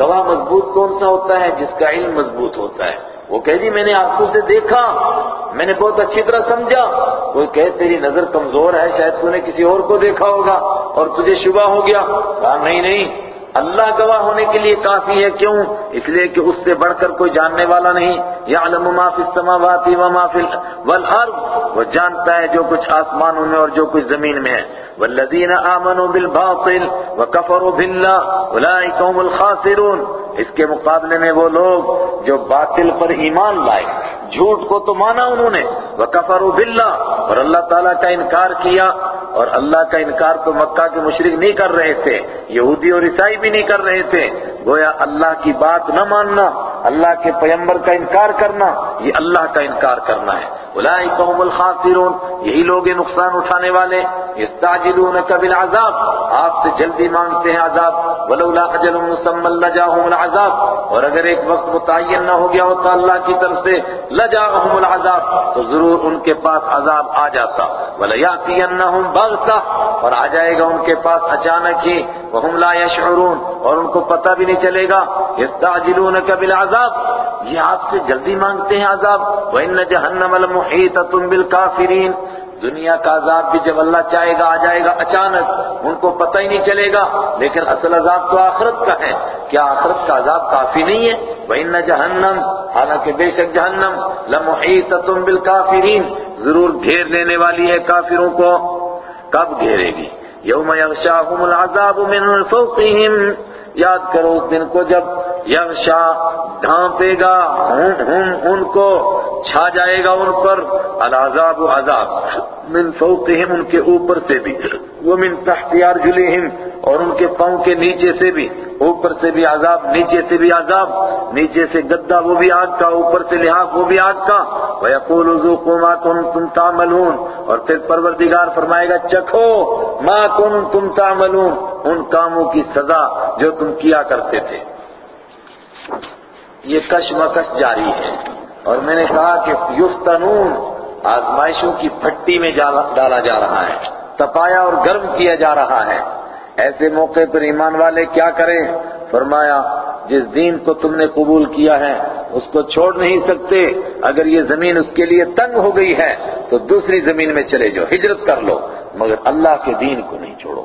گواہ مضبوط کون سا ہوتا ہے؟ جس کا علم مضبوط ہوتا ہے۔ وہ کہہ جی میں نے آنکھوں سے دیکھا، میں نے بہت اچھی طرح سمجھا۔ کوئی کہے، تیری نظر کمزور ہے، شاید تو نے کسی اور کو دیکھا ہوگا اور تجھے شبہ ہو گیا۔ کہا، نہیں نہیں، اللہ گواہ ہونے کے لیے کافی ہے، کیوں؟ اس لیے کہ اس سے بڑھ کر کوئی جاننے والا نہیں۔ یعلم ما فی السماوات و ما فی والارض۔ وہ جانتا ہے جو کچھ آسمانوں میں اور جو کچھ زمین میں ہے۔ والذین آمنوا بالباطل وکفروا باللہ اولئک هم الخاسرون۔ اس کے مقابلے میں وہ لوگ جو باطل پر ایمان لائے، جھوٹ کو تو مانا انہوں نے۔ وکفروا باللہ، اور اللہ تعالیٰ کا انکار کیا۔ اور اللہ کا انکار تو مکہ کے مشرق نہیں کر رہے تھے، یہودی اور عیسائی بھی نہیں کر رہے تھے۔ گویا اللہ کی بات نہ ماننا اللہ کے پیمبر کا انکار کرنا، یہ اللہ کا انکار کرنا ہے۔ اولئک هم الخاسرون، یہی لوگ نقصان اٹھانے والے۔ استعجلونک بالعذاب، آپ سے جلدی مانگتے ہیں عذاب۔ ولولا اجل مسمى لجاهم العذاب۔ اور اگر ایک وقت متعین نہ ہو گیا ہوتا اللہ کی طرف سے لجاهم العذاب، تو ضرور ان کے پاس عذاب آ جاتا۔ ولیاتینہم بغتہ، اور آ جائے گا ان کے پاس اچانک ہی۔ وهم لا يشعرون اور ان کو پتہ بھی نہیں چلے گا۔ استعجلونک بالعذاب یہ آپ سے جلدی مانگتے ہیں عذاب۔ وَإِنَّ جَهَنَّمَ لَمُحِيطَةٌ بِالْكَافِرِينَ۔ دنیا کا عذاب بھی جب اللہ چاہے گا، آ جائے گا اچانک، ان کو پتہ ہی نہیں چلے گا۔ لیکن اصل عذاب تو آخرت کا ہے۔ کیا آخرت کا عذاب کافی نہیں ہے؟ وَإِنَّ جَهَنَّمْ، حالانکہ بے شک جہنم، لَمُحِيطَةٌ بِالْكَافِرِينَ۔ ضرور گھیر لینے والی ہے کافروں کو۔ کب گھیرے گی؟ یوم یغشاہم العذاب من فوقہم یاد کرو اس دن کو جب یغشا ڈھانپے گا ہم ان کو چھا جائے گا ان پر، العذاب عذاب۔ من فوقہم، ان کے اوپر سے بھی۔ وہ من تحت ارجلہم، اور ان کے پاؤں کے نیچے سے بھی۔ اوپر سے بھی عذاب، نیچے سے بھی عذاب، نیچے سے گدا وہ بھی آگ کا، اوپر سے لحاظ وہ بھی آگ کا۔ وَيَقُولُ ذُوقُوا مَا كُنْتُمْ تَعْمَلُونَ۔ اور پھر پروردگار فرمائے گا، چکھو، ما كُنْتُمْ تَعْمَلُونَ۔ ان کاموں کی سزا جو تم کیا کرتے تھے۔ یہ کش مکش جاری ہے۔ اور میں نے کہا کہ یفتنون، آزمائشوں کی پھٹی میں ڈالا جا رہا ہے۔ تپایا اور گرم کیا جا رہا ہے۔ ایسے موقع پر ایمان والے کیا کریں؟ فرمایا، جس دین کو تم نے قبول کیا ہے، اس کو چھوڑ نہیں سکتے۔ اگر یہ زمین اس کے لیے تنگ ہو گئی ہے، تو دوسری زمین میں چلے جاؤ ہجرت کر لو۔ مگر اللہ کے دین کو نہیں چھوڑو۔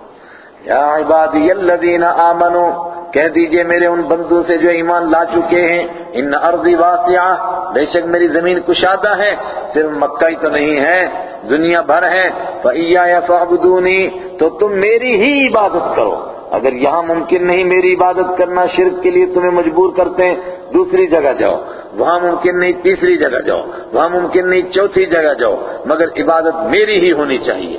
یا عبادی الذین آمنو کہہ دیجیے میرے ان بندوں سے جو ایمان لا چکے ہیں، ان ارضی واسعہ، بے شک میری زمین کشادہ ہے، صرف مکہ ہی تو نہیں ہے، دنیا بھر ہے فَإِيَّا يَفَعْبُدُونِ تو تم میری ہی عبادت کرو۔ اگر یہاں ممکن نہیں میری عبادت کرنا شرک کے لیے تمہیں مجبور کرتے ہیں، دوسری جگہ جاؤ۔ وہاں ممکن نہیں تیسری جگہ جاؤ، وہاں ممکن نہیں چوتھی جگہ جاؤ، مگر عبادت میری ہی ہونی چاہیے۔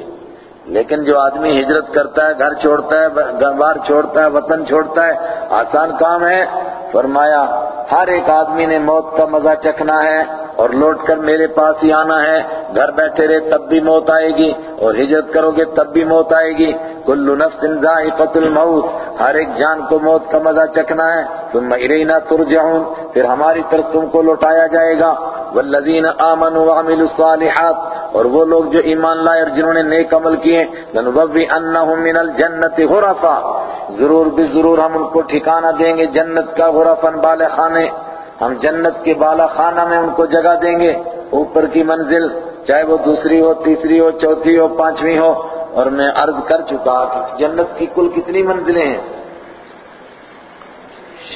لیکن جو آدمی ہجرت کرتا ہے، گھر چھوڑتا ہے بار چھوڑتا ہے، وطن چھوڑتا ہے، آسان کام ہے۔ فرمایا ہر ایک آدمی نے موت کا مزہ چکھنا ہے اور لوٹ کر میرے پاس ہی آنا ہے۔ گھر بیٹھے رہے تب بھی موت آئے گی اور ہجرت کرو گے تب بھی موت آئے گی۔ کل نفس ذائقۃ الموت۔ ہر ایک جان کو موت کا مزہ چکھنا ہے۔ ثم الینا ترجعون۔ پھر ہماری طرف تم کو لوٹایا جائے گا۔ والذین آمنوا وعملوا الصالحات۔ اور وہ لوگ جو ایمان لائے اور جنہوں نے نیک عمل کیے، لنبوئنہم من الجنت غرفا۔ ضرور بھی ضرور ہم ان کو ٹھکانہ دیں گے، جنت کا غرفن بالے خانے۔ ہم جنت کے بالا خانہ میں ان کو جگہ دیں گے۔ اوپر کی منزل، چاہے وہ دوسری ہو، تیسری ہو، چوتھی ہو، پانچویں ہو۔ اور میں عرض کر چکا کہ جنت کی کل کتنی منزلیں ہیں۔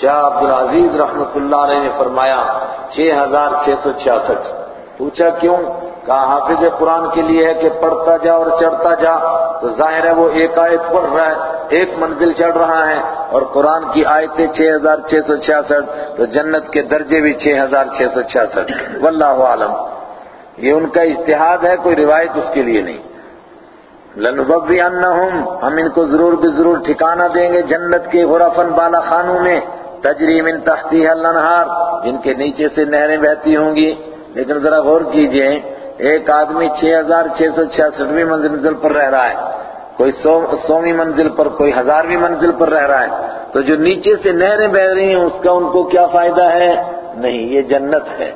شاہ عبدالعزیز رحمت اللہ علیہ نے فرمایا، چھ ہزار چھ سو چھیاسٹھ۔ پوچھا کیوں؟ کہا حافظ قرآن کے لیے ہے کہ پڑھتا جا اور چڑھتا جا، تو ظاہر ہے وہ ایک آیت پڑھ رہا ہے، ایک منزل چڑھ رہا ہے، اور قرآن کی آیتیں چھ ہزار چھ سو چھیاسٹھ، تو جنت کے درجے بھی چھ ہزار چھ سو چھیاسٹھ۔ واللہ عالم۔ یہ ان کا اشتہاد ہے، کوئی روایت اس کے لیے نہیں۔ لنبوئنہم ہم ان کو ضرور بھی ضرور ٹھکانہ دیں گے جنت کے غرفن بالا خانوں میں۔ تجری من تحتی الانہار، جن کے نیچے سے نہریں بہتی ہوں گی۔ لیکن ذرا غور کیجیے ایک آدمی چھ ہزار چھ سو چھیاسٹھویں منزل پر رہ رہا ہے، کوئی سو سویں منزل پر، کوئی ہزارویں منزل پر رہ رہا ہے۔ تو جو نیچے سے نہریں بہ رہی ہیں، اس کا ان کو کیا فائدہ ہے؟ نہیں، یہ جنت ہے۔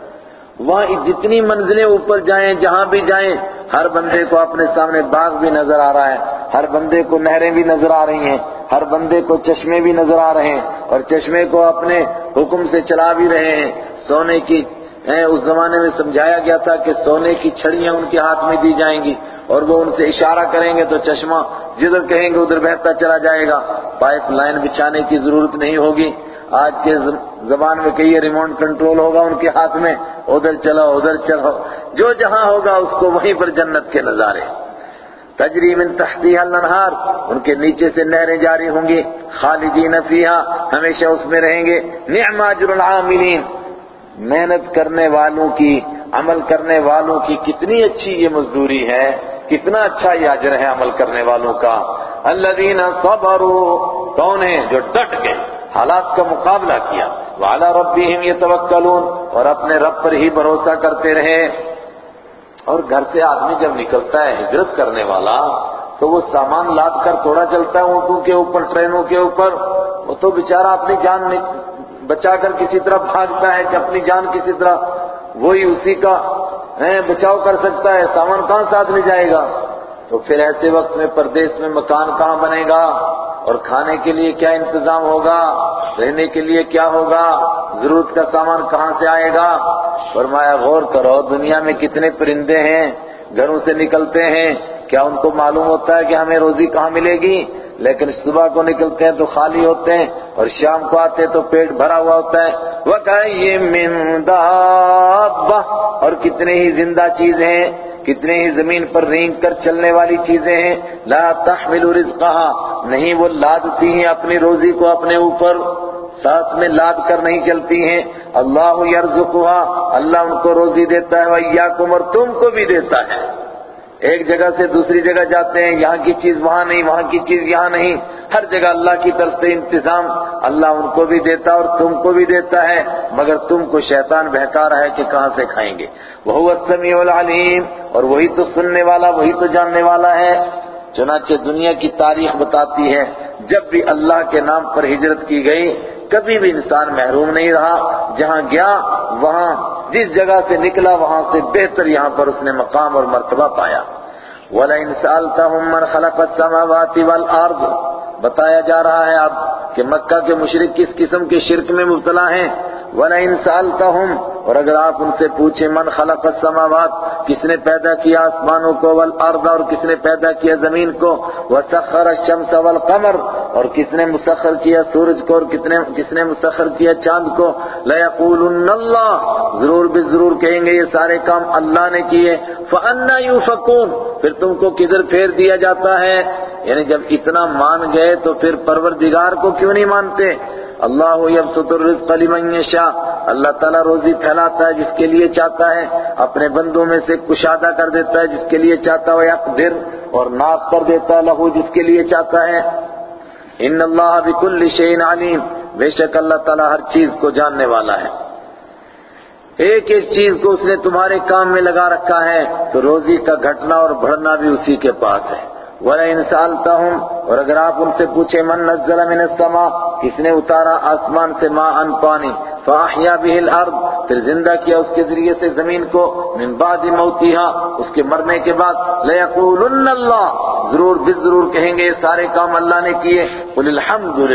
وہاں جتنی منزلیں اوپر جائیں، جہاں بھی جائیں، ہر بندے کو اپنے سامنے باغ بھی نظر آ رہا ہے۔ ہر بندے کو نہریں بھی نظر آ رہی ہیں۔ ہر بندے کو چشمے بھی نظر آ رہے ہیں۔ اور چشمے کو اپنے حکم سے چلا بھی رہے ہیں۔ سونے کی اس زمانے میں سمجھایا گیا تھا کہ سونے کی چھڑیاں ان کے ہاتھ میں دی جائیں گی اور وہ ان سے اشارہ کریں گے تو چشمہ جدھر کہیں گے ادھر بہتا چلا جائے گا۔ پائپ لائن بچھانے کی ضرورت نہیں ہوگی۔ آج کے زبان میں کہیے ریموٹ کنٹرول ہوگا ان کے ہاتھ میں۔ ادھر چلو ادھر چلو۔ جو جہاں ہوگا اس کو وہیں پر جنت کے نظارے۔ تجری من تحتی الانہار۔ ان کے نیچے سے نہریں جاری ہوں گی۔ خالدین فیہا۔ ہمیشہ اس میں رہیں گے۔ نعم اجر العاملین۔ محنت کرنے والوں کی، عمل کرنے والوں کی کتنی اچھی یہ مزدوری ہے، کتنا اچھا یہ اجر ہے عمل کرنے والوں کا۔ الذین صبروا، کون ہیں جو ڈٹ گئے، حالات کا مقابلہ کیا۔ وعلی ربہم یتوکلون، اور اپنے رب پر ہی بھروسہ کرتے رہے۔ اور گھر سے آدمی جب نکلتا ہے ہجرت کرنے والا، تو وہ سامان لاد کر تھوڑا چلتا ہے اونٹوں کے اوپر، ٹرینوں کے اوپر۔ وہ تو بیچارہ اپنی جان بچا کر کسی طرح بھاگتا ہے، کہ اپنی جان کسی طرح وہی اسی کا بچاؤ کر سکتا ہے، سامان کہاں ساتھ لے جائے گا؟ تو پھر ایسے وقت میں پردیس میں مکان کہاں بنے گا؟ اور کھانے کے لیے کیا انتظام ہوگا؟ رہنے کے لیے کیا ہوگا؟ ضرورت کا سامان کہاں سے آئے گا؟ فرمایا، غور کرو، دنیا میں کتنے پرندے ہیں، گھروں سے نکلتے ہیں، کیا ان کو معلوم ہوتا ہے کہ ہمیں روزی کہاں ملے گی؟ لیکن صبح کو نکلتے ہیں تو خالی ہوتے ہیں اور شام کو آتے تو پیٹ بھرا ہوا ہوتا ہے۔ وَكَيِّن دَابَّ اور کتنے ہی زندہ چیزیں ہیں، کتنے ہی زمین پر رینگ کر چلنے والی چیزیں ہیں۔ لا تحمل رزقها۔ نہیں، وہ لادتی ہیں اپنی روزی کو اپنے اوپر۔ ساتھ میں لاد کر نہیں چلتی ہیں۔ اللہ یرزقها اللہ ان کو روزی دیتا ہے۔ وَإِيَّاكُمْ اور تم کو بھی دیتا ہے۔ ایک جگہ سے دوسری جگہ جاتے ہیں، یہاں کی چیز وہاں نہیں، وہاں کی چیز یہاں نہیں۔ ہر جگہ اللہ کی طرف سے انتظام، اللہ ان کو بھی دیتا اور تم کو بھی دیتا ہے، مگر تم کو شیطان بہکا رہا ہے کہ کہاں سے کھائیں گے۔ وہ السمیع العلیم، اور وہی تو سننے والا، وہی تو جاننے والا ہے۔ چنانچہ دنیا کی تاریخ بتاتی ہے، جب بھی اللہ کے نام پر ہجرت کی گئی، کبھی بھی انسان محروم نہیں رہا۔ جہاں گیا، وہاں جس جگہ سے نکلا وہاں سے بہتر یہاں پر اس نے مقام اور مرتبہ پایا۔ وَلَئِنْ سَأَلْتَهُمْ مَنْ خَلَقَ السَّمَاوَاتِ وَالْأَرْضِ، بتایا جا رہا ہے اب کہ مکہ کے مشرق کس قسم کے شرک میں مبتلا ہیں؟ وَلَئِنْ سَأَلْتَهُمْ، اور اگر آپ ان سے پوچھیں، من خلق السماوات، کس نے پیدا کیا آسمانوں کو والارض، اور کس نے پیدا کیا زمین کو، وسخر الشمس والقمر، اور کس نے مسخر کیا سورج کو، اور کس نے مسخر کیا چاند کو، لَيَقُولُنَّ اللَّهِ، ضرور بھی ضرور کہیں گے یہ سارے کام اللہ نے کیے، فَأَنَّا يُفَقُونَ پھر تم کو کدھر پھیر دیا جاتا ہے؟ یعنی جب اتنا مان گئے تو پھر پروردگار کو کیوں نہیں مانتے؟ اللہ یبسط الرزق لمن یشاء۔ اللہ تعالیٰ روزی پھیلاتا ہے جس کے لیے چاہتا ہے، اپنے بندوں میں سے کشادہ کر دیتا ہے جس کے لیے چاہتا ہے یقدر اور ناپ کر دیتا ہے لہو جس کے لیے چاہتا ہے۔ ان اللہ بکل شیء علیم۔ بے شک اللہ تعالیٰ ہر چیز کو جاننے والا ہے۔ ایک ایک چیز کو اس نے تمہارے کام میں لگا رکھا ہے، تو روزی کا گھٹنا اور بڑھنا بھی اسی کے پاس ہے۔ وَلَئِنْ سَأَلْتَهُمْ، اور اگر آپ ان سے پوچھیں، من نزل من السماء، کس نے اتارا آسمان سے ماء ان پانی؟ فَأَحْيَا بِهِ الْأَرْض پھر زندہ کیا اس کے ذریعے سے زمین کو؟ من بعد موتها اس کے مرنے کے بعد۔ لَيَقُولُنَّ اللَّهِ، ضرور بھی ضرور کہیں گے سارے کام اللہ نے کیے۔ قُلِ الْحَمْدُ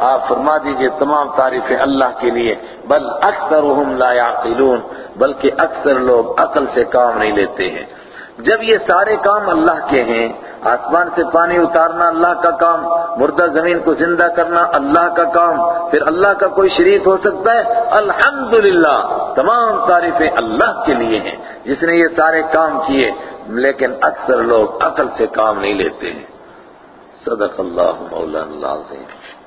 آپ فرما دیجیے تمام تعریفیں اللہ کے لیے۔ بل اکثرهم لا يعقلون بلکہ اکثر لوگ عقل سے کام نہیں لیتے ہیں۔ جب یہ سارے کام اللہ کے ہیں، آسمان سے پانی اتارنا اللہ کا کام، مردہ زمین کو زندہ کرنا اللہ کا کام، پھر اللہ کا کوئی شریک ہو سکتا ہے، الحمدللہ، تمام تعریفیں اللہ کے لیے ہیں۔ جس نے یہ سارے کام کیے، لیکن اکثر لوگ عقل سے کام نہیں لیتے ہیں۔ صدق اللہ مولانا العظیم۔